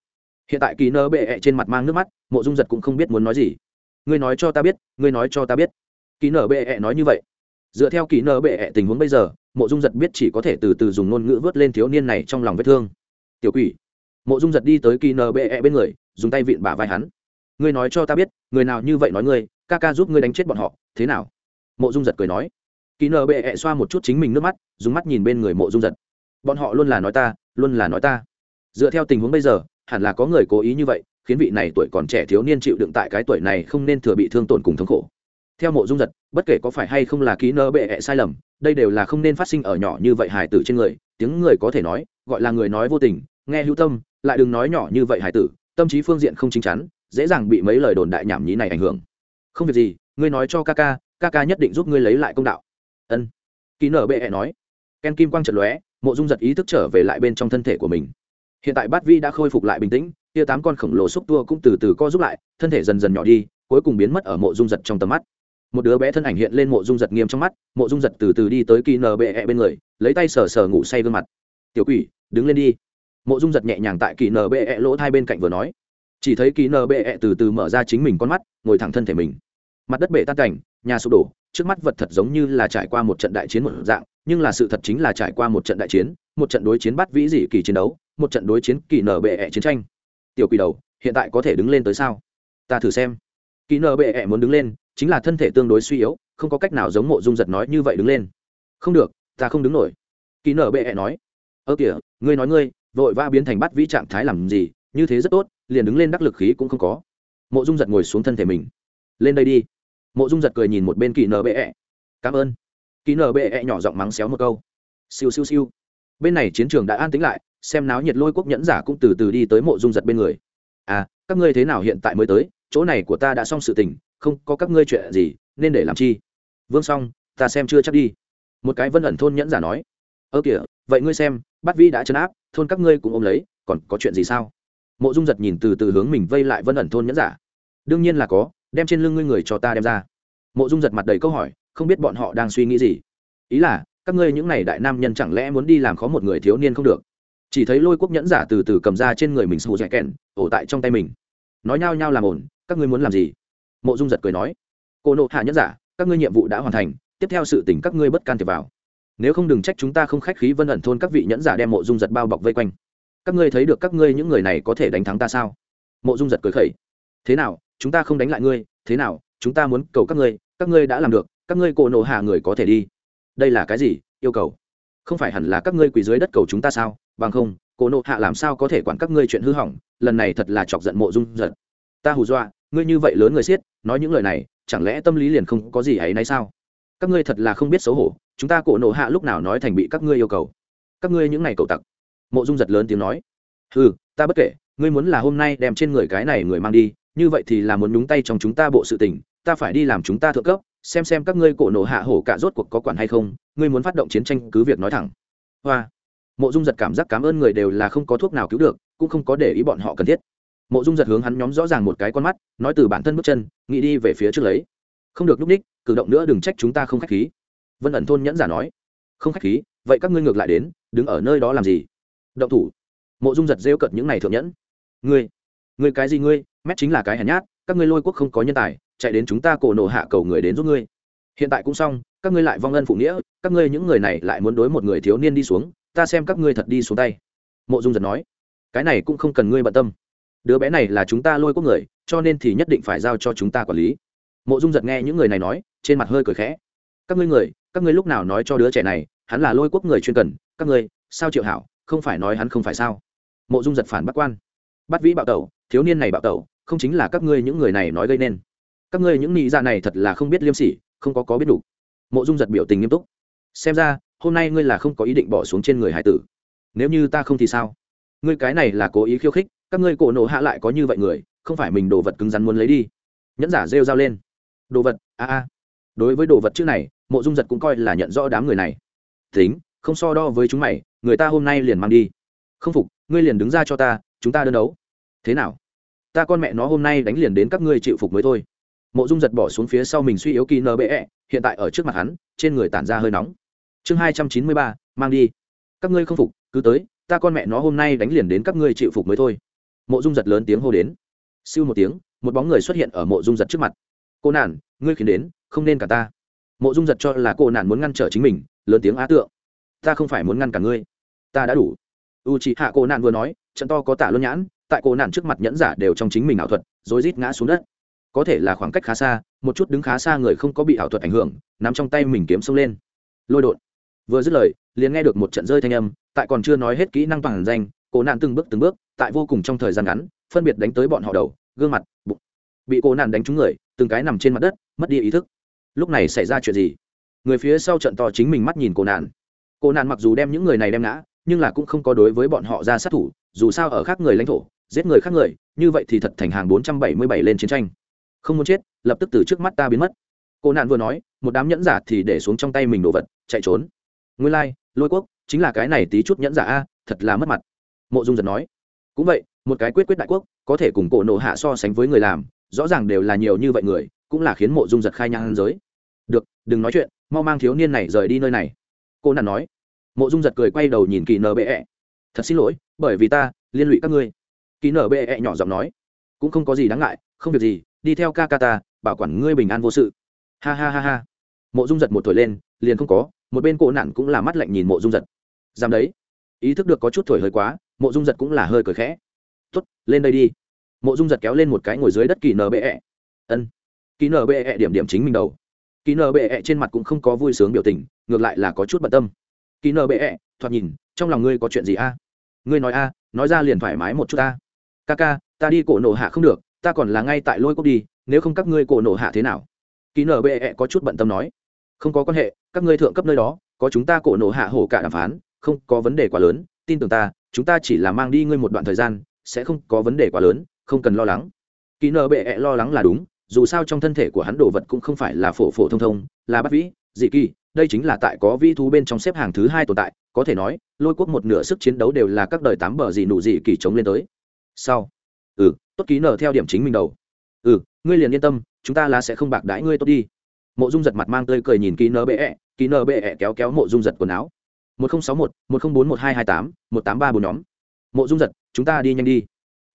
Hiện tại kỳ nơ bệ ẹ trên mặt mang nước mắt, mộ dung giật cũng không biết muốn nói gì. Ngươi nói cho ta biết, ngươi nói cho ta biết. Kỳ nở bệ ẹ nói như vậy. Dựa theo kỳ nơ bệ ẹ tình huống bây giờ, mộ dung giật biết chỉ có thể từ từ dùng ngôn ngữ vớt lên thiếu niên này trong lòng vết thương. Tiểu quỷ. Mộ dung giật đi tới kỳ nơ bệ ẹ bên người, dùng tay vịn bả vai hắn. Ngươi nói cho ta biết, người nào như vậy nói ngươi, ca ca giúp ngươi đánh chết bọn họ, thế nào? Mộ dung giật cười nói. Kỳ nơ bệ ẹ xoa một chút chính mình nước mắt, dùng mắt nhìn bên người mộ dung giật bọn họ luôn là nói ta, luôn là nói ta. Dựa theo tình huống bây giờ, hẳn là có người cố ý như vậy, khiến vị này tuổi còn trẻ thiếu niên chịu đựng tại cái tuổi này không nên thừa bị thương tổn cùng thống khổ. Theo mộ dung giật, bất kể có phải hay không là ký nơ bệ hẹ sai lầm, đây đều là không nên phát sinh ở nhỏ như vậy hải tử trên người. Tiếng người có thể nói, gọi là người nói vô tình, nghe hữu tâm, lại đừng nói nhỏ như vậy hải tử, tâm trí phương diện không chính chắn, dễ dàng bị mấy lời đồn đại nhảm nhí này ảnh hưởng. Không việc gì, ngươi nói cho ca ca ca ca nhất định giúp ngươi lấy lại công đạo. Ân. Ký nở bệ hẹ nói. Ken kim quang trật lóe mộ dung giật ý thức trở về lại bên trong thân thể của mình. Hiện tại bát vi đã khôi phục lại bình tĩnh, tia tám con khổng lồ xúc tua cũng từ từ co giúp lại, thân thể dần dần nhỏ đi, cuối cùng biến mất ở mộ dung giật trong tầm mắt. Một đứa bé thân ảnh hiện lên mộ dung giật nghiêm trong mắt, mộ dung giật từ từ đi tới kỳ nờ bệ -E bên người, lấy tay sờ sờ ngủ say gương mặt. Tiểu quỷ, đứng lên đi. Mộ dung giật nhẹ nhàng tại kỳ nờ bệ -E lỗ hai bên cạnh vừa nói. Chỉ thấy kỳ nờ bệ -E từ từ mở ra chính mình con mắt, ngồi thẳng thân thể mình. Mặt đất bể tan cảnh, nhà sụp đổ, trước mắt vật thật giống như là trải qua một trận đại chiến một dạng nhưng là sự thật chính là trải qua một trận đại chiến, một trận đối chiến bắt vĩ dị kỳ chiến đấu, một trận đối chiến kỳ nở bệ ẹ chiến tranh. Tiểu quỷ đầu, hiện tại có thể đứng lên tới sao? Ta thử xem. Kỳ nở bệ ẹ muốn đứng lên, chính là thân thể tương đối suy yếu, không có cách nào giống mộ dung giật nói như vậy đứng lên. Không được, ta không đứng nổi. Kỳ nở bệ ẹ nói. Ơ kìa, ngươi nói ngươi, vội va biến thành bắt vĩ trạng thái làm gì, như thế rất tốt, liền đứng lên đắc lực khí cũng không có. Mộ dung giật ngồi xuống thân thể mình. Lên đây đi. Mộ dung giật cười nhìn một bên kỳ nở bệ ẹ. Cảm ơn ký nở bệ -E nhỏ giọng mắng xéo một câu. Siêu siêu siêu. Bên này chiến trường đã an tĩnh lại, xem náo nhiệt lôi quốc nhẫn giả cũng từ từ đi tới mộ dung giật bên người. À các ngươi thế nào hiện tại mới tới? Chỗ này của ta đã xong sự tình, không có các ngươi chuyện gì, nên để làm chi? Vương xong ta xem chưa chắc đi. Một cái vân ẩn thôn nhẫn giả nói. Ơ kìa, vậy ngươi xem, bát vi đã chấn áp, thôn các ngươi cũng ôm lấy, còn có chuyện gì sao? Mộ dung giật nhìn từ từ hướng mình vây lại vân ẩn thôn nhẫn giả. Đương nhiên là có, đem trên lưng ngươi người cho ta đem ra. Mộ dung giật mặt đầy câu hỏi không biết bọn họ đang suy nghĩ gì. Ý là, các ngươi những n à y đại nam nhân chẳng lẽ muốn đi làm khó một người thiếu niên không được? Chỉ thấy lôi quốc nhẫn giả từ từ cầm ra trên người mình sù dẻ kèn ổ tại trong tay mình. Nói nhao nhao làm ổn, các ngươi muốn làm gì? Mộ dung giật cười nói, cô nộ hạ nhẫn giả, các ngươi nhiệm vụ đã hoàn thành, tiếp theo sự tỉnh các ngươi bất can thiệp vào. Nếu không đừng trách chúng ta không khách khí vân ẩn thôn các vị nhẫn giả đem mộ dung giật bao bọc vây quanh. Các ngươi thấy được các ngươi những người này có thể đánh thắng ta sao? Mộ dung giật cười khẩy, thế nào, chúng ta không đánh lại ngươi, thế nào, chúng ta muốn cầu các ngươi các ngươi đã làm được các ngươi cổ nộ hạ người có thể đi. Đây là cái gì? Yêu cầu. Không phải hẳn là các ngươi quỳ dưới đất cầu chúng ta sao? Bằng không, cổ nộ hạ làm sao có thể quản các ngươi chuyện hư hỏng? Lần này thật là chọc giận mộ dung giật ta hù dọa, ngươi như vậy lớn người siết, nói những lời này, chẳng lẽ tâm lý liền không có gì ấy nay sao? Các ngươi thật là không biết xấu hổ, chúng ta cổ nộ hạ lúc nào nói thành bị các ngươi yêu cầu? Các ngươi những này cầu tặc. Mộ dung giật lớn tiếng nói. Ừ ta bất kể, ngươi muốn là hôm nay đem trên người cái này người mang đi, như vậy thì là muốn nhúng tay trong chúng ta bộ sự tình, ta phải đi làm chúng ta thượng cấp xem xem các ngươi cổ nổ hạ hổ cả rốt cuộc có quản hay không, ngươi muốn phát động chiến tranh cứ việc nói thẳng. Hoa. Mộ dung giật cảm giác cảm ơn người đều là không có thuốc nào cứu được, cũng không có để ý bọn họ cần thiết. Mộ dung giật hướng hắn nhóm rõ ràng một cái con mắt, nói từ bản thân bước chân, nghĩ đi về phía trước lấy. Không được núp ních, cử động nữa đừng trách chúng ta không k h á c h khí. Vân ẩn thôn nhẫn giả nói. Không k h á c h khí, vậy các ngươi ngược lại đến, đứng ở nơi đó làm gì? Động thủ. Mộ dung giật rêu cợt những n à y thượng nhẫn. Ngươi ngươi cái gì ngươi? Mét chính là cái hèn nhát, các ngươi lôi quốc không có nhân tài chạy đến chúng ta cổ nổ hạ cầu người đến giúp ngươi. Hiện tại cũng xong, các ngươi lại vong ân phụ nghĩa, các ngươi những người này lại muốn đối một người thiếu niên đi xuống, ta xem các ngươi thật đi xuống tay. Mộ dung giật nói. Cái này cũng không cần ngươi bận tâm. Đứa bé này là chúng ta lôi quốc người, cho nên thì nhất định phải giao cho chúng ta quản lý. Mộ dung giật nghe những người này nói, trên mặt hơi cười khẽ. Các ngươi người, các ngươi lúc nào nói cho đứa trẻ này, hắn là lôi quốc người chuyên cần, các ngươi, sao triệu hảo, không phải nói hắn không phải sao? Mộ dung giật phản bác quan. Bắt vĩ bạo tẩu, thiếu niên này bạo tẩu, không chính là các ngươi những người này nói gây nên các ngươi những nị dạ này thật là không biết liêm sỉ, không có có biết đủ mộ dung giật biểu tình nghiêm túc. Xem ra, hôm nay ngươi là không có ý định bỏ xuống trên người hải tử. Nếu như ta không thì sao? Ngươi cái này là cố ý khiêu khích, các ngươi cổ nổ hạ lại có như vậy người, không phải mình đồ vật cứng rắn muốn lấy đi. Nhẫn giả rêu dao lên. Đồ vật, a a. Đối với đồ vật chữ này, mộ dung giật cũng coi là nhận rõ đám người này. Tính, không so đo với chúng mày, người ta hôm nay liền mang đi. Không phục, ngươi liền đứng ra cho ta, chúng ta đơn đấu. Thế nào? Ta con mẹ nó hôm nay đánh liền đến các ngươi chịu phục mới thôi mộ dung giật bỏ xuống phía sau mình suy yếu kỳ nbe hiện tại ở trước mặt hắn, trên người tản ra hơi nóng. Chương hai trăm chín mươi ba, mang đi. Các ngươi không phục, cứ tới, ta con mẹ nó hôm nay đánh liền đến các ngươi chịu phục mới thôi. Mộ dung giật lớn tiếng hô đến. Siêu một tiếng, một bóng người xuất hiện ở mộ dung giật trước mặt. Cô nản, ngươi khiến đến, không nên cả ta. Mộ dung giật cho là cô nản muốn ngăn trở chính mình, lớn tiếng á tượng. Ta không phải muốn ngăn cả ngươi. Ta đã đủ. U chị hạ cô nạn vừa nói, trận to có tả luôn nhãn, tại cô nạn trước mặt nhẫn giả đều trong chính mình ảo thuật, rồi rít ngã xuống đất có thể là khoảng cách khá xa, một chút đứng khá xa người không có bị ảo thuật ảnh hưởng nằm trong tay mình kiếm xông lên. Lôi đột. Vừa dứt lời, liền nghe được một trận rơi thanh âm, tại còn chưa nói hết kỹ năng toàn danh cổ nạn từng bước từng bước, tại vô cùng trong thời gian ngắn, phân biệt đánh tới bọn họ đầu, gương mặt, bụng. Bị cổ nạn đánh trúng người, từng cái nằm trên mặt đất, mất đi ý thức. Lúc này xảy ra chuyện gì? Người phía sau trận to chính mình mắt nhìn cổ nạn. Cổ nạn mặc dù đem những người này đem ngã, nhưng là cũng không có đối với bọn họ ra sát thủ, dù sao ở khác người lãnh thổ, giết người khác người, như vậy thì thật thành hàng bốn trăm bảy mươi bảy lên chiến tranh không muốn chết lập tức từ trước mắt ta biến mất. Cô nạn vừa nói một đám nhẫn giả thì để xuống trong tay mình đồ vật chạy trốn. Nguyên lai、like, lôi quốc chính là cái này tí chút nhẫn giả a thật là mất mặt. Mộ dung giật nói. Cũng vậy một cái quyết quyết đại quốc có thể cùng cổ nộ hạ so sánh với người làm rõ ràng đều là nhiều như vậy người cũng là khiến mộ dung giật khai nhang giới. Được đừng nói chuyện mau mang thiếu niên này rời đi nơi này. Cô nạn nói. Mộ dung giật cười quay đầu nhìn kỳ nở bệ thật xin lỗi bởi vì ta liên lụy các ngươi. Kỳ nở bệ ẹ nhỏ giọng nói. Cũng không có gì đáng ngại không việc gì đi theo ca ca ta, bảo quản ngươi bình an vô sự. Ha ha ha ha. Mộ dung giật một tuổi lên, liền không có, một bên cổ nạn cũng là mắt lạnh nhìn mộ dung giật. Dám đấy. Ý thức được có chút thổi hơi quá, mộ dung giật cũng là hơi cười khẽ. Tuất lên đây đi. Mộ dung giật kéo lên một cái ngồi dưới đất kỳ nờ bệ ân. Kỳ nờ bệ điểm điểm chính mình đầu. Kỳ nờ bệ trên mặt cũng không có vui sướng biểu tình, ngược lại là có chút bận tâm. Kỳ nờ bệ thoạt nhìn, trong lòng ngươi có chuyện gì a? Ngươi nói a, nói ra liền thoải mái một chút a. Ca ca, ta đi cổ nổ hạ không được ta còn là ngay tại lôi cốc đi, nếu không các ngươi cổ nổ hạ thế nào? Ký nở bệ -E có chút bận tâm nói. Không có quan hệ, các ngươi thượng cấp nơi đó, có chúng ta cổ nổ hạ hổ cả đàm phán, không có vấn đề quá lớn, tin tưởng ta, chúng ta chỉ là mang đi ngươi một đoạn thời gian, sẽ không có vấn đề quá lớn, không cần lo lắng. Ký nở bệ -E lo lắng là đúng, dù sao trong thân thể của hắn đồ vật cũng không phải là phổ phổ thông thông, là bắt vĩ, dị kỳ, đây chính là tại có vi thú bên trong xếp hàng thứ hai tồn tại, có thể nói, lôi quốc một nửa sức chiến đấu đều là các đời tám bờ dị nụ dị kỳ chống lên tới. Sau tốt ký nở theo điểm chính mình đầu. Ừ ngươi liền yên tâm, chúng ta là sẽ không bạc đãi ngươi tốt đi. Mộ dung giật mặt mang tươi cười nhìn ký nở bệ ẹ, ký nở bệ ẹ kéo kéo mộ dung giật quần áo. Một nghìn sáu một một nghìn bốn một hai hai tám, một tám ba bốn nhóm. Mộ dung giật, chúng ta đi nhanh đi.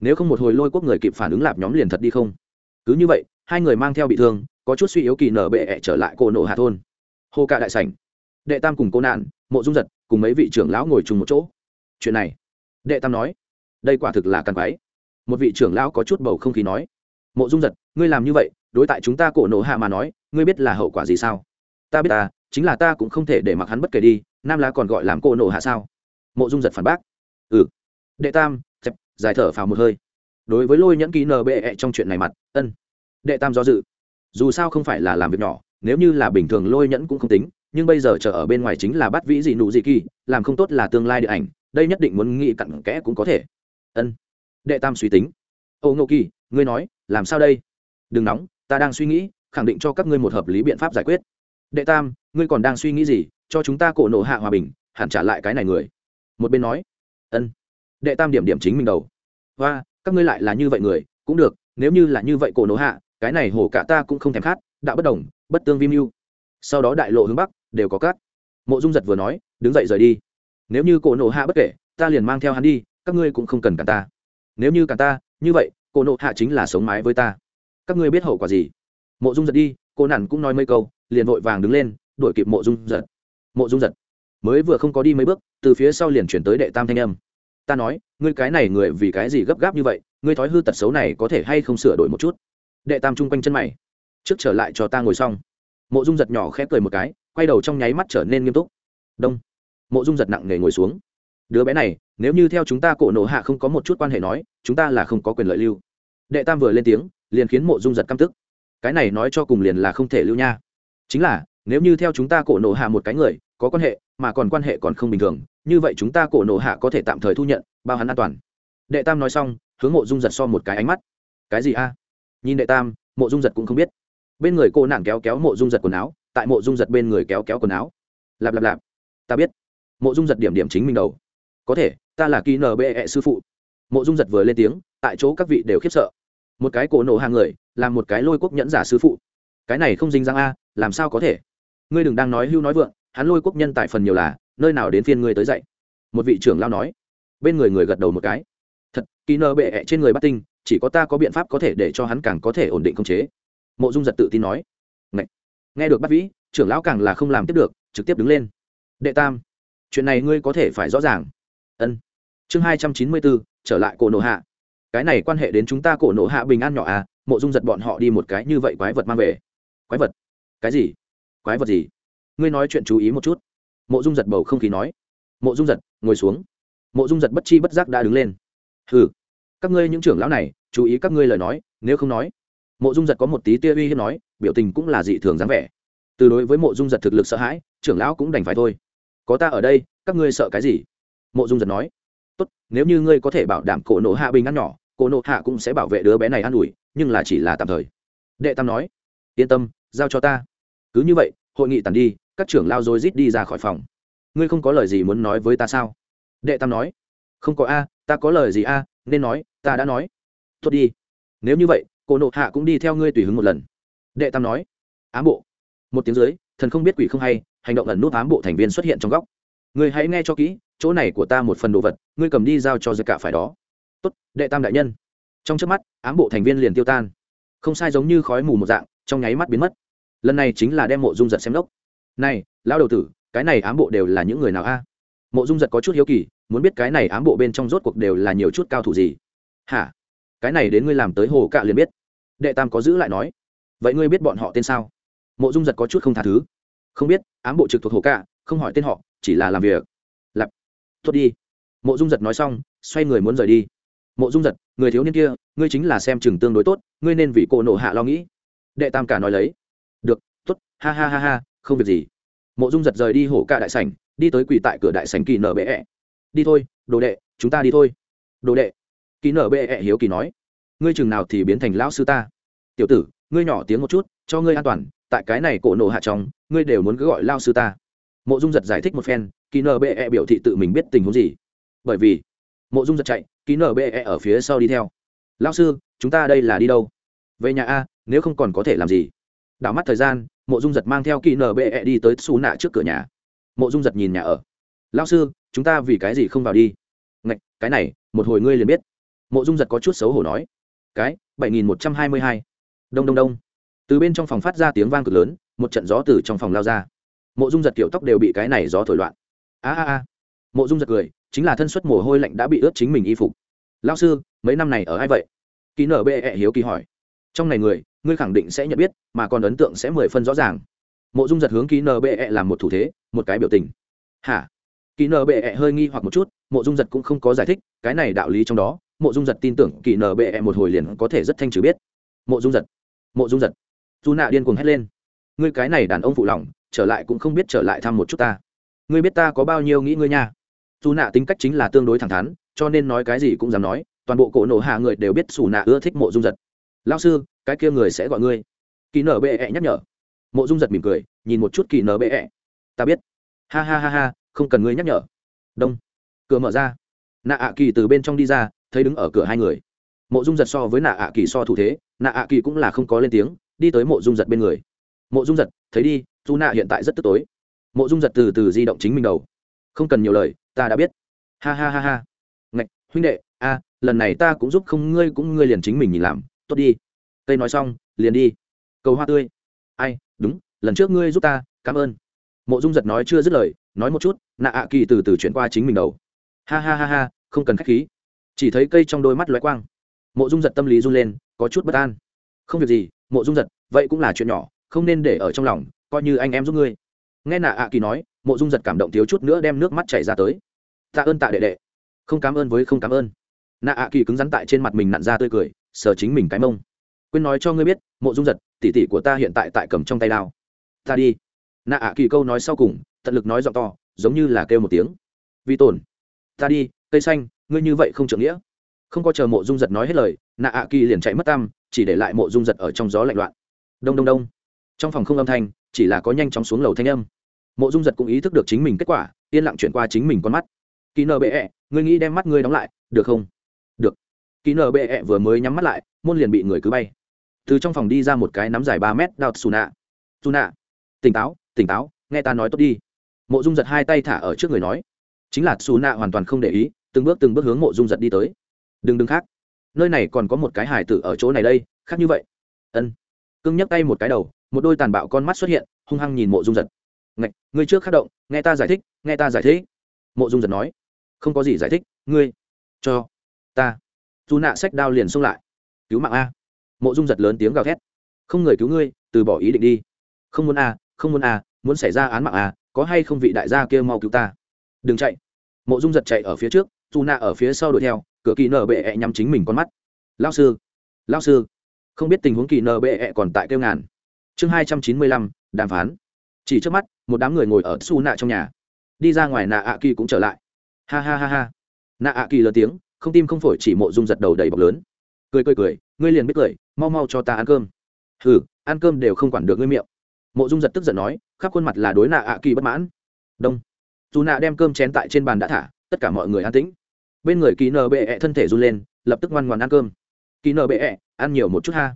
Nếu không một hồi lôi quốc người kịp phản ứng lạp nhóm liền thật đi không? Cứ như vậy, hai người mang theo bị thương, có chút suy yếu kỳ nở bệ ẹ trở lại cổ nộ hạ thôn. Hô cạ đại sảnh. Đệ tam cùng cô nạn, mộ dung giật cùng mấy vị trưởng lão ngồi chung một chỗ. Chuyện này, đệ tam nói, đây quả thực là căn quái một vị trưởng lão có chút bầu không khí nói, mộ dung giật, ngươi làm như vậy, đối tại chúng ta cổ nổ hạ mà nói, ngươi biết là hậu quả gì sao? Ta biết ta, chính là ta cũng không thể để mặc hắn bất kể đi, nam lá còn gọi làm cổ nổ hạ sao? Mộ dung giật phản bác ừ. Đệ tam, chẹp dài thở phào một hơi. Đối với lôi nhẫn ký nbe trong chuyện này mặt, ân, đệ tam do dự. Dù sao không phải là làm việc nhỏ, nếu như là bình thường lôi nhẫn cũng không tính, nhưng bây giờ chờ ở bên ngoài chính là bắt vĩ gì nụ gì kỳ, làm không tốt là tương lai điện ảnh, đây nhất định muốn nghĩ cặn kẽ cũng có thể. Ân đệ tam suy tính. Ô ngô kỳ, ngươi nói, làm sao đây? Đừng nóng, ta đang suy nghĩ, khẳng định cho các ngươi một hợp lý biện pháp giải quyết. Đệ tam, ngươi còn đang suy nghĩ gì? Cho chúng ta cổ nộ hạ hòa bình, hẳn trả lại cái này người. Một bên nói. Ân. Đệ tam điểm điểm chính mình đầu. Và các ngươi lại là như vậy người, cũng được, nếu như là như vậy cổ nộ hạ, cái này hổ cả ta cũng không thèm khát đạo bất đồng, bất tương vi mưu. Sau đó đại lộ hướng bắc, đều có cát. Mộ dung giật vừa nói, đứng dậy rời đi. Nếu như cổ nộ hạ bất kể, ta liền mang theo hắn đi, các ngươi cũng không cần cả ta nếu như cả ta, như vậy, cô nộ hạ chính là sống mái với ta. Các ngươi biết hậu quả gì? Mộ dung giật đi, cô nản cũng nói mấy câu, liền vội vàng đứng lên, đuổi kịp mộ dung giật. Mộ dung giật, mới vừa không có đi mấy bước, từ phía sau liền chuyển tới đệ tam thanh âm. Ta nói, ngươi cái này người vì cái gì gấp gáp như vậy, ngươi thói hư tật xấu này có thể hay không sửa đổi một chút? Đệ tam chung quanh chân mày. Trước trở lại cho ta ngồi xong. Mộ dung giật nhỏ khẽ cười một cái, quay đầu trong nháy mắt trở nên nghiêm túc. Đông. Mộ dung giật nặng nề ngồi xuống đứa bé này, nếu như theo chúng ta cổ nộ hạ không có một chút quan hệ nói, chúng ta là không có quyền lợi lưu. Đệ tam vừa lên tiếng, liền khiến mộ dung giật căm tức. Cái này nói cho cùng liền là không thể lưu nha. Chính là, nếu như theo chúng ta cổ nộ hạ một cái người, có quan hệ, mà còn quan hệ còn không bình thường, như vậy chúng ta cổ nộ hạ có thể tạm thời thu nhận, bao hắn an toàn. Đệ tam nói xong, hướng mộ dung giật so một cái ánh mắt. Cái gì a? Nhìn đệ tam, mộ dung giật cũng không biết. Bên người cô nàng kéo kéo mộ dung giật quần áo, tại mộ dung giật bên người kéo kéo quần áo. Lạp lạp lạp. Ta biết. Mộ dung giật điểm điểm chính mình đầu có thể, ta là kỳ nbe sư phụ. Mộ dung giật vừa lên tiếng, tại chỗ các vị đều khiếp sợ. Một cái cổ nổ hàng người làm một cái lôi quốc nhẫn giả sư phụ. Cái này không dính răng a, làm sao có thể? Ngươi đừng đang nói hưu nói vượng, hắn lôi quốc nhân tại phần nhiều là, nơi nào đến phiên ngươi tới dạy. một vị trưởng lao nói. Bên người người gật đầu một cái. Thật, kỳ nơ bệ trên người bắt tinh, chỉ có ta có biện pháp có thể để cho hắn càng có thể ổn định công chế. Mộ dung giật tự tin nói. Ngậy. nghe được bắt vĩ, trưởng lão càng là không làm tiếp được, trực tiếp đứng lên. Đệ tam, chuyện này ngươi có thể phải rõ ràng ân. Chương hai trăm chín mươi bốn, trở lại cổ nổ hạ. Cái này quan hệ đến chúng ta cổ nổ hạ bình an nhỏ à mộ dung giật bọn họ đi một cái như vậy quái vật mang về. Quái vật? Cái gì? Quái vật gì? Ngươi nói chuyện chú ý một chút. Mộ dung giật bầu không khí nói. Mộ dung giật, ngồi xuống. Mộ dung giật bất chi bất giác đã đứng lên. Ừ các ngươi những trưởng lão này, chú ý các ngươi lời nói, nếu không nói. Mộ dung giật có một tí tia uy hiếp nói, biểu tình cũng là dị thường dáng vẻ. Từ đối với mộ dung giật thực lực sợ hãi, trưởng lão cũng đành phải thôi. Có ta ở đây, các ngươi sợ cái gì? Mộ dung giật nói, tốt, nếu như ngươi có thể bảo đảm cổ nộ hạ bình ăn nhỏ, cổ nộ hạ cũng sẽ bảo vệ đứa bé này an ủi, nhưng là chỉ là tạm thời. Đệ tam nói, yên tâm, giao cho ta. Cứ như vậy, hội nghị tàn đi, các trưởng lao rồi rít đi ra khỏi phòng. Ngươi không có lời gì muốn nói với ta sao? Đệ tam nói, không có a, ta có lời gì a, nên nói, ta đã nói. Tốt đi, nếu như vậy, cổ nộ hạ cũng đi theo ngươi tùy hứng một lần. Đệ tam nói, ám bộ. Một tiếng dưới, thần không biết quỷ không hay, hành động ẩn nút ám bộ thành viên xuất hiện trong góc. Ngươi hãy nghe cho kỹ chỗ này của ta một phần đồ vật, ngươi cầm đi giao cho giật cả phải đó. Tốt, đệ tam đại nhân. Trong trước mắt, ám bộ thành viên liền tiêu tan. Không sai giống như khói mù một dạng, trong nháy mắt biến mất. Lần này chính là đem mộ dung giật xem đốc. Này, lão đầu tử, cái này ám bộ đều là những người nào a? Mộ dung giật có chút hiếu kỳ, muốn biết cái này ám bộ bên trong rốt cuộc đều là nhiều chút cao thủ gì. Hả? Cái này đến ngươi làm tới hồ cạ liền biết. Đệ tam có giữ lại nói. Vậy ngươi biết bọn họ tên sao? Mộ dung giật có chút không tha thứ. Không biết, ám bộ trực thuộc hồ cạ, không hỏi tên họ, chỉ là làm việc thốt đi. Mộ dung giật nói xong, xoay người muốn rời đi. Mộ dung giật, người thiếu niên kia, ngươi chính là xem chừng tương đối tốt, ngươi nên vì cổ nộ hạ lo nghĩ. Đệ tam cả nói lấy. Được t ố t ha ha ha ha, không việc gì. Mộ dung giật rời đi hổ ca đại sảnh, đi tới quỳ tại cửa đại sảnh kỳ nở bệ ẹ. Đi thôi, đồ đệ, chúng ta đi thôi. Đồ đệ? Kỳ nở bệ ẹ hiếu kỳ nói. Ngươi chừng nào thì biến thành lão sư ta? Tiểu tử, ngươi nhỏ tiếng một chút, cho ngươi an toàn, tại cái này cổ nộ hạ trong, ngươi đều muốn cứ gọi lao sư ta. Mộ dung giật giải thích một phen kỳ nbe biểu thị tự mình biết tình huống gì. Bởi vì mộ dung giật chạy ký nbe ở phía sau đi theo. Lao sư chúng ta đây là đi đâu? Về nhà a nếu không còn có thể làm gì? Đảo mắt thời gian mộ dung giật mang theo kỳ nbe đi tới xù nạ trước cửa nhà. Mộ dung giật nhìn nhà ở. Lao sư chúng ta vì cái gì không vào đi? Ngạch, cái này một hồi ngươi liền biết. Mộ dung giật có chút xấu hổ nói. Cái bảy nghìn một trăm hai mươi hai. Đông đông đông. Từ bên trong phòng phát ra tiếng vang cực lớn một trận gió từ trong phòng lao ra. Mộ dung giật kiểu tóc đều bị cái này gió thổi loạn a a a. Mộ dung giật cười, chính là thân suất mồ hôi lạnh đã bị ướt chính mình y phục. Lao sư, mấy năm này ở ai vậy? Kỳ nở bệ -E hiếu kỳ hỏi. Trong này người, ngươi khẳng định sẽ nhận biết, mà còn ấn tượng sẽ mười phân rõ ràng. Mộ dung giật hướng kỳ nở bệ -E làm một thủ thế, một cái biểu tình. Hả? Kỳ nở bệ -E hơi nghi hoặc một chút, mộ dung giật cũng không có giải thích, cái này đạo lý trong đó, mộ dung giật tin tưởng kỳ nở bệ -E một hồi liền có thể rất thanh trừ biết. Mộ dung giật, mộ dung giật. Dù nạ điên cuồng hét lên. Ngươi cái này đàn ông phụ lòng, trở lại cũng không biết trở lại thăm một chút ta ngươi biết ta có bao nhiêu nghĩ ngươi nha. Dù nạ tính cách chính là tương đối thẳng thắn, cho nên nói cái gì cũng dám nói, toàn bộ cổ nổ hạ người đều biết xù nạ ưa thích mộ dung giật. Lao sư, cái kia người sẽ gọi ngươi. Kỳ nở bệ ẹ nhắc nhở. Mộ dung giật mỉm cười, nhìn một chút kỳ nở bệ -E. ta biết. Ha ha ha ha, không cần ngươi nhắc nhở. Đông. Cửa mở ra. Nạ ạ kỳ từ bên trong đi ra, thấy đứng ở cửa hai người. Mộ dung giật so với nạ ạ kỳ so thủ thế, nạ ạ kỳ cũng là không có lên tiếng, đi tới mộ dung giật bên người. Mộ dung giật, thấy đi, dù nạ hiện tại rất tức tối mộ dung giật từ từ di động chính mình đầu. Không cần nhiều lời, ta đã biết. Ha ha ha ha. Ngạch, huynh đệ, a, lần này ta cũng giúp không ngươi cũng ngươi liền chính mình nhìn làm. Tốt đi. Tây nói xong, liền đi. Cầu hoa tươi. Ai, đúng, lần trước ngươi giúp ta, cảm ơn. Mộ dung giật nói chưa dứt lời, nói một chút, nạ ạ kỳ từ từ chuyển qua chính mình đầu. Ha ha ha ha, không cần k h á c h khí. Chỉ thấy cây trong đôi mắt lóe quang. Mộ dung giật tâm lý run lên, có chút bất an. Không việc gì, mộ dung giật, vậy cũng là chuyện nhỏ, không nên để ở trong lòng, coi như anh em giúp ngươi nghe nạ ạ kỳ nói, mộ dung giật cảm động thiếu chút nữa đem nước mắt chảy ra tới. Tạ ơn tạ đệ đệ. Không cảm ơn với không cảm ơn. Nạ ạ kỳ cứng rắn tại trên mặt mình nặn ra tươi cười, sờ chính mình cái mông. Quên nói cho ngươi biết, mộ dung giật tỉ tỉ của ta hiện tại tại cầm trong tay đao. Ta đi. Nạ ạ kỳ câu nói sau cùng, tận lực nói giọng to, giống như là kêu một tiếng. Vi tổn ta đi, cây xanh, ngươi như vậy không trưởng nghĩa. Không có chờ mộ dung giật nói hết lời, nạ ạ kỳ liền chạy mất tăm, chỉ để lại mộ dung giật ở trong gió lạnh loạn. Đông đông đông. Trong phòng không âm thanh chỉ là có nhanh chóng xuống lầu thanh âm. Mộ dung giật cũng ý thức được chính mình kết quả, yên lặng chuyển qua chính mình con mắt. Kỳ nờ bệ ẹ, ngươi nghĩ đem mắt ngươi đóng lại, được không? Được. Kỳ nờ bệ ẹ vừa mới nhắm mắt lại, môn liền bị người cứ bay. Từ trong phòng đi ra một cái nắm dài ba mét đao xù nạ xù nạ tỉnh táo tỉnh táo, nghe ta nói tốt đi. Mộ dung giật hai tay thả ở trước người nói. Chính là xù nạ hoàn toàn không để ý, từng bước từng bước hướng mộ dung giật đi tới. Đừng đừng khác. Nơi này còn có một cái hải tử ở chỗ này đây, khác như vậy. Ân cưng nhấc tay một cái đầu, một đôi tàn bạo con mắt xuất hiện, hung hăng nhìn mộ dung giật. Ngạch, ngươi trước khắc động, nghe ta giải thích, nghe ta giải thích. Mộ dung giật nói, không có gì giải thích, ngươi, cho ta. Dù nạ sách đao liền xông lại. Cứu mạng a. Mộ dung giật lớn tiếng gào thét. Không người cứu ngươi, từ bỏ ý định đi. Không muốn a, không muốn a, muốn xảy ra án mạng a, có hay không vị đại gia kia mau cứu ta? Đừng chạy. Mộ dung giật chạy ở phía trước, dù nạ ở phía sau đuổi theo, cửa kỳ nở bệ e nhắm chính mình con mắt. Lao sư lao sư không biết tình huống kỳ nbe ẹ còn tại kêu ngàn. Chương hai trăm chín mươi lăm, đàm phán. Chỉ trước mắt, một đám người ngồi ở su nạ trong nhà. Đi ra ngoài nạ ạ kỳ cũng trở lại. Ha ha ha ha. Nạ ạ kỳ lớn tiếng, không tim không phổi chỉ mộ dung giật đầu đầy bọc lớn. Cười cười cười, ngươi liền biết cười, mau mau cho ta ăn cơm. Hừ, ăn cơm đều không quản được ngươi miệng. Mộ dung giật tức giận nói, khắp khuôn mặt là đối nạ ạ kỳ bất mãn. Đông. Dù nạ đem cơm chén tại trên bàn đã thả, tất cả mọi người an tĩnh. Bên người kỳ nờ bệ -E thân thể run lên, lập tức ngoan ngoan ăn cơm kỳ nợ bệ ẹ, ăn nhiều một chút ha.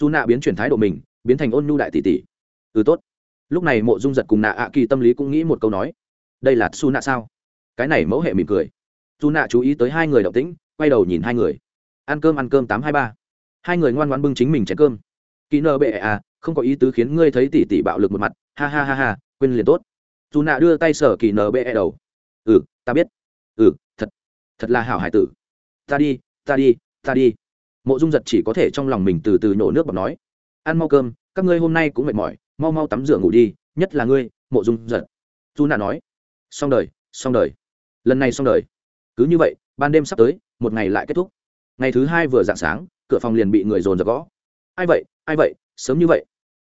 Dù nạ biến chuyển thái độ mình biến thành ôn nhu đại tỷ tỷ. Ừ tốt. Lúc này mộ dung giật cùng nạ ạ kỳ tâm lý cũng nghĩ một câu nói. Đây là su nạ sao? Cái này mẫu hệ mỉm cười. Dù nạ chú ý tới hai người động tĩnh quay đầu nhìn hai người. Ăn cơm ăn cơm tám hai ba. Hai người ngoan ngoan bưng chính mình chén cơm. Kỳ nơ bệ à không có ý tứ khiến ngươi thấy tỷ tỷ bạo lực một mặt. Ha ha ha ha quên liền tốt. Dù nạ đưa tay sở kỳ nơ bệ đầu. Ừ ta biết. Ừ thật thật là hảo hải tử. Ta đi ta đi ta đi mộ dung giật chỉ có thể trong lòng mình từ từ nhổ nước bọc nói, ăn mau cơm, các ngươi hôm nay cũng mệt mỏi, mau mau tắm rửa ngủ đi, nhất là ngươi, mộ dung giật. Dù nạ nói, xong đời xong đời. Lần này xong đời. Cứ như vậy, ban đêm sắp tới, một ngày lại kết thúc. Ngày thứ hai vừa dạng sáng, cửa phòng liền bị người dồn dập gõ. Ai vậy ai vậy, sớm như vậy.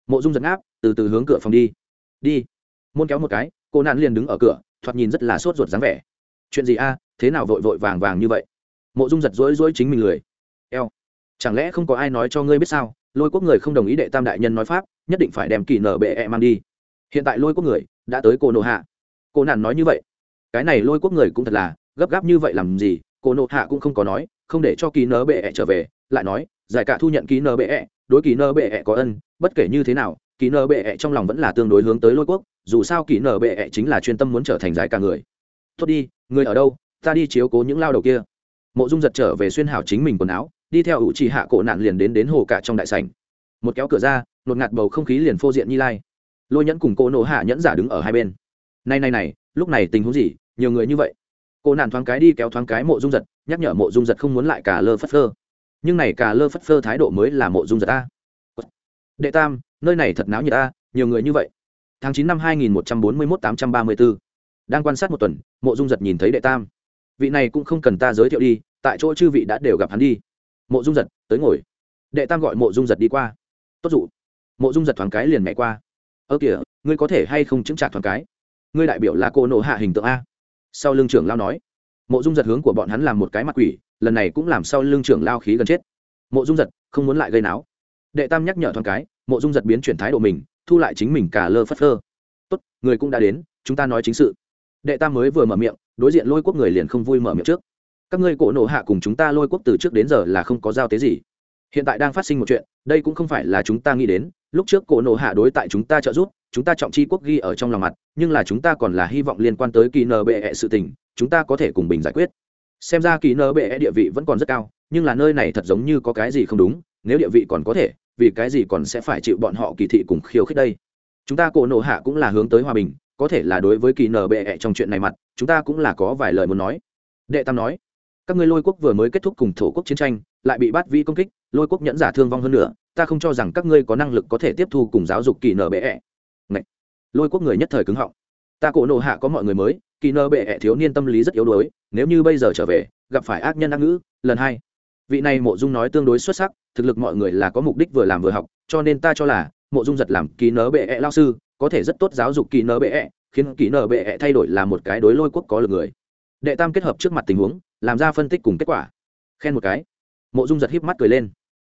Mộ dung giật ngáp, từ từ hướng cửa phòng đi. Đi. Môn kéo một cái, cô nạn liền đứng ở cửa, thoạt nhìn rất là sốt ruột dáng vẻ. Chuyện gì a, thế nào vội vội vàng vàng như vậy? Mộ dung giật rối rối chính mình lười. Eo chẳng lẽ không có ai nói cho ngươi biết sao? Lôi quốc người không đồng ý đệ tam đại nhân nói pháp, nhất định phải đem kỳ nở bệ e mang đi. Hiện tại lôi quốc người đã tới cô nộ hạ. Cô nản nói như vậy. Cái này lôi quốc người cũng thật là, gấp gáp như vậy làm gì? Cô nộ hạ cũng không có nói, không để cho kỳ nở bệ e trở về, lại nói, giải cả thu nhận kỳ nở bệ e đối kỳ nở bệ e có ân, bất kể như thế nào, kỳ nở bệ e trong lòng vẫn là tương đối hướng tới lôi quốc, dù sao kỳ nở bệ e chính là chuyên tâm muốn trở thành giải cả người. Tốt đi, người ở đâu? Ta đi chiếu cố những lao đầu kia. Mộ dung giật trở về xuyên hảo chính mình quần áo đi theo ủ trì hạ cổ nạn liền đến đến hồ cả trong đại sảnh. Một kéo cửa ra, nột ngạt bầu không khí liền phô diện như lai. Lôi nhẫn cùng cô nổ hạ nhẫn giả đứng ở hai bên. Này này này, lúc này tình huống gì? Nhiều người như vậy. Cô nạn thoáng cái đi kéo thoáng cái mộ dung giật, nhắc nhở mộ dung giật không muốn lại cả lơ phất phơ. Nhưng này cả lơ phất phơ thái độ mới là mộ dung giật ta đệ tam, nơi này thật náo nhiệt ta nhiều người như vậy. Tháng chín năm hai nghìn một trăm bốn mươi mốt tám trăm ba mươi bốn đang quan sát một tuần, mộ dung giật nhìn thấy đệ tam. Vị này cũng không cần ta giới thiệu đi, tại chỗ chư vị đã đều gặp hắn đi mộ dung giật, tới ngồi. Đệ tam gọi mộ dung giật đi qua. Tốt dụ. Mộ dung giật thoáng cái liền mẹ qua. Ơ kìa, ngươi có thể hay không chứng trả thoáng cái? Ngươi đại biểu là cô nộ hạ hình tượng a. Sau lương trưởng lao nói. Mộ dung giật hướng của bọn hắn làm một cái mặt quỷ, lần này cũng làm sau lương trưởng lao khí gần chết. Mộ dung giật, không muốn lại gây náo. Đệ tam nhắc nhở thoáng cái, mộ dung giật biến chuyển thái độ mình, thu lại chính mình cả lơ phất lơ tốt, người cũng đã đến, chúng ta nói chính sự. Đệ tam mới vừa mở miệng, đối diện lôi quốc người liền không vui mở miệng trước các ngươi cổ nộ hạ cùng chúng ta lôi quốc từ trước đến giờ là không có giao tế gì. Hiện tại đang phát sinh một chuyện, đây cũng không phải là chúng ta nghĩ đến. Lúc trước cổ nộ hạ đối tại chúng ta trợ giúp, chúng ta trọng chi quốc ghi ở trong lòng mặt, nhưng là chúng ta còn là hy vọng liên quan tới kỳ nờ bệ sự tình, chúng ta có thể cùng bình giải quyết. Xem ra kỳ nờ bệ địa vị vẫn còn rất cao, nhưng là nơi này thật giống như có cái gì không đúng, nếu địa vị còn có thể, vì cái gì còn sẽ phải chịu bọn họ kỳ thị cùng khiêu khích đây? Chúng ta cổ nộ hạ cũng là hướng tới hòa bình, có thể là đối với kỳ nờ bệ trong chuyện này mặt, chúng ta cũng là có vài lời muốn nói. Đệ tam nói các ngươi lôi quốc vừa mới kết thúc cùng thổ quốc chiến tranh, lại bị bắt vi công kích, lôi quốc nhẫn giả thương vong hơn nữa, ta không cho rằng các ngươi có năng lực có thể tiếp thu cùng giáo dục kỳ nở bệ ẹ. E. lôi quốc người nhất thời cứng họng. Ta cổ nộ hạ có mọi người mới, kỳ nở bệ ẹ thiếu niên tâm lý rất yếu đuối, nếu như bây giờ trở về, gặp phải ác nhân ác ngữ, lần hai. Vị này mộ dung nói tương đối xuất sắc, thực lực mọi người là có mục đích vừa làm vừa học, cho nên ta cho là, mộ dung giật làm kỳ nở bệ ẹ lao sư, có thể rất tốt giáo dục kỳ nở bệ ẹ, khiến kỳ nở bệ ẹ thay đổi là một cái đối lôi quốc có lực người. Đệ tam kết hợp trước mặt tình huống làm ra phân tích cùng kết quả. Khen một cái. Mộ dung giật híp mắt cười lên.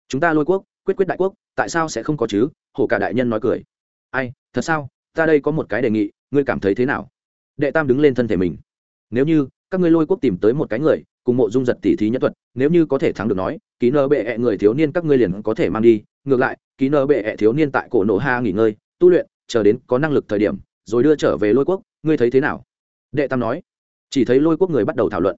Chúng ta lôi quốc, quyết quyết đại quốc, tại sao sẽ không có chứ? Hổ cả đại nhân nói cười. Ai, thật sao? Ta đây có một cái đề nghị, ngươi cảm thấy thế nào? Đệ tam đứng lên thân thể mình. Nếu như, các ngươi lôi quốc tìm tới một cái người, cùng mộ dung giật tỉ thí nhất thuật, nếu như có thể thắng được nói, ký nơ bệ -E người thiếu niên các ngươi liền có thể mang đi. Ngược lại, ký nơ bệ -E thiếu niên tại cổ nổ ha nghỉ ngơi, tu luyện, chờ đến có năng lực thời điểm, rồi đưa trở về lôi quốc, ngươi thấy thế nào? Đệ tam nói. Chỉ thấy lôi quốc người bắt đầu thảo luận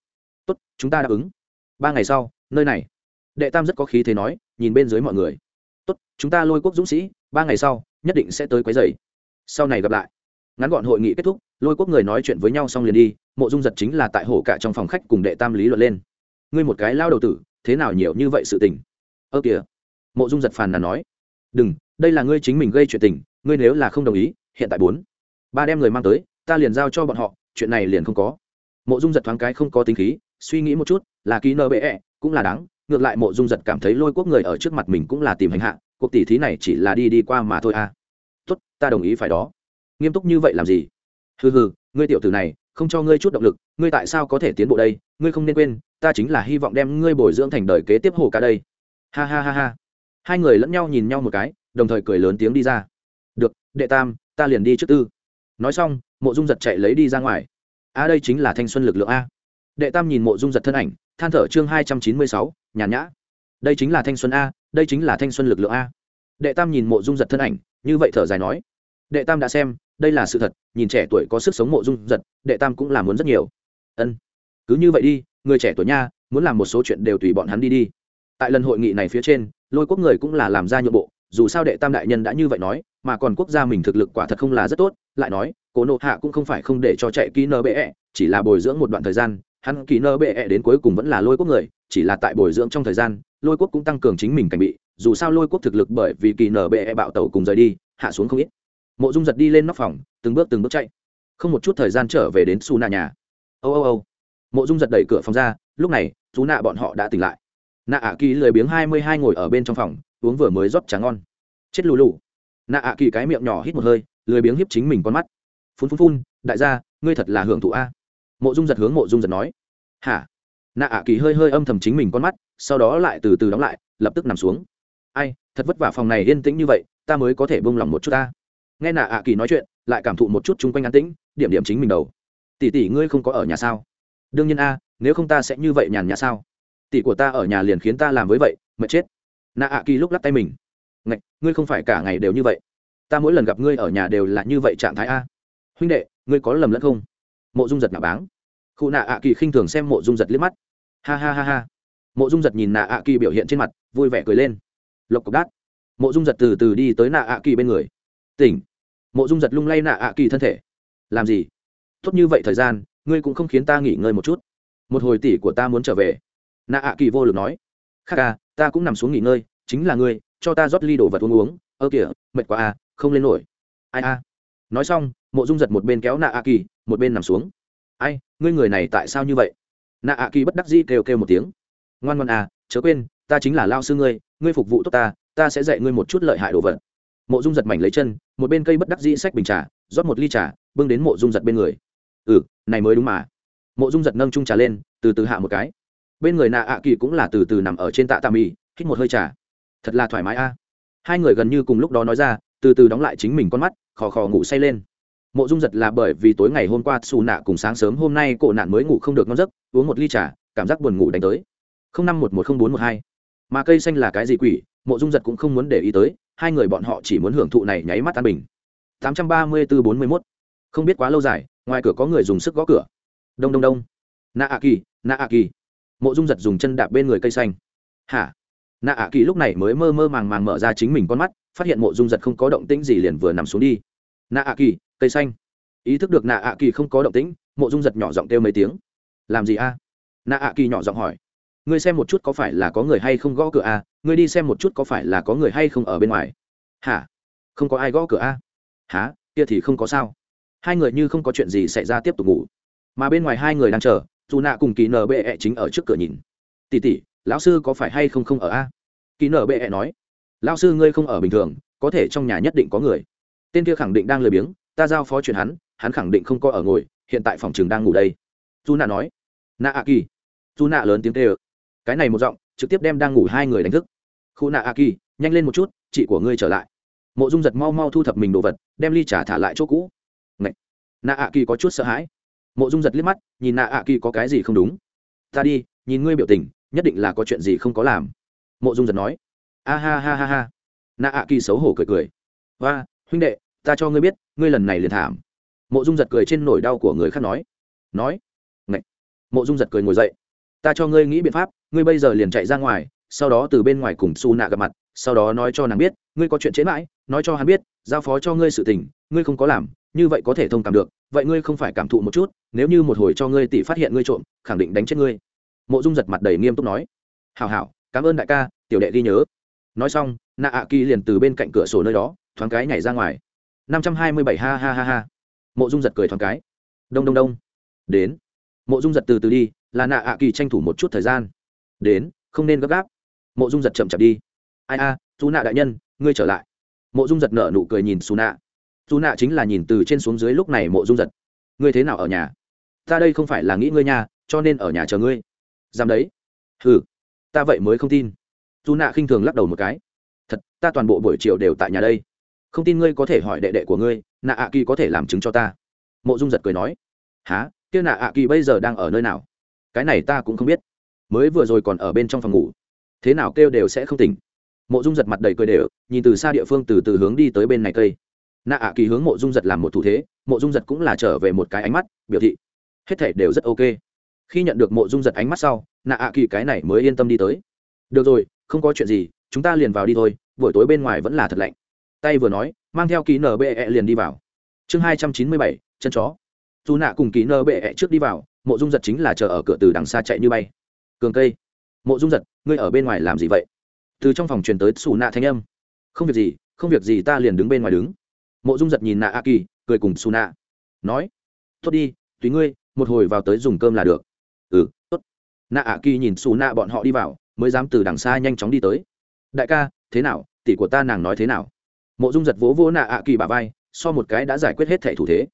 tốt, chúng ta đáp ứng. Ba ngày sau, nơi này. Đệ tam rất có khí thế nói, nhìn bên dưới mọi người. Tốt, chúng ta lôi quốc dũng sĩ, ba ngày sau, nhất định sẽ tới quấy dày sau này gặp lại. Ngắn gọn hội nghị kết thúc, lôi quốc người nói chuyện với nhau xong liền đi, mộ dung giật chính là tại hổ cả trong phòng khách cùng đệ tam lý luận lên. Ngươi một cái lao đầu tử, thế nào nhiều như vậy sự tình? Ơ kìa. Mộ dung giật phàn nàn nói. Đừng, đây là ngươi chính mình gây chuyện tình, ngươi nếu là không đồng ý, hiện tại bốn. Ba đem người mang tới, ta liền giao cho bọn họ, chuyện này liền không có. Mộ dung giật thoáng cái không có tính khí suy nghĩ một chút là ký nơ bệ -E, cũng là đáng ngược lại mộ dung giật cảm thấy lôi quốc người ở trước mặt mình cũng là tìm hành hạ cuộc tỷ thí này chỉ là đi đi qua mà thôi à. Tốt ta đồng ý phải đó. Nghiêm túc như vậy làm gì? Hừ hừ ngươi tiểu tử này không cho ngươi chút động lực ngươi tại sao có thể tiến bộ đây? Ngươi không nên quên ta chính là hy vọng đem ngươi bồi dưỡng thành đời kế tiếp hồ cả đây. Ha ha ha ha. Hai người lẫn nhau nhìn nhau một cái đồng thời cười lớn tiếng đi ra. Được đệ tam ta liền đi trước tư. Nói xong mộ dung giật chạy lấy đi ra ngoài. A à, đây chính là thanh xuân lực lượng a đệ tam nhìn mộ dung giật thân ảnh, than thở chương hai trăm chín mươi sáu, nhàn nhã. Đây chính là thanh xuân a, đây chính là thanh xuân lực lượng a. Đệ tam nhìn mộ dung giật thân ảnh, như vậy thở dài nói. Đệ tam đã xem, đây là sự thật, nhìn trẻ tuổi có sức sống mộ dung giật, đệ tam cũng làm muốn rất nhiều. Ân. Cứ như vậy đi, người trẻ tuổi nha, muốn làm một số chuyện đều tùy bọn hắn đi đi. Tại lần hội nghị này phía trên, lôi quốc người cũng là làm ra nhượng bộ, dù sao đệ tam đại nhân đã như vậy nói, mà còn quốc gia mình thực lực quả thật không là rất tốt, lại nói, cố nộ hạ cũng không phải không để cho chạy kỹ nbe chỉ là bồi dưỡng một đoạn thời gian hắn kỳ nơ bệ -E đến cuối cùng vẫn là lôi quốc người, chỉ là tại bồi dưỡng trong thời gian, lôi quốc cũng tăng cường chính mình cảnh bị, dù sao lôi quốc thực lực bởi vì kỳ nở bệ -E bạo tàu cùng rời đi, hạ xuống không ít. Mộ dung giật đi lên nóc phòng, từng bước từng bước chạy. Không một chút thời gian trở về đến su nạ nhà. Âu âu âu. Mộ dung giật đẩy cửa phòng ra, lúc này chú nạ bọn họ đã tỉnh lại. Nạ ạ kỳ lười biếng hai mươi hai ngồi ở bên trong phòng, uống vừa mới rót trà ngon. Chết lù lù. Nạ ạ kỳ cái miệng nhỏ hít một hơi, lười biếng hiếp chính mình con mắt. Phun phun phun, đại gia, ngươi thật là hưởng thụ a mộ dung giật hướng mộ dung giật nói, hả? Nạ ạ kỳ hơi hơi âm thầm chính mình con mắt, sau đó lại từ từ đóng lại, lập tức nằm xuống. Ai, thật vất vả phòng này yên tĩnh như vậy, ta mới có thể bông lòng một chút ta. Nghe nạ ạ kỳ nói chuyện, lại cảm thụ một chút chung quanh an tĩnh, điểm điểm chính mình đầu. Tỷ tỷ ngươi không có ở nhà sao? Đương nhiên a, nếu không ta sẽ như vậy nhàn nhã sao? Tỷ của ta ở nhà liền khiến ta làm với vậy, mệt chết. Nạ ạ kỳ lúc lắc tay mình. Ngạch, ngươi không phải cả ngày đều như vậy. Ta mỗi lần gặp ngươi ở nhà đều là như vậy trạng thái a. Huynh đệ, ngươi có lầm lẫn không? Mộ dung giật nạ báng. Khu nạ ạ kỳ khinh thường xem mộ dung giật liếc mắt. Ha ha ha ha. Mộ dung giật nhìn nạ ạ kỳ biểu hiện trên mặt, vui vẻ cười lên. Lộc cộc đát. Mộ dung giật từ từ đi tới nạ ạ kỳ bên người. Tỉnh. Mộ dung giật lung lay nạ ạ kỳ thân thể. Làm gì? Tốt như vậy thời gian, ngươi cũng không khiến ta nghỉ ngơi một chút. Một hồi tỷ của ta muốn trở về. Nạ ạ kỳ vô lực nói. Khắc ca, ta cũng nằm xuống nghỉ ngơi, chính là ngươi, cho ta rót ly đồ vật uống uống. Ơ kìa, mệt quá à không lên nổi. Ai a? Nói xong mộ dung giật một bên kéo nạ A kỳ, một bên nằm xuống. Ai, ngươi người này tại sao như vậy? Nạ A kỳ bất đắc dĩ kêu kêu một tiếng. Ngoan ngoan à chớ quên, ta chính là lao sư ngươi ngươi phục vụ tốt ta ta sẽ dạy ngươi một chút lợi hại đồ vật. Mộ dung giật mảnh lấy chân, một bên cây bất đắc dĩ xách bình trà, rót một ly trà, bưng đến mộ dung giật bên người. Ừ này mới đúng mà. Mộ dung giật nâng trung trà lên, từ từ hạ một cái. Bên người nạ ạ kỳ cũng là từ từ nằm ở trên tạ tà mì, hít một hơi trà. Thật là thoải mái a. Hai người gần như cùng lúc đó nói ra, từ từ đóng lại chính mình con mắt, khò khò ngủ say lên mộ dung giật là bởi vì tối ngày hôm qua xù nạ cùng sáng sớm hôm nay cổ nạn mới ngủ không được ngon giấc, uống một ly trà, cảm giác buồn ngủ đánh tới. Không năm một một không bốn một hai. Mà cây xanh là cái gì quỷ? Mộ dung giật cũng không muốn để ý tới, hai người bọn họ chỉ muốn hưởng thụ này nháy mắt an bình. Tám trăm ba mươi bốn bốn mươi mốt. Không biết quá lâu dài, ngoài cửa có người dùng sức gõ cửa. Đông đông đông. Nạ ạ kỳ, nạ ạ kỳ. Mộ dung giật dùng chân đạp bên người cây xanh. Hả? Nạ ạ kỳ lúc này mới mơ mơ màng màng mở ra chính mình con mắt, phát hiện mộ dung giật không có động tĩnh gì liền vừa nằm xuống đi nạ ạ kỳ, cây xanh. Ý thức được nạ ạ kỳ không có động tĩnh, mộ dung giật nhỏ giọng kêu mấy tiếng. Làm gì a? Nạ ạ kỳ nhỏ giọng hỏi. Ngươi xem một chút có phải là có người hay không gõ cửa a? Ngươi đi xem một chút có phải là có người hay không ở bên ngoài. Hả? Không có ai gõ cửa a? Hả? Kia thì không có sao. Hai người như không có chuyện gì xảy ra tiếp tục ngủ. Mà bên ngoài hai người đang chờ, dù nạ cùng kỳ nở bệ -E chính ở trước cửa nhìn. Tỉ tỉ, lão sư có phải hay không không ở a? Kỳ nở bệ -E nói. Lão sư ngươi không ở bình thường, có thể trong nhà nhất định có người tên kia khẳng định đang lười biếng, ta giao phó chuyện hắn hắn khẳng định không có ở ngồi, hiện tại phòng trường đang ngủ đây. Dù nạ nói. Nạ a kỳ dù nạ lớn tiếng tê ơ cái này một giọng, trực tiếp đem đang ngủ hai người đánh thức. Khu nạ a kỳ nhanh lên một chút, chị của ngươi trở lại. Mộ dung giật mau mau thu thập mình đồ vật, đem ly trả thả lại chỗ cũ. Ngậy! nạ a kỳ có chút sợ hãi. Mộ dung giật liếc mắt, nhìn nạ a kỳ có cái gì không đúng. Ta đi, nhìn ngươi biểu tình, nhất định là có chuyện gì không có làm. Mộ dung giật nói. A ha ha ha ha. Nạ a kỳ xấu hổ cười cười. Và huynh đệ, ta cho ngươi biết, ngươi lần này liền thảm. Mộ dung giật cười trên nỗi đau của người khác nói. Nói. Ngậy! mộ dung giật cười ngồi dậy. Ta cho ngươi nghĩ biện pháp, ngươi bây giờ liền chạy ra ngoài, sau đó từ bên ngoài cùng su nạ gặp mặt, sau đó nói cho nàng biết, ngươi có chuyện chế mãi, nói cho hắn biết, giao phó cho ngươi sự tình, ngươi không có làm, như vậy có thể thông cảm được, vậy ngươi không phải cảm thụ một chút, nếu như một hồi cho ngươi tỷ phát hiện ngươi trộm, khẳng định đánh chết ngươi. Mộ dung giật mặt đầy nghiêm túc nói. Hảo hảo, cảm ơn đại ca, tiểu đệ ghi nhớ. Nói xong, nạ ạ kỳ liền từ bên cạnh cửa sổ nơi đó thoáng cái nhảy ra ngoài. Năm trăm hai mươi bảy ha ha ha ha. Mộ dung giật cười thoáng cái. Đông đông đông. Đến. Mộ dung giật từ từ đi là nạ ạ kỳ tranh thủ một chút thời gian. Đến không nên gấp gáp. Mộ dung giật chậm chậm đi. Ai a à, dù nạ đại nhân ngươi trở lại. Mộ dung giật nở nụ cười nhìn xù nạ dù nạ chính là nhìn từ trên xuống dưới lúc này mộ dung giật. Ngươi thế nào ở nhà? Ta đây không phải là nghĩ ngươi nhà cho nên ở nhà chờ ngươi. Dám đấy. Ừ ta vậy mới không tin. Dù nạ khinh thường lắc đầu một cái. Thật ta toàn bộ buổi chiều đều tại nhà đây không tin ngươi có thể hỏi đệ đệ của ngươi, nạ ạ kỳ có thể làm chứng cho ta. Mộ dung giật cười nói há kia nạ ạ kỳ bây giờ đang ở nơi nào? Cái này ta cũng không biết. Mới vừa rồi còn ở bên trong phòng ngủ. Thế nào kêu đều sẽ không tỉnh. Mộ dung giật mặt đầy cười đều, nhìn từ xa địa phương từ từ hướng đi tới bên này cây. Nạ ạ kỳ hướng mộ dung giật làm một thủ thế, mộ dung giật cũng là trở về một cái ánh mắt, biểu thị, hết thể đều rất ok. Khi nhận được mộ dung giật ánh mắt sau, nạ ạ kỳ cái này mới yên tâm đi tới. Được rồi, không có chuyện gì, chúng ta liền vào đi thôi, buổi tối bên ngoài vẫn là thật lạnh tay vừa nói, mang theo ký nbe liền đi vào. Chương hai trăm chín mươi bảy, chân chó. Dù nạ cùng ký nbe trước đi vào, mộ dung giật chính là chờ ở cửa từ đằng xa chạy như bay. Cường cây, mộ dung giật, ngươi ở bên ngoài làm gì vậy? Từ trong phòng truyền tới xù nạ thanh âm. Không việc gì, không việc gì, ta liền đứng bên ngoài đứng. Mộ dung giật nhìn nạ a kỳ, cười cùng xù nạ. Nói, tốt đi, tùy ngươi, một hồi vào tới dùng cơm là được. Ừ tốt. Nạ a kỳ nhìn xù nạ bọn họ đi vào, mới dám từ đằng xa nhanh chóng đi tới. Đại ca, thế nào? Tỷ của ta nàng nói thế nào? Mộ dung giật vỗ vỗ nạ ạ kỳ bà vai, so một cái đã giải quyết hết thẻ thủ thế.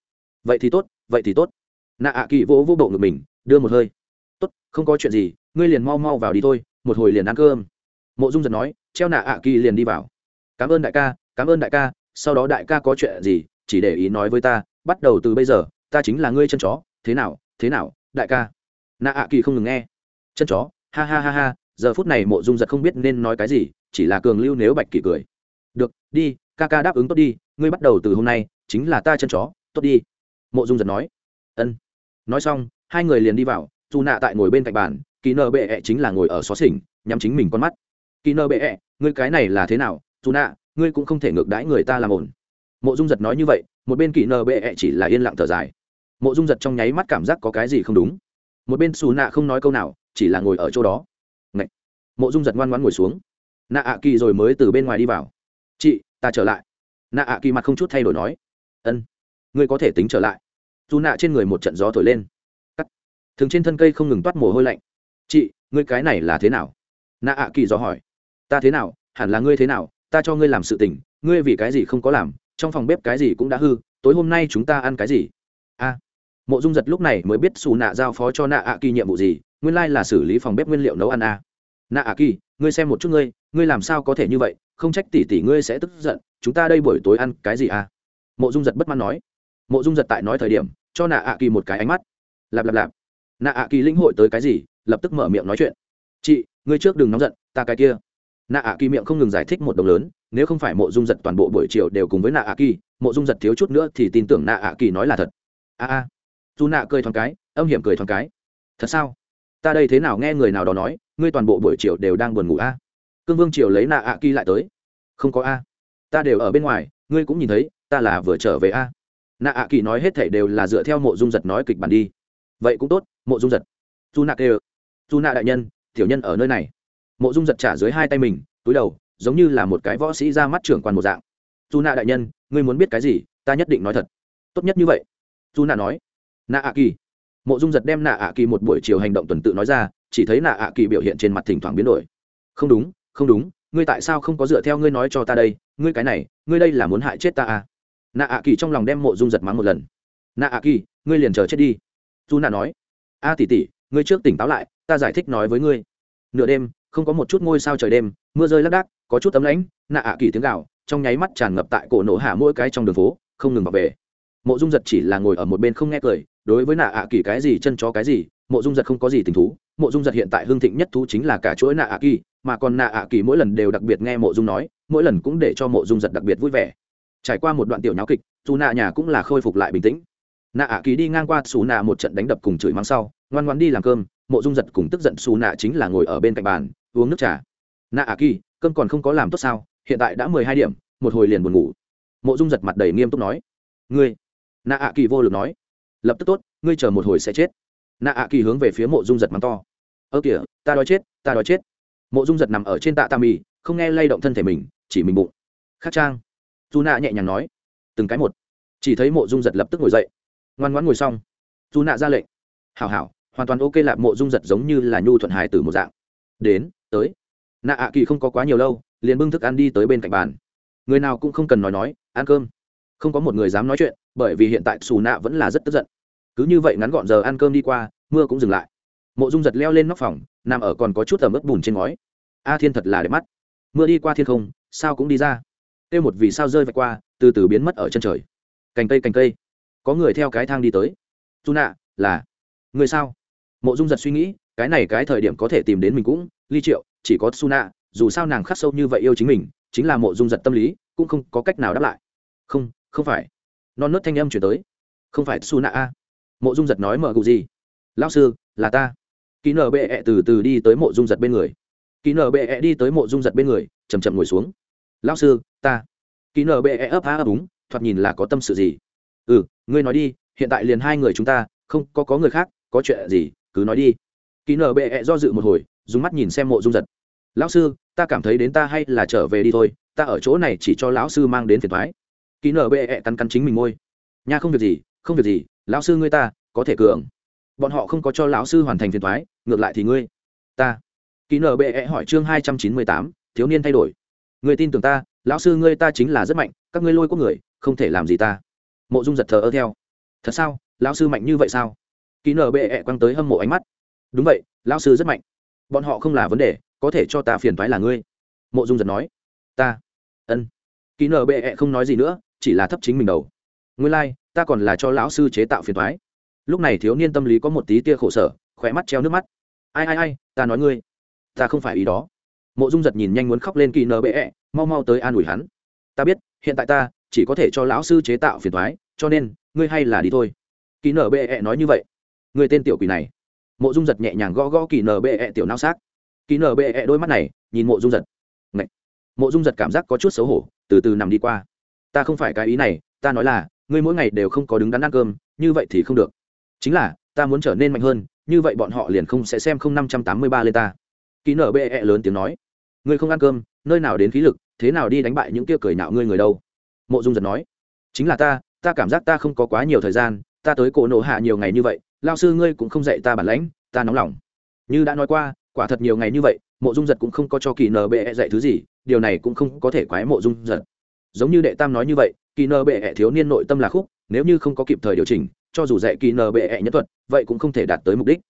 Vậy thì tốt, vậy thì tốt. Nạ ạ kỳ vỗ vỗ bộ ngực mình, đưa một hơi. Tốt, không có chuyện gì, ngươi liền mau mau vào đi thôi, một hồi liền ăn cơm. Mộ dung giật nói, treo nạ ạ kỳ liền đi vào. Cảm ơn đại ca, cảm ơn đại ca, sau đó đại ca có chuyện gì, chỉ để ý nói với ta, bắt đầu từ bây giờ, ta chính là ngươi chân chó, thế nào thế nào, đại ca. Nạ ạ kỳ không ngừng nghe. Chân chó, ha ha ha ha, giờ phút này mộ dung giật không biết nên nói cái gì, chỉ là cường lưu nếu bạch kỳ cười. Được, đi ca ca đáp ứng tốt đi ngươi bắt đầu từ hôm nay chính là ta chân chó tốt đi. Mộ dung giật nói. Ân. Nói xong hai người liền đi vào dù nạ tại ngồi bên cạnh bàn kỳ nợ bệ -ẹ chính là ngồi ở xó xỉnh nhắm chính mình con mắt. Kỳ nợ bệ -ẹ, ngươi cái này là thế nào? Dù nạ ngươi cũng không thể ngược đãi người ta làm ổn mộ dung giật nói như vậy một bên kỳ nợ bệ -ẹ chỉ là yên lặng thở dài. Mộ dung giật trong nháy mắt cảm giác có cái gì không đúng. Một bên xù nạ không nói câu nào chỉ là ngồi ở chỗ đó. Ngậy. mộ dung giật ngoan ngoan ngồi xuống. Nạ ạ kỳ rồi mới từ bên ngoài đi vào. Chị ta trở lại. Nạ ạ kỳ mặt không chút thay đổi nói. Ân, ngươi có thể tính trở lại. Dù nạ trên người một trận gió thổi lên. Cắt. Thường trên thân cây không ngừng toát mồ hôi lạnh. Chị, ngươi cái này là thế nào? Nạ ạ kỳ dò hỏi. Ta thế nào? Hẳn là ngươi thế nào? Ta cho ngươi làm sự tình. Ngươi vì cái gì không có làm? Trong phòng bếp cái gì cũng đã hư. Tối hôm nay chúng ta ăn cái gì? A. Mộ dung giật lúc này mới biết xù nạ giao phó cho nạ ạ kỳ nhiệm vụ gì. Nguyên lai là xử lý phòng bếp nguyên liệu nấu ăn a nạ ạ kỳ ngươi xem một chút ngươi ngươi làm sao có thể như vậy, không trách tỷ tỷ ngươi sẽ tức giận, chúng ta đây buổi tối ăn cái gì à? mộ dung giật bất mãn nói. Mộ dung giật tại nói thời điểm, cho nạ ạ kỳ một cái ánh mắt. Lạp lạp lạp. Nạ ạ kỳ linh hội tới cái gì, lập tức mở miệng nói chuyện. Chị, ngươi trước đừng nóng giận, ta cái kia. Nạ ạ kỳ miệng không ngừng giải thích một đồng lớn, nếu không phải mộ dung giật toàn bộ buổi chiều đều cùng với nạ ạ kỳ mộ dung giật thiếu chút nữa thì tin tưởng nạ ạ kỳ nói là thật. A a. Dù nạ cười thoáng cái, âm hiểm cười thoáng cái. Thật sao? Ta đây thế nào nghe người nào đó nói ngươi toàn bộ buổi chiều đều đang buồn ngủ a. Cương vương triều lấy nạ ạ kỳ lại tới. Không có a. Ta đều ở bên ngoài, ngươi cũng nhìn thấy, ta là vừa trở về a. Nạ ạ kỳ nói hết thể đều là dựa theo mộ dung giật nói kịch bản đi. Vậy cũng tốt, mộ dung giật. Dù nạ kêu. Dù nạ đại nhân, tiểu nhân ở nơi này. Mộ dung giật trả dưới hai tay mình, túi đầu, giống như là một cái võ sĩ ra mắt trưởng quan một dạng. Dù nạ đại nhân, ngươi muốn biết cái gì, ta nhất định nói thật. Tốt nhất như vậy. Dù nạ nói. Nạ ạ kỳ mộ dung giật đem nạ ạ kỳ một buổi chiều hành động tuần tự nói ra chỉ thấy nạ ạ kỳ biểu hiện trên mặt thỉnh thoảng biến đổi. Không đúng không đúng, ngươi tại sao không có dựa theo ngươi nói cho ta đây? Ngươi cái này, ngươi đây là muốn hại chết ta à? Nạ ạ kỳ trong lòng đem mộ dung giật mắng một lần. Nạ ạ kỳ, ngươi liền chờ chết đi. Dù nạ nói, a tỷ tỷ, ngươi trước tỉnh táo lại, ta giải thích nói với ngươi. Nửa đêm, không có một chút ngôi sao trời đêm, mưa rơi lác đác, có chút tấm lãnh, nạ ạ kỳ tiếng gạo trong nháy mắt tràn ngập tại cổ nổ hạ mỗi cái trong đường phố, không ngừng vào về. Mộ dung giật chỉ là ngồi ở một bên không nghe cười, đối với nạ ạ kỳ cái gì, chân chó cái gì, mộ dung giật không có gì tình thú mộ dung giật hiện tại hương thịnh nhất thú chính là cả chuỗi nạ ạ kỳ, mà còn nạ ạ kỳ mỗi lần đều đặc biệt nghe mộ dung nói, mỗi lần cũng để cho mộ dung giật đặc biệt vui vẻ. Trải qua một đoạn tiểu nháo kịch, dù nạ nhà cũng là khôi phục lại bình tĩnh. Nạ ạ kỳ đi ngang qua xù nạ một trận đánh đập cùng chửi mắng sau, ngoan ngoan đi làm cơm, mộ dung giật cùng tức giận xù nạ chính là ngồi ở bên cạnh bàn, uống nước trà. Nạ ạ kỳ, cơm còn không có làm tốt sao, hiện tại đã mười hai điểm, một hồi liền buồn ngủ. Mộ dung giật mặt đầy nghiêm túc nói. Ngươi, nạ ạ kỳ vô lực nói. Lập tức tốt, ngươi chờ một hồi sẽ chết nạ ạ kỳ hướng về phía mộ dung giật mắng to. Ơ kìa, ta đói chết, ta đói chết. Mộ dung giật nằm ở trên tạ tà mì, không nghe lay động thân thể mình, chỉ mình bụng. Khắc trang. Dù nạ nhẹ nhàng nói. Từng cái một. Chỉ thấy mộ dung giật lập tức ngồi dậy. Ngoan ngoãn ngồi xong. Dù nạ ra lệnh. Hảo hảo, hoàn toàn ok lạp. Mộ dung giật giống như là nhu thuận hài từ một dạng. Đến, tới. Nạ ạ kỳ không có quá nhiều lâu, liền bưng thức ăn đi tới bên cạnh bàn. Người nào cũng không cần nói nói, ăn cơm. Không có một người dám nói chuyện, bởi vì hiện tại xù nạ vẫn là rất tức giận cứ như vậy ngắn gọn giờ ăn cơm đi qua, mưa cũng dừng lại. Mộ dung giật leo lên nóc phòng, nằm ở còn có chút tầm ướt bùn trên ngói. A thiên thật là đẹp mắt. Mưa đi qua thiên không, sao cũng đi ra. Kêu một vì sao rơi vạch qua, từ từ biến mất ở chân trời. Cành cây cành cây. Có người theo cái thang đi tới. Dù nạ, là. Người sao? Mộ dung giật suy nghĩ, cái này cái thời điểm có thể tìm đến mình cũng, ly triệu, chỉ có su nạ, dù sao nàng khắc sâu như vậy yêu chính mình, chính là mộ dung giật tâm lý, cũng không có cách nào đáp lại. Không không phải. Non nớt thanh âm chuyển tới. Không phải su nạ a mộ dung giật nói mở cụ gì? Lão sư, là ta. Ký nở bệ -E từ từ đi tới mộ dung giật bên người. Ký nở bệ -E đi tới mộ dung giật bên người chầm chậm ngồi xuống. Lão sư, ta. Ký nở bệ -E ấp á ấp úng, thoạt nhìn là có tâm sự gì? Ừ ngươi nói đi, hiện tại liền hai người chúng ta, không có có người khác, có chuyện gì, cứ nói đi. Ký nở bệ -E do dự một hồi, dùng mắt nhìn xem mộ dung giật. Lão sư, ta cảm thấy đến ta hay là trở về đi thôi, ta ở chỗ này chỉ cho lão sư mang đến phiền thoái ký nở bệ -E cắn cắn chính mình môi. Nha không việc gì, không việc gì lão sư ngươi ta có thể cường. Bọn họ không có cho lão sư hoàn thành phiền thoái ngược lại thì ngươi ta. Ký nở bệ e hỏi chương hai trăm chín mươi tám thiếu niên thay đổi. Người tin tưởng ta lão sư ngươi ta chính là rất mạnh các ngươi lôi có người không thể làm gì ta. Mộ dung giật thờ ơ theo. Thật sao? Lão sư mạnh như vậy sao? Ký nở bệ e quăng tới hâm mộ ánh mắt. Đúng vậy lão sư rất mạnh. Bọn họ không là vấn đề có thể cho ta phiền thoái là ngươi. Mộ dung giật nói. Ta. Ân. Ký nở bệ e không nói gì nữa chỉ là thấp chính mình đầu. Ngươi lai、like, ta còn là cho lão sư chế tạo phiền thoái. Lúc này thiếu niên tâm lý có một tí tia khổ sở khỏe mắt treo nước mắt. Ai ai ai ta nói ngươi ta không phải ý đó. Mộ dung giật nhìn nhanh muốn khóc lên kỳ nở bệ -E, mau mau tới an ủi hắn. Ta biết hiện tại ta chỉ có thể cho lão sư chế tạo phiền thoái cho nên ngươi hay là đi thôi. Kỳ nở bệ -E nói như vậy. Người tên tiểu quỷ này. Mộ dung giật nhẹ nhàng gõ gõ kỳ nở bệ -E tiểu nao xác. Kỳ nở bệ -E đôi mắt này nhìn mộ dung giật. Ngậy. mộ dung giật cảm giác có chút xấu hổ từ từ nằm đi qua. Ta không phải cái ý này ta nói là ngươi mỗi ngày đều không có đứng đắn ăn cơm, như vậy thì không được. Chính là, ta muốn trở nên mạnh hơn, như vậy bọn họ liền không sẽ xem không năm trăm tám mươi ba lên ta. Kỷ nở bệ -E lớn tiếng nói. Ngươi không ăn cơm, nơi nào đến khí lực, thế nào đi đánh bại những kia cười nạo ngươi người đâu? Mộ dung giật nói. Chính là ta ta cảm giác ta không có quá nhiều thời gian, ta tới cổ nộ hạ nhiều ngày như vậy lao sư ngươi cũng không dạy ta bản lãnh, ta nóng lòng. Như đã nói qua, quả thật nhiều ngày như vậy, mộ dung giật cũng không có cho kỳ Nở bệ dạy thứ gì, điều này cũng không có thể quái mộ dung giật giống như đệ tam nói như vậy, kỳ nờ bệ thiếu niên nội tâm là khúc, nếu như không có kịp thời điều chỉnh, cho dù dạy kỳ nờ bệ nhất thuật, vậy cũng không thể đạt tới mục đích.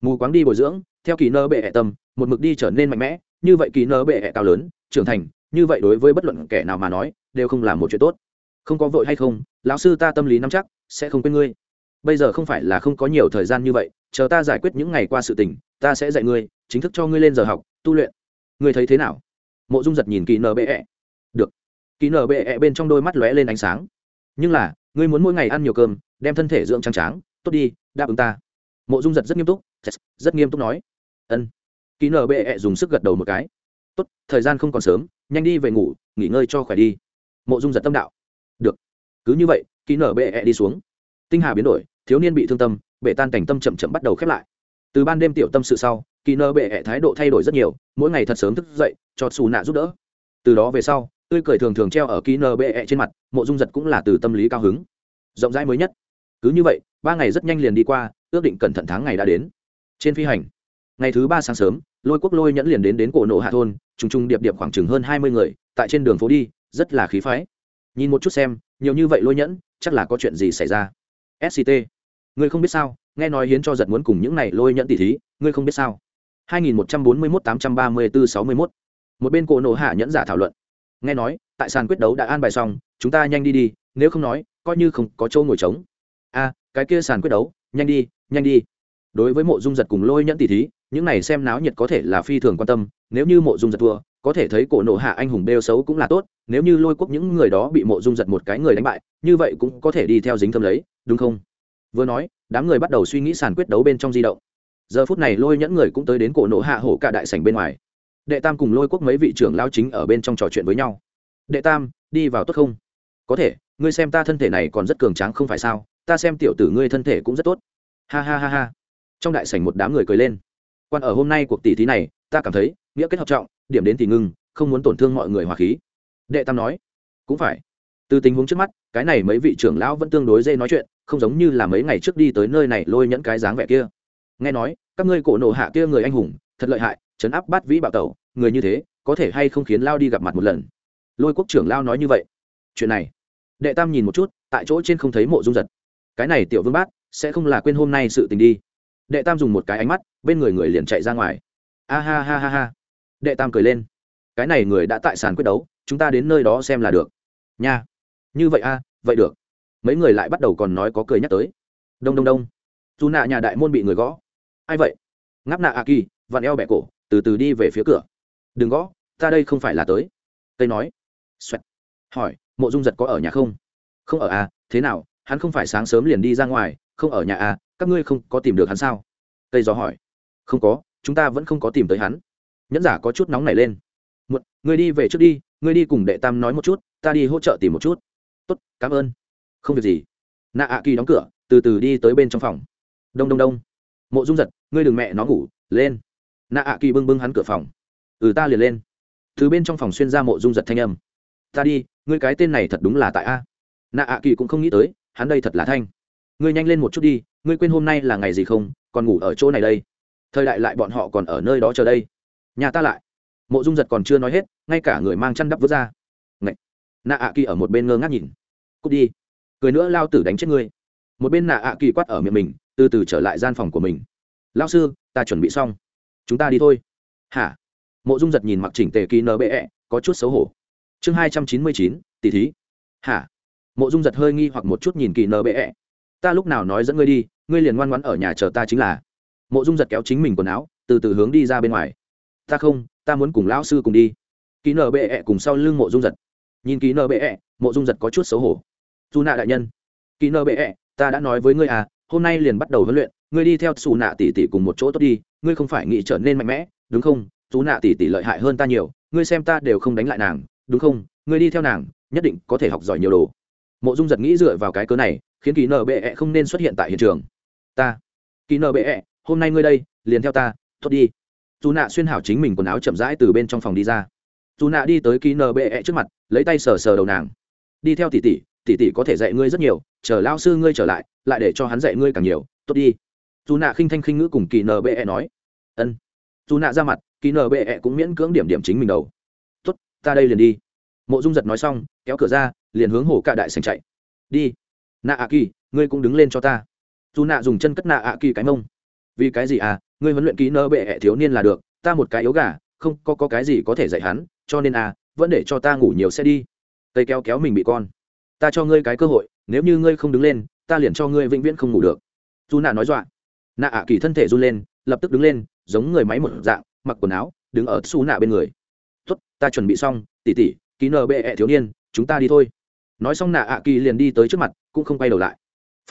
Mù quáng đi bồi dưỡng, theo kỳ nơ bệ tâm, một mực đi trở nên mạnh mẽ, như vậy kỳ nơ bệ cao lớn, trưởng thành, như vậy đối với bất luận kẻ nào mà nói, đều không là một chuyện tốt. Không có vội hay không, lão sư ta tâm lý nắm chắc, sẽ không quên ngươi. Bây giờ không phải là không có nhiều thời gian như vậy, chờ ta giải quyết những ngày qua sự tình, ta sẽ dạy ngươi, chính thức cho ngươi lên giờ học, tu luyện. Ngươi thấy thế nào? Mộ dung giật nhìn kỳ nờ bệ được kỳ nở bệ bên trong đôi mắt lóe lên ánh sáng. Nhưng là, ngươi muốn mỗi ngày ăn nhiều cơm, đem thân thể dưỡng trắng tráng, tốt đi, đáp ứng ta. Mộ dung giật rất nghiêm túc rất nghiêm túc nói. Ân. Kỳ nở bệ dùng sức gật đầu một cái. Tốt, thời gian không còn sớm, nhanh đi về ngủ, nghỉ ngơi cho khỏe đi. Mộ dung giật tâm đạo. Được. Cứ như vậy kỳ nở bệ đi xuống. Tinh hà biến đổi, thiếu niên bị thương tâm bệ tan cảnh tâm chậm chậm bắt đầu khép lại. Từ ban đêm tiểu tâm sự sau kỳ nơ bệ thái độ thay đổi rất nhiều, mỗi ngày thật sớm thức dậy, cho xù nạ giúp đỡ. Từ đó về sau tươi cười thường thường treo ở ký nơ trên mặt, mộ dung giật cũng là từ tâm lý cao hứng. Rộng rãi mới nhất. Cứ như vậy, ba ngày rất nhanh liền đi qua, ước định cẩn thận tháng ngày đã đến. Trên phi hành, ngày thứ ba sáng sớm, lôi quốc lôi nhẫn liền đến đến cổ nộ hạ thôn t r ù n g t r ù n g điệp điệp khoảng chừng hơn hai mươi người, tại trên đường phố đi, rất là khí phái. Nhìn một chút xem, nhiều như vậy lôi nhẫn, chắc là có chuyện gì xảy ra? Sct ngươi không biết sao, nghe nói hiến cho giật muốn cùng những này lôi nhẫn tỷ thí, ngươi không biết sao? 2141-834-61 một bên cổ nộ hạ nhẫn giả thảo luận nghe nói, tại sàn quyết đấu đã an bài xong, chúng ta nhanh đi đi, nếu không nói, coi như không có chỗ ngồi trống. A cái kia sàn quyết đấu, nhanh đi nhanh đi. Đối với mộ dung giật cùng lôi nhẫn tỷ thí, những này xem náo nhiệt có thể là phi thường quan tâm, nếu như mộ dung giật thua, có thể thấy cổ nộ hạ anh hùng đeo xấu cũng là tốt, nếu như lôi quốc những người đó bị mộ dung giật một cái người đánh bại, như vậy cũng có thể đi theo dính thâm lấy, đúng không? Vừa nói, đám người bắt đầu suy nghĩ sàn quyết đấu bên trong di động. Giờ phút này lôi nhẫn người cũng tới đến cổ nộ hạ hổ cả đại sảnh bên ngoài đệ tam cùng lôi quốc mấy vị trưởng lao chính ở bên trong trò chuyện với nhau. Đệ tam, đi vào tốt không? Có thể, ngươi xem ta thân thể này còn rất cường tráng không phải sao? Ta xem tiểu tử ngươi thân thể cũng rất tốt. Ha ha ha ha. Trong đại sảnh một đám người cười lên. Quan ở hôm nay cuộc tỷ thí này, ta cảm thấy, nghĩa kết hợp trọng, điểm đến thì ngưng không muốn tổn thương mọi người hòa khí. Đệ tam nói, cũng phải. Từ tình huống trước mắt, cái này mấy vị trưởng lão vẫn tương đối dễ nói chuyện, không giống như là mấy ngày trước đi tới nơi này lôi nhẫn cái dáng vẻ kia. Nghe nói, các ngươi cổ nộ hạ kia người anh hùng, thật lợi hại chấn áp bát vĩ bạo tẩu, người như thế, có thể hay không khiến lao đi gặp mặt một lần? Lôi quốc trưởng lao nói như vậy. Chuyện này, đệ tam nhìn một chút, tại chỗ trên không thấy mộ dung giật. Cái này tiểu vương bát, sẽ không là quên hôm nay sự tình đi. Đệ tam dùng một cái ánh mắt, bên người người liền chạy ra ngoài. A ha ha ha ha. Đệ tam cười lên. Cái này người đã tại sàn quyết đấu, chúng ta đến nơi đó xem là được. Nha. Như vậy a, vậy được. Mấy người lại bắt đầu còn nói có cười nhắc tới. Đông đông đông. Dù nạ nhà đại môn bị người gõ. Ai vậy? Ngáp nạ a kỳ, vặn eo bẹ cổ từ từ đi về phía cửa. Đừng gõ, ta đây không phải là tới. Tây nói. Xoẹt. hỏi, mộ dung giật có ở nhà không? Không ở à thế nào, hắn không phải sáng sớm liền đi ra ngoài, không ở nhà à các ngươi không có tìm được hắn sao? Tây gió hỏi. Không có, chúng ta vẫn không có tìm tới hắn. Nhẫn giả có chút nóng nảy lên. Một người đi về trước đi người đi cùng đệ tam nói một chút, ta đi hỗ trợ tìm một chút. Tốt, cảm ơn. Không việc gì. Nạ ạ kỳ đóng cửa, từ từ đi tới bên trong phòng. Đông đông đông. Mộ dung giật, ngươi đừng mẹ nó ngủ, lên nạ ạ kỳ bưng bưng hắn cửa phòng. Ừ ta liền lên. Từ bên trong phòng xuyên ra mộ dung giật thanh âm. Ta đi, ngươi cái tên này thật đúng là tại a. Nạ ạ kỳ cũng không nghĩ tới, hắn đây thật là thanh. Ngươi nhanh lên một chút đi, ngươi quên hôm nay là ngày gì không, còn ngủ ở chỗ này đây. Thời đại lại bọn họ còn ở nơi đó chờ đây. Nhà ta lại. Mộ dung giật còn chưa nói hết, ngay cả người mang chăn đắp vớt ra. Ngậy. nạ ạ kỳ ở một bên ngơ ngác nhìn. Cút đi. Cười nữa lao tử đánh chết ngươi. Một bên nạ ạ kỳ quát ở miệng mình, từ từ trở lại gian phòng của mình. Lao sư, ta chuẩn bị xong chúng ta đi thôi. Hả? Mộ dung giật nhìn mặc chỉnh tề kỳ nở bệ -E, có chút xấu hổ. Chương hai trăm chín mươi chín tỷ thí. Hả? Mộ dung giật hơi nghi hoặc một chút nhìn kỳ nở bệ -E. ta lúc nào nói dẫn ngươi đi ngươi liền ngoan ngoãn ở nhà chờ ta chính là. Mộ dung giật kéo chính mình quần áo từ từ hướng đi ra bên ngoài. Ta không ta muốn cùng lão sư cùng đi. Ký nở bệ -E cùng sau lưng mộ dung giật. Nhìn ký nở bệ -E, mộ dung giật có chút xấu hổ. Dù nạ đại nhân. Ký nở bệ -E, ta đã nói với ngươi à hôm nay liền bắt đầu huấn luyện ngươi đi theo xù nạ tỷ tỷ cùng một chỗ tốt đi ngươi không phải nghĩ trở nên mạnh mẽ đúng không? Xù nạ tỷ tỷ lợi hại hơn ta nhiều ngươi xem ta đều không đánh lại nàng đúng không? Ngươi đi theo nàng nhất định có thể học giỏi nhiều đồ. Mộ dung giật nghĩ dựa vào cái cớ này khiến kỳ nợ bệ -E không nên xuất hiện tại hiện trường. Ta kỳ nợ bệ -E, hôm nay ngươi đây liền theo ta tốt đi. Dù nạ xuyên hảo chính mình quần áo chậm rãi từ bên trong phòng đi ra. Dù nạ đi tới kỳ nợ bệ -E trước mặt lấy tay sờ sờ đầu nàng. Đi theo tỷ tỷ tỷ tỷ có thể dạy ngươi rất nhiều chờ lao sư ngươi trở lại lại để cho hắn dạy ngươi càng nhiều tốt đi dù nạ khinh thanh khinh ngữ cùng kỳ nợ bệ -E nói. Ân. Dù nạ ra mặt kỳ nở bệ -E cũng miễn cưỡng điểm điểm chính mình đầu. Tốt ta đây liền đi. Mộ dung giật nói xong kéo cửa ra liền hướng hồ cạ đại sành chạy. Đi. Nạ ạ kỳ ngươi cũng đứng lên cho ta. Dù nạ dùng chân cất nạ ạ kỳ cái mông. Vì cái gì à? Ngươi huấn luyện kỹ nơ bệ -E thiếu niên là được ta một cái yếu gà không có, có cái gì có thể dạy hắn cho nên à vẫn để cho ta ngủ nhiều sẽ đi. Tây kéo kéo mình bị con. Ta cho ngươi cái cơ hội nếu như ngươi không đứng lên ta liền cho ngươi vĩnh viễn không ngủ được. Dù nạ nói dọa nạ ạ kỳ thân thể run lên, lập tức đứng lên, giống người máy một dạng, mặc quần áo, đứng ở xù nạ bên người. Tuất ta chuẩn bị xong tỉ tỉ ký nờ bệ -E thiếu niên, chúng ta đi thôi. Nói xong, nạ ạ kỳ liền đi tới trước mặt, cũng không quay đầu lại.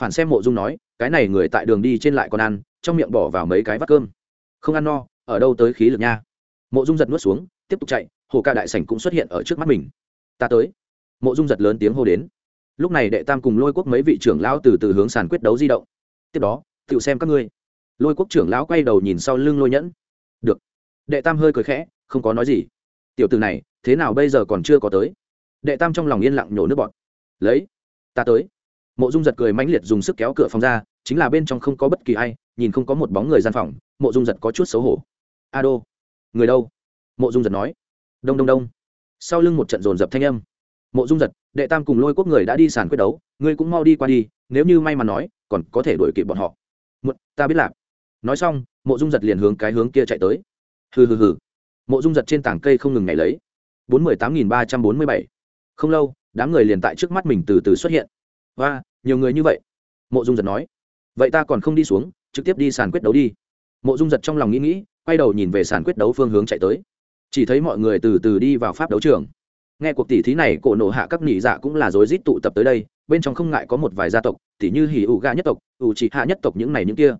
Phản xem mộ dung nói, cái này người tại đường đi trên lại còn ăn, trong miệng bỏ vào mấy cái vắt cơm. Không ăn no, ở đâu tới khí lực nha? Mộ dung giật nuốt xuống, tiếp tục chạy, hồ ca đại sảnh cũng xuất hiện ở trước mắt mình. Ta tới. Mộ dung giật lớn tiếng hô đến. Lúc này đệ tam cùng lôi quốc mấy vị trưởng lão từ từ hướng sàn quyết đấu di động. Tiếp đó tự xem các ngươi. Lôi quốc trưởng lão quay đầu nhìn sau lưng lôi nhẫn. Được. Đệ tam hơi cười khẽ, không có nói gì. Tiểu từ này, thế nào bây giờ còn chưa có tới? Đệ tam trong lòng yên lặng nhổ nước bọt. Lấy, ta tới. Mộ dung giật cười mãnh liệt dùng sức kéo cửa phòng ra, chính là bên trong không có bất kỳ ai, nhìn không có một bóng người gian phòng, mộ dung giật có chút xấu hổ. A đô người đâu? Mộ dung giật nói. Đông đông đông. Sau lưng một trận dồn dập thanh âm. Mộ dung giật, đệ tam cùng lôi quốc người đã đi sàn quyết đấu, ngươi cũng mau đi qua đi, nếu như may mà nói, còn có thể đuổi kịp bọn họ muộn, ta biết lạp nói xong, mộ dung giật liền hướng cái hướng kia chạy tới. Hừ hừ hừ. Mộ dung giật trên tảng cây không ngừng ngày lấy. bốn mươi tám nghìn ba trăm bốn mươi bảy. Không lâu, đám người liền tại trước mắt mình từ từ xuất hiện. Và nhiều người như vậy. Mộ dung giật nói. Vậy ta còn không đi xuống, trực tiếp đi sàn quyết đấu đi. Mộ dung giật trong lòng nghĩ nghĩ, quay đầu nhìn về sàn quyết đấu phương hướng chạy tới. Chỉ thấy mọi người từ từ đi vào pháp đấu trường nghe cuộc tỷ thí này, cổ nộ hạ các nhị dạ cũng là rối rít tụ tập tới đây, bên trong không ngại có một vài gia tộc tỷ như hỉ ủ ga nhất tộc, ủ trị hạ nhất tộc những này những kia.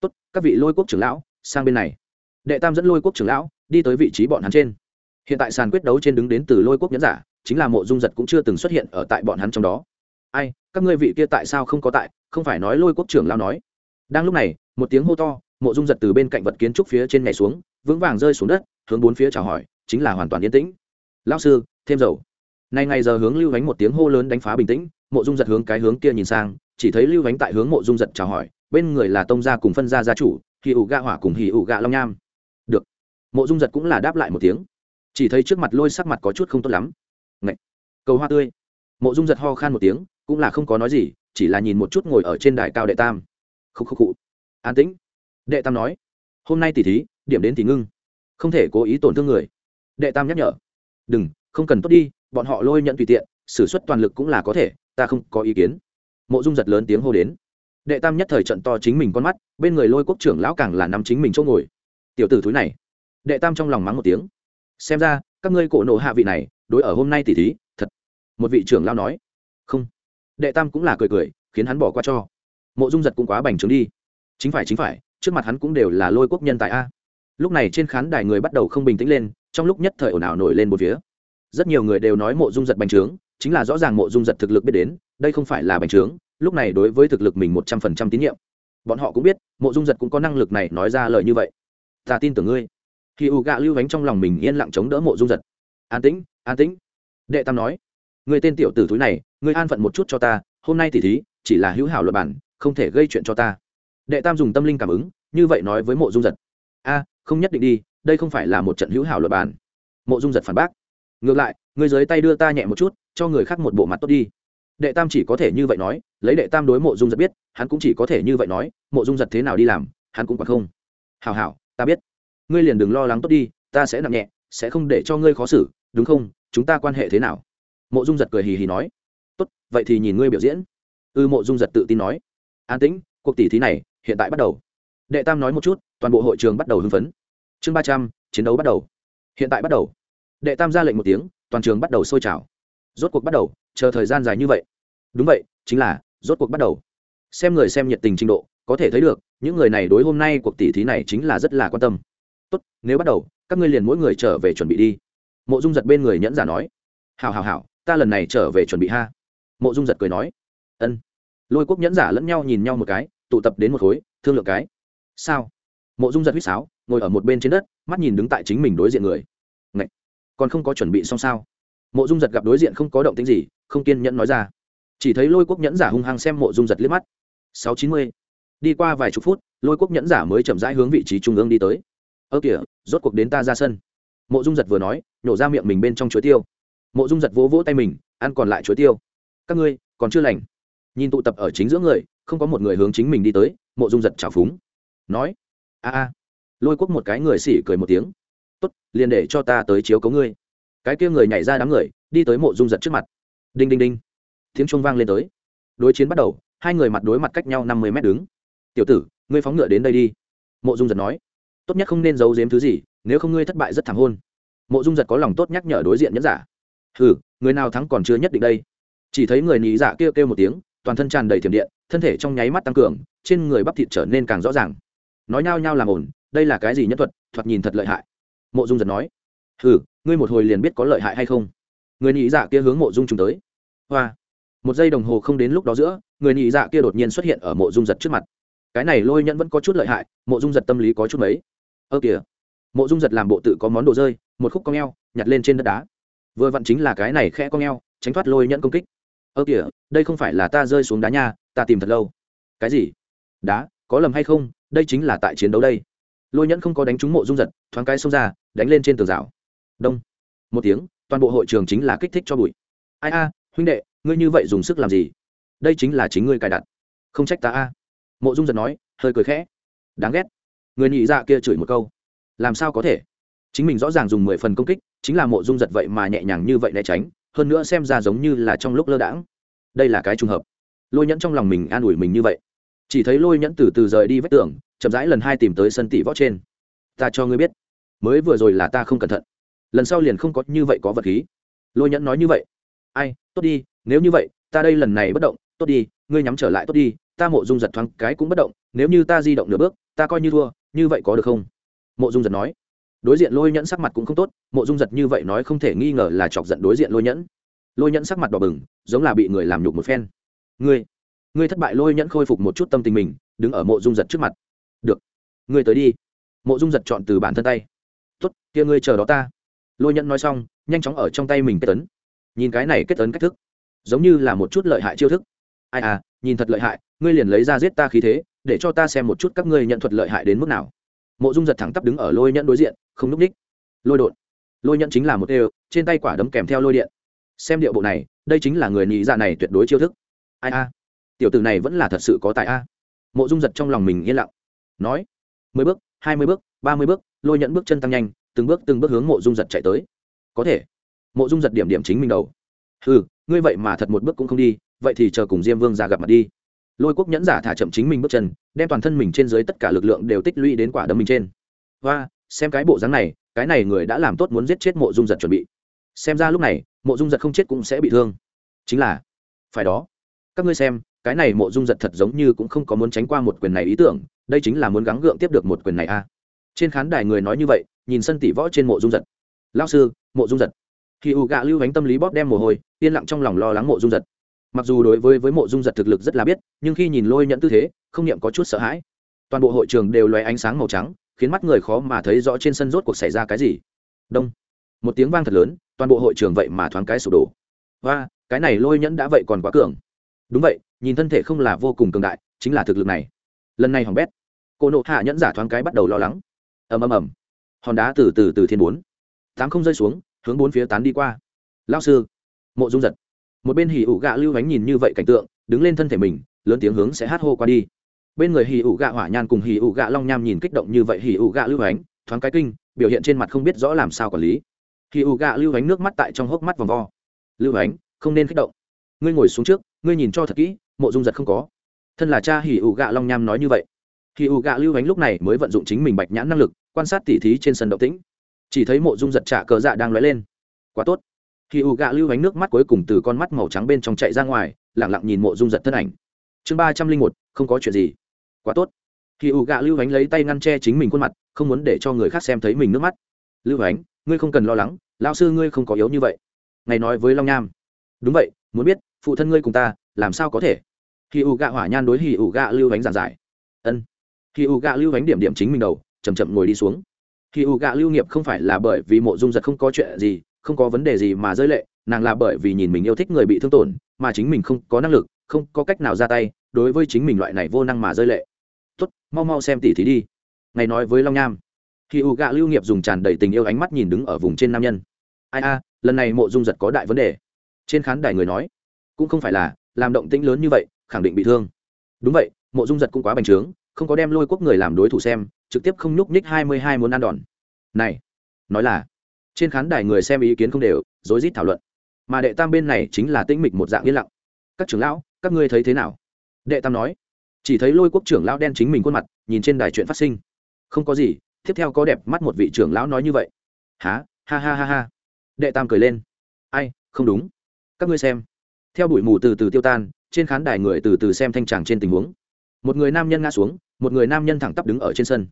Tốt, các vị lôi quốc trưởng lão, sang bên này. Đệ tam dẫn lôi quốc trưởng lão, đi tới vị trí bọn hắn trên. Hiện tại sàn quyết đấu trên đứng đến từ lôi quốc nhẫn giả, chính là mộ dung giật cũng chưa từng xuất hiện ở tại bọn hắn trong đó. Ai, các ngươi vị kia tại sao không có tại, không phải nói lôi quốc trưởng lão nói. Đang lúc này, một tiếng hô to, mộ dung giật từ bên cạnh vật kiến trúc phía trên nhảy xuống, vững vàng rơi xuống đất, hướng bốn phía chào hỏi, chính là hoàn toàn yên tĩnh. Lão sư thêm dầu. Nay ngày giờ hướng lưu ánh một tiếng hô lớn đánh phá bình tĩnh, mộ dung giật hướng cái hướng kia nhìn sang, chỉ thấy lưu ánh tại hướng mộ dung giật chào hỏi, bên người là tông gia cùng phân gia gia chủ hì ủ gạ hỏa cùng hì ủ gạ long nham. Được. Mộ dung giật cũng là đáp lại một tiếng. Chỉ thấy trước mặt lôi sắc mặt có chút không tốt lắm. Ngậy! cầu hoa tươi. Mộ dung giật ho khan một tiếng, cũng là không có nói gì, chỉ là nhìn một chút ngồi ở trên đài cao đệ tam. Khúc khúc cụ an tĩnh. Đệ tam nói. Hôm nay tỉ thí, điểm đến thì ngưng. Không thể cố ý tổn thương người. Đệ tam nhắc nhở. Đừng không cần tốt đi, bọn họ lôi nhận tùy tiện s ử suất toàn lực cũng là có thể, ta không có ý kiến. Mộ dung giật lớn tiếng hô đến. Đệ tam nhất thời trận to chính mình con mắt, bên người lôi quốc trưởng lão càng là nắm chính mình chỗ ngồi. Tiểu tử thúi này. Đệ tam trong lòng mắng một tiếng. Xem ra, các ngươi cổ nộ hạ vị này, đối ở hôm nay tỉ thí, thật. Một vị trưởng lão nói. Không. Đệ tam cũng là cười cười, khiến hắn bỏ qua cho. Mộ dung giật cũng quá bành trướng đi. Chính phải chính phải, trước mặt hắn cũng đều là lôi quốc nhân tại a. Lúc này trên khán đài người bắt đầu không bình tĩnh lên, trong lúc nhất thời ồn ào nổi lên một phía rất nhiều người đều nói mộ dung giật bành trướng, chính là rõ ràng mộ dung giật thực lực biết đến, đây không phải là bành trướng, lúc này đối với thực lực mình một trăm phần trăm tín nhiệm. Bọn họ cũng biết, mộ dung giật cũng có năng lực này nói ra lời như vậy. Ta tin tưởng ngươi. Khi u gạ lưu vánh trong lòng mình yên lặng chống đỡ mộ dung giật. An tĩnh an tĩnh. Đệ tam nói người tên tiểu tử túi này người an phận một chút cho ta, hôm nay thì thí, chỉ là hữu hảo luật bản, không thể gây chuyện cho ta. Đệ tam dùng tâm linh cảm ứng, như vậy nói với mộ dung giật. A, không nhất định đi, đây không phải là một trận hữu hảo luật bản. Mộ dung giật phản bác ngược lại người dưới tay đưa ta nhẹ một chút cho người khác một bộ mặt tốt đi. Đệ tam chỉ có thể như vậy nói lấy đệ tam đối mộ dung giật biết hắn cũng chỉ có thể như vậy nói mộ dung giật thế nào đi làm hắn cũng còn không. Hào hảo ta biết. Ngươi liền đừng lo lắng tốt đi ta sẽ nặng nhẹ sẽ không để cho ngươi khó xử đúng không? Chúng ta quan hệ thế nào? Mộ dung giật cười hì hì nói. Tốt vậy thì nhìn ngươi biểu diễn. Ư ừ, mộ dung giật tự tin nói. An tĩnh cuộc tỷ thí này hiện tại bắt đầu. Đệ tam nói một chút toàn bộ hội trường bắt đầu hưng phấn. Chương ba trăm chiến đấu bắt đầu. Hiện tại bắt đầu đệ tam ra lệnh một tiếng, toàn trường bắt đầu sôi trào. Rốt cuộc bắt đầu, chờ thời gian dài như vậy. Đúng vậy, chính là, rốt cuộc bắt đầu. Xem người xem nhiệt tình trình độ, có thể thấy được, những người này đối hôm nay cuộc tỷ thí này chính là rất là quan tâm. Tốt, nếu bắt đầu, các ngươi liền mỗi người trở về chuẩn bị đi. Mộ dung giật bên người nhẫn giả nói. Hào hào hào ta lần này trở về chuẩn bị ha. Mộ dung giật cười nói. Ân. Lôi quốc nhẫn giả lẫn nhau nhìn nhau một cái, tụ tập đến một khối, thương lượng cái. Sao? Mộ dung giật huýt sáo, ngồi ở một bên trên đất, mắt nhìn đứng tại chính mình đối diện người còn không có chuẩn bị xong sao? Mộ dung giật gặp đối diện không có động tính gì, không kiên nhẫn nói ra. Chỉ thấy lôi quốc nhẫn giả hung hăng xem mộ dung giật liếc mắt. Sáu chín mươi. Đi qua vài chục phút, lôi quốc nhẫn giả mới chậm rãi hướng vị trí trung ương đi tới. Ơ kìa, rốt cuộc đến ta ra sân. Mộ dung giật vừa nói, nhổ ra miệng mình bên trong chuối tiêu. Mộ dung giật vỗ vỗ tay mình, ăn còn lại chuối tiêu. Các ngươi, còn chưa lành. Nhìn tụ tập ở chính giữa người, không có một người hướng chính mình đi tới, mộ dung giật trào phúng. Nói, a a. Lôi quốc một cái người xỉ cười một tiếng tốt, liền để cho ta tới chiếu cấu ngươi. Cái kia người nhảy ra đám người, đi tới mộ dung giật trước mặt. Đinh đinh đinh. Tiếng trung vang lên tới. Đối chiến bắt đầu, hai người mặt đối mặt cách nhau năm mươi mét đứng. Tiểu tử, ngươi phóng ngựa đến đây đi. Mộ dung giật nói. Tốt nhất không nên giấu giếm thứ gì, nếu không ngươi thất bại rất thảm hôn. Mộ dung giật có lòng tốt nhắc nhở đối diện nhẫn giả. Ừ người nào thắng còn chưa nhất định đây. Chỉ thấy người nhị giả kêu kêu một tiếng, toàn thân tràn đầy thiểm điện, thân thể trong nháy mắt tăng cường, trên người bắp thịt trở nên càng rõ ràng. Nói nhao nhao làm ổn đây là cái gì nhất thuật? Thoạt nhìn thật lợi hại mộ dung giật nói, hừ, ngươi một hồi liền biết có lợi hại hay không? Người nhị dạ kia hướng mộ dung chúng tới. Hoa. Một giây đồng hồ không đến lúc đó giữa, người nhị dạ kia đột nhiên xuất hiện ở mộ dung giật trước mặt. Cái này lôi nhẫn vẫn có chút lợi hại, mộ dung giật tâm lý có chút mấy. Ơ kìa. Mộ dung giật làm bộ tự có món đồ rơi, một khúc con e o nhặt lên trên đất đá. Vừa vặn chính là cái này khẽ con e o tránh thoát lôi nhẫn công kích. Ơ kìa, đây không phải là ta rơi xuống đá nha, ta tìm thật lâu. Cái gì? Đá, có lầm hay không? Đây chính là tại chiến đấu đây lôi nhẫn không có đánh trúng mộ dung giật thoáng cái xông ra đánh lên trên tường rào đông một tiếng toàn bộ hội trường chính là kích thích cho bụi ai a huynh đệ ngươi như vậy dùng sức làm gì đây chính là chính ngươi cài đặt không trách ta a mộ dung giật nói hơi cười khẽ đáng ghét người nhị dạ kia chửi một câu làm sao có thể chính mình rõ ràng dùng mười phần công kích chính là mộ dung giật vậy mà nhẹ nhàng như vậy né tránh hơn nữa xem ra giống như là trong lúc lơ đãng đây là cái trùng hợp lôi nhẫn trong lòng mình an ủi mình như vậy chỉ thấy lôi nhẫn từ từ rời đi vách tường chậm rãi lần hai tìm tới sân tỷ võ trên. Ta cho ngươi biết, mới vừa rồi là ta không cẩn thận. Lần sau liền không có như vậy có vật khí. Lôi nhẫn nói như vậy. Ai, tốt đi, nếu như vậy, ta đây lần này bất động, tốt đi, ngươi nhắm trở lại tốt đi, ta mộ dung giật thoáng cái cũng bất động, nếu như ta di động nửa bước, ta coi như thua, như vậy có được không? Mộ dung giật nói. Đối diện lôi nhẫn sắc mặt cũng không tốt, mộ dung giật như vậy nói không thể nghi ngờ là chọc giận đối diện lôi nhẫn. Lôi nhẫn sắc mặt đỏ bừng, giống là bị người làm nhục một phen. Ngươi ngươi thất bại lôi nhẫn khôi phục một chút tâm tình mình, đứng ở mộ dung giật trước mặt được. Ngươi tới đi. Mộ dung giật chọn từ bản thân tay. Tốt, kia ngươi chờ đó ta. Lôi nhẫn nói xong, nhanh chóng ở trong tay mình kết tấn nhìn cái này kết tấn cách thức, giống như là một chút lợi hại chiêu thức. Ai à nhìn thật lợi hại, ngươi liền lấy ra giết ta khí thế, để cho ta xem một chút các ngươi nhận thuật lợi hại đến mức nào. Mộ dung giật thẳng tắp đứng ở lôi nhẫn đối diện, không núp ních. Lôi đột. Lôi nhẫn chính là một đều, trên tay quả đấm kèm theo lôi điện. Xem điệu bộ này, đây chính là người nhị dạ này tuyệt đối chiêu thức. Ai a tiểu tử này vẫn là thật sự có tài a. Mộ dung giật trong lòng mình yên lặng nói, mười bước, hai mươi bước, ba mươi bước, lôi nhẫn bước chân tăng nhanh, từng bước từng bước hướng mộ dung giật chạy tới. Có thể, mộ dung giật điểm điểm chính mình đầu. Ừ ngươi vậy mà thật một bước cũng không đi, vậy thì chờ cùng diêm vương ra gặp mặt đi. Lôi quốc nhẫn giả thả chậm chính mình bước chân, đem toàn thân mình trên dưới tất cả lực lượng đều tích lũy đến quả đấm mình trên. Và xem cái bộ dáng này, cái này người đã làm tốt muốn giết chết mộ dung giật chuẩn bị. Xem ra lúc này, mộ dung giật không chết cũng sẽ bị thương. Chính là, phải đó. Các ngươi xem, cái này mộ dung giật thật giống như cũng không có muốn tránh qua một quyền này ý tưởng đây chính là muốn gắng gượng tiếp được một quyền này a trên khán đài người nói như vậy, nhìn sân tỷ võ trên mộ dung giật. Lao sư, mộ dung giật. Khi ù gạ lưu bánh tâm lý bóp đem mồ hôi, yên lặng trong lòng lo lắng mộ dung giật. Mặc dù đối với với mộ dung giật thực lực rất là biết, nhưng khi nhìn lôi nhận tư thế, không niệm có chút sợ hãi. Toàn bộ hội trường đều loé ánh sáng màu trắng, khiến mắt người khó mà thấy rõ trên sân rốt cuộc xảy ra cái gì. Đông. Một tiếng vang thật lớn, toàn bộ hội trường vậy mà thoáng cái sụp đổ. Và cái này lôi nhẫn đã vậy còn quá cường. Đúng vậy, nhìn thân thể không là vô cùng cường đại, chính là thực lực này. Lần này hỏng bét cô nộ hạ nhẫn giả thoáng cái bắt đầu lo lắng. Ầm ầm ầm. Hòn đá từ từ từ thiên bốn. Tám không rơi xuống, hướng bốn phía tán đi qua. Lao sư. Mộ dung giật. Một bên hì ủ gạ lưu ánh nhìn như vậy cảnh tượng, đứng lên thân thể mình, lớn tiếng hướng sẽ hát hô qua đi. Bên người hì ủ gạ hỏa nhan cùng hì ủ gạ long nham nhìn kích động như vậy hì ủ gạ lưu ánh, thoáng cái kinh, biểu hiện trên mặt không biết rõ làm sao quản lý. Hì ủ gạ lưu ánh nước mắt tại trong hốc mắt vòng vo. Lưu ánh, không nên kích động. Ngươi ngồi xuống trước, ngươi nhìn cho thật kỹ, mộ dung giật không có. Thân là cha hì ủ gạ long nham nói như vậy. Khi ủ gạ lưu ánh lúc này mới vận dụng chính mình bạch nhãn năng lực, quan sát tỉ thí trên sân động tĩnh. Chỉ thấy mộ dung giật trả cờ dạ đang lóe lên. Quá tốt. Khi u gạ lưu ánh nước mắt cuối cùng từ con mắt màu trắng bên trong chạy ra ngoài lẳng lặng nhìn mộ dung giật thân ảnh. Chương ba trăm linh một, không có chuyện gì. Quá tốt. Khi u gạ lưu ánh lấy tay ngăn che chính mình khuôn mặt, không muốn để cho người khác xem thấy mình nước mắt. Lưu ánh, ngươi không cần lo lắng lao sư ngươi không có yếu như vậy. Ngày nói với long nham. Đúng vậy, muốn biết, phụ thân ngươi cùng ta, làm sao có thể? Khi u gạ hỏa nhan đối hì u gạ lưu ánh giản giải. Ân khi u gạ lưu ánh điểm điểm chính mình đầu chầm chậm ngồi đi xuống. Khi u gạ lưu nghiệp không phải là bởi vì mộ dung giật không có chuyện gì, không có vấn đề gì mà rơi lệ, nàng là bởi vì nhìn mình yêu thích người bị thương tổn, mà chính mình không có năng lực, không có cách nào ra tay, đối với chính mình loại này vô năng mà rơi lệ. Tốt, mau mau xem tỉ thí đi. Ngày nói với long nham. Khi u gạ lưu nghiệp dùng tràn đầy tình yêu ánh mắt nhìn đứng ở vùng trên nam nhân. Ai a, lần này mộ dung giật có đại vấn đề. Trên khán đài người nói. Cũng không phải là, làm động tĩnh lớn như vậy, khẳng định bị thương. Đúng vậy, mộ dung giật cũng quá bành trướng không có đem lôi quốc người làm đối thủ xem, trực tiếp không nhúc nhích hai mươi hai muốn ăn đòn. Này, nói là, trên khán đài người xem ý kiến không đều, rối rít thảo luận. Mà đệ tam bên này chính là tĩnh mịch một dạng yên lặng. Các trưởng lão, các ngươi thấy thế nào? Đệ tam nói, chỉ thấy lôi quốc trưởng lão đen chính mình khuôn mặt, nhìn trên đài chuyện phát sinh. Không có gì, tiếp theo có đẹp mắt một vị trưởng lão nói như vậy. Há, ha ha ha ha. Đệ tam cười lên. Ai, không đúng. Các ngươi xem. Theo bụi mù từ từ tiêu tan, trên khán đài người từ từ xem thanh tràng trên tình huống một người nam nhân ngã xuống, một người nam nhân thẳng tắp đứng ở trên sân.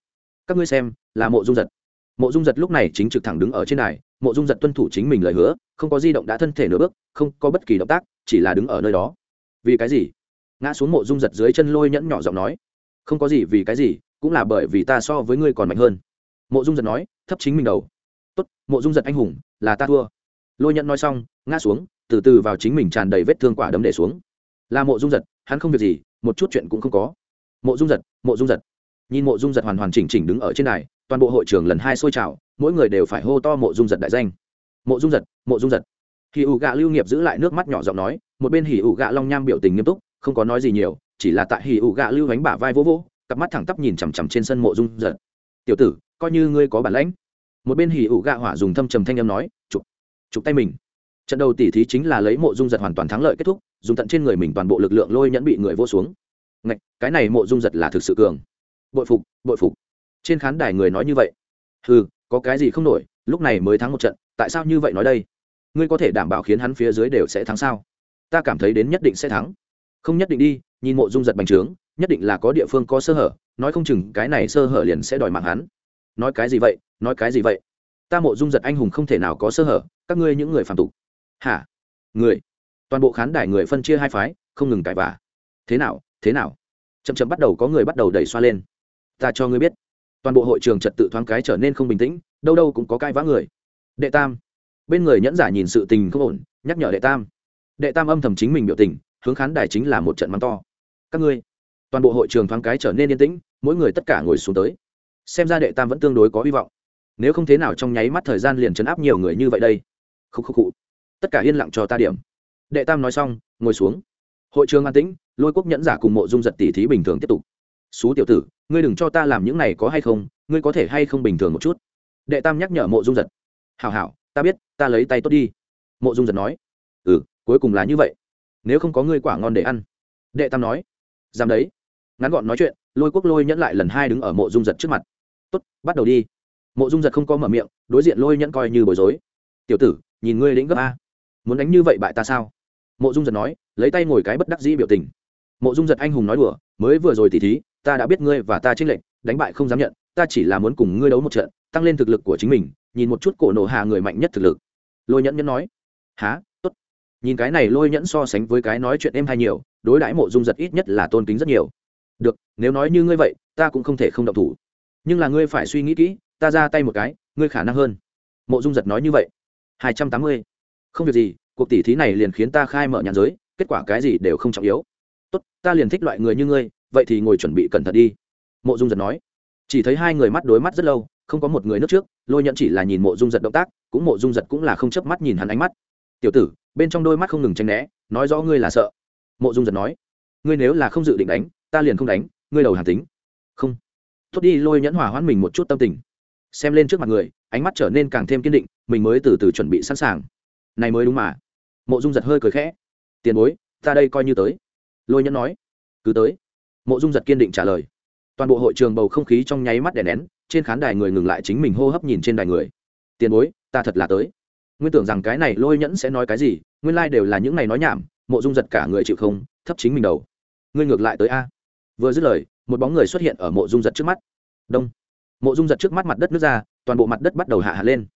Các ngươi xem, là mộ dung giật. Mộ dung giật lúc này chính trực thẳng đứng ở trên đài, mộ dung giật tuân thủ chính mình lời hứa, không có di động đã thân thể nửa bước, không có bất kỳ động tác, chỉ là đứng ở nơi đó. Vì cái gì? Ngã xuống mộ dung giật dưới chân lôi nhẫn nhỏ giọng nói. Không có gì vì cái gì, cũng là bởi vì ta so với ngươi còn mạnh hơn. Mộ dung giật nói, thấp chính mình đầu. Tốt, mộ dung giật anh hùng, là ta thua. Lôi nhẫn nói xong, ngã xuống, từ từ vào chính mình tràn đầy vết thương quả đấm để xuống. Là mộ dung giật, hắn không việc gì một chút chuyện cũng không có. Mộ dung giật mộ dung giật. Nhìn mộ dung giật hoàn hoàn chỉnh chỉnh đứng ở trên đài toàn bộ hội trường lần hai sôi trào mỗi người đều phải hô to mộ dung giật đại danh. Mộ dung giật mộ dung giật. Hì ủ gạ lưu nghiệp giữ lại nước mắt nhỏ giọng nói một bên hì ủ gạ long nham biểu tình nghiêm túc không có nói gì nhiều chỉ là tại hì ủ gạ lưu bánh bả vai vô vô, cặp mắt thẳng tắp nhìn chằm chằm trên sân mộ dung giật. Tiểu tử coi như ngươi có bản lãnh. Một bên hì ủ gạ hỏa dùng thâm trầm thanh âm nói chụp chụp tay mình trận đầu tỉ thí chính là lấy mộ dung giật hoàn toàn thắng lợi kết thúc, dùng tận trên người mình toàn bộ lực lượng lôi nhẫn bị người vô xuống. Ngạch, cái này mộ dung giật là thực sự cường. Bội phục bội phục. Trên khán đài người nói như vậy. Ừ có cái gì không nổi, lúc này mới thắng một trận, tại sao như vậy nói đây? Ngươi có thể đảm bảo khiến hắn phía dưới đều sẽ thắng sao? Ta cảm thấy đến nhất định sẽ thắng. Không nhất định đi, nhìn mộ dung giật bành trướng, nhất định là có địa phương có sơ hở, nói không chừng cái này sơ hở liền sẽ đòi mạng hắn. Nói cái gì vậy, nói cái gì vậy? Ta mộ dung giật anh hùng không thể nào có sơ hở, các ngươi những người phản tục hả? Người? Toàn bộ khán đài người phân chia hai phái, không ngừng cãi vả thế nào? Thế nào? Chậm chậm bắt đầu có người bắt đầu đẩy xoa lên. Ta cho ngươi biết, toàn bộ hội trường trật tự thoáng cái trở nên không bình tĩnh, đâu đâu cũng có cãi vã người. Đệ tam. Bên người nhẫn giả nhìn sự tình không ổn, nhắc nhở đệ tam. Đệ tam âm thầm chính mình biểu tình, hướng khán đài chính là một trận mắng to. Các ngươi, toàn bộ hội trường thoáng cái trở nên yên tĩnh, mỗi người tất cả ngồi xuống tới. Xem ra đệ tam vẫn tương đối có hy vọng. Nếu không thế nào trong nháy mắt thời gian liền chấn áp nhiều người như vậy đây. Khúc khúc cụ tất cả yên lặng cho ta điểm. Đệ tam nói xong, ngồi xuống. Hội trường an tĩnh, lôi quốc nhẫn giả cùng mộ dung giật tỷ thí bình thường tiếp tục. Xú tiểu tử, ngươi đừng cho ta làm những này có hay không, ngươi có thể hay không bình thường một chút? Đệ tam nhắc nhở mộ dung giật. Hảo hảo, ta biết, ta lấy tay tốt đi. Mộ dung giật nói. Ừ cuối cùng là như vậy. Nếu không có ngươi quả ngon để ăn. Đệ tam nói. Dám đấy. Ngắn gọn nói chuyện, lôi quốc lôi nhẫn lại lần hai đứng ở mộ dung giật trước mặt. Tốt, bắt đầu đi. Mộ dung giật không có mở miệng, đối diện lôi nhẫn coi như bối rối. Tiểu tử, nhìn ngươi lĩnh gấp a muốn đánh như vậy bại ta sao? Mộ dung giật nói, lấy tay ngồi cái bất đắc dĩ biểu tình. Mộ dung giật anh hùng nói đùa, mới vừa rồi tỉ thí, ta đã biết ngươi và ta trích lệnh đánh bại không dám nhận, ta chỉ là muốn cùng ngươi đấu một trận, tăng lên thực lực của chính mình, nhìn một chút cổ nổ hà người mạnh nhất thực lực. Lôi nhẫn nhẫn nói há tốt. Nhìn cái này lôi nhẫn so sánh với cái nói chuyện em hay nhiều, đối đãi mộ dung giật ít nhất là tôn kính rất nhiều. Được, nếu nói như ngươi vậy, ta cũng không thể không động thủ. Nhưng là ngươi phải suy nghĩ kỹ, ta ra tay một cái, ngươi khả năng hơn. Mộ dung giật nói như vậy. Hai trăm tám mươi không việc gì, cuộc tỉ thí này liền khiến ta khai mở nhãn giới, kết quả cái gì đều không trọng yếu. Tốt, ta liền thích loại người như ngươi, vậy thì ngồi chuẩn bị cẩn thận đi. Mộ dung giật nói. Chỉ thấy hai người mắt đối mắt rất lâu, không có một người nước trước, lôi nhẫn chỉ là nhìn mộ dung giật động tác, cũng mộ dung giật cũng là không chớp mắt nhìn hắn ánh mắt. Tiểu tử, bên trong đôi mắt không ngừng tranh né, nói rõ ngươi là sợ. Mộ dung giật nói. Ngươi nếu là không dự định đánh, ta liền không đánh, ngươi đầu hàn tính. Không. Tốt đi, lôi nhẫn hỏa hoãn mình một chút tâm tình. Xem lên trước mặt người, ánh mắt trở nên càng thêm kiên định, mình mới từ từ chuẩn bị sẵn sàng này mới đúng mà. Mộ dung giật hơi cười khẽ. Tiền bối, ta đây coi như tới. Lôi nhẫn nói. Cứ tới. Mộ dung giật kiên định trả lời. Toàn bộ hội trường bầu không khí trong nháy mắt đè nén, trên khán đài người ngừng lại chính mình hô hấp nhìn trên đài người. Tiền bối, ta thật là tới. Nguyên tưởng rằng cái này lôi nhẫn sẽ nói cái gì, nguyên lai、like、đều là những này nói nhảm, mộ dung giật cả người chịu không, thấp chính mình đầu. Ngươi ngược lại tới a. Vừa dứt lời, một bóng người xuất hiện ở mộ dung giật trước mắt. Đông. Mộ dung giật trước mắt mặt đất nước ra, toàn bộ mặt đất bắt đầu hạ hạ lên.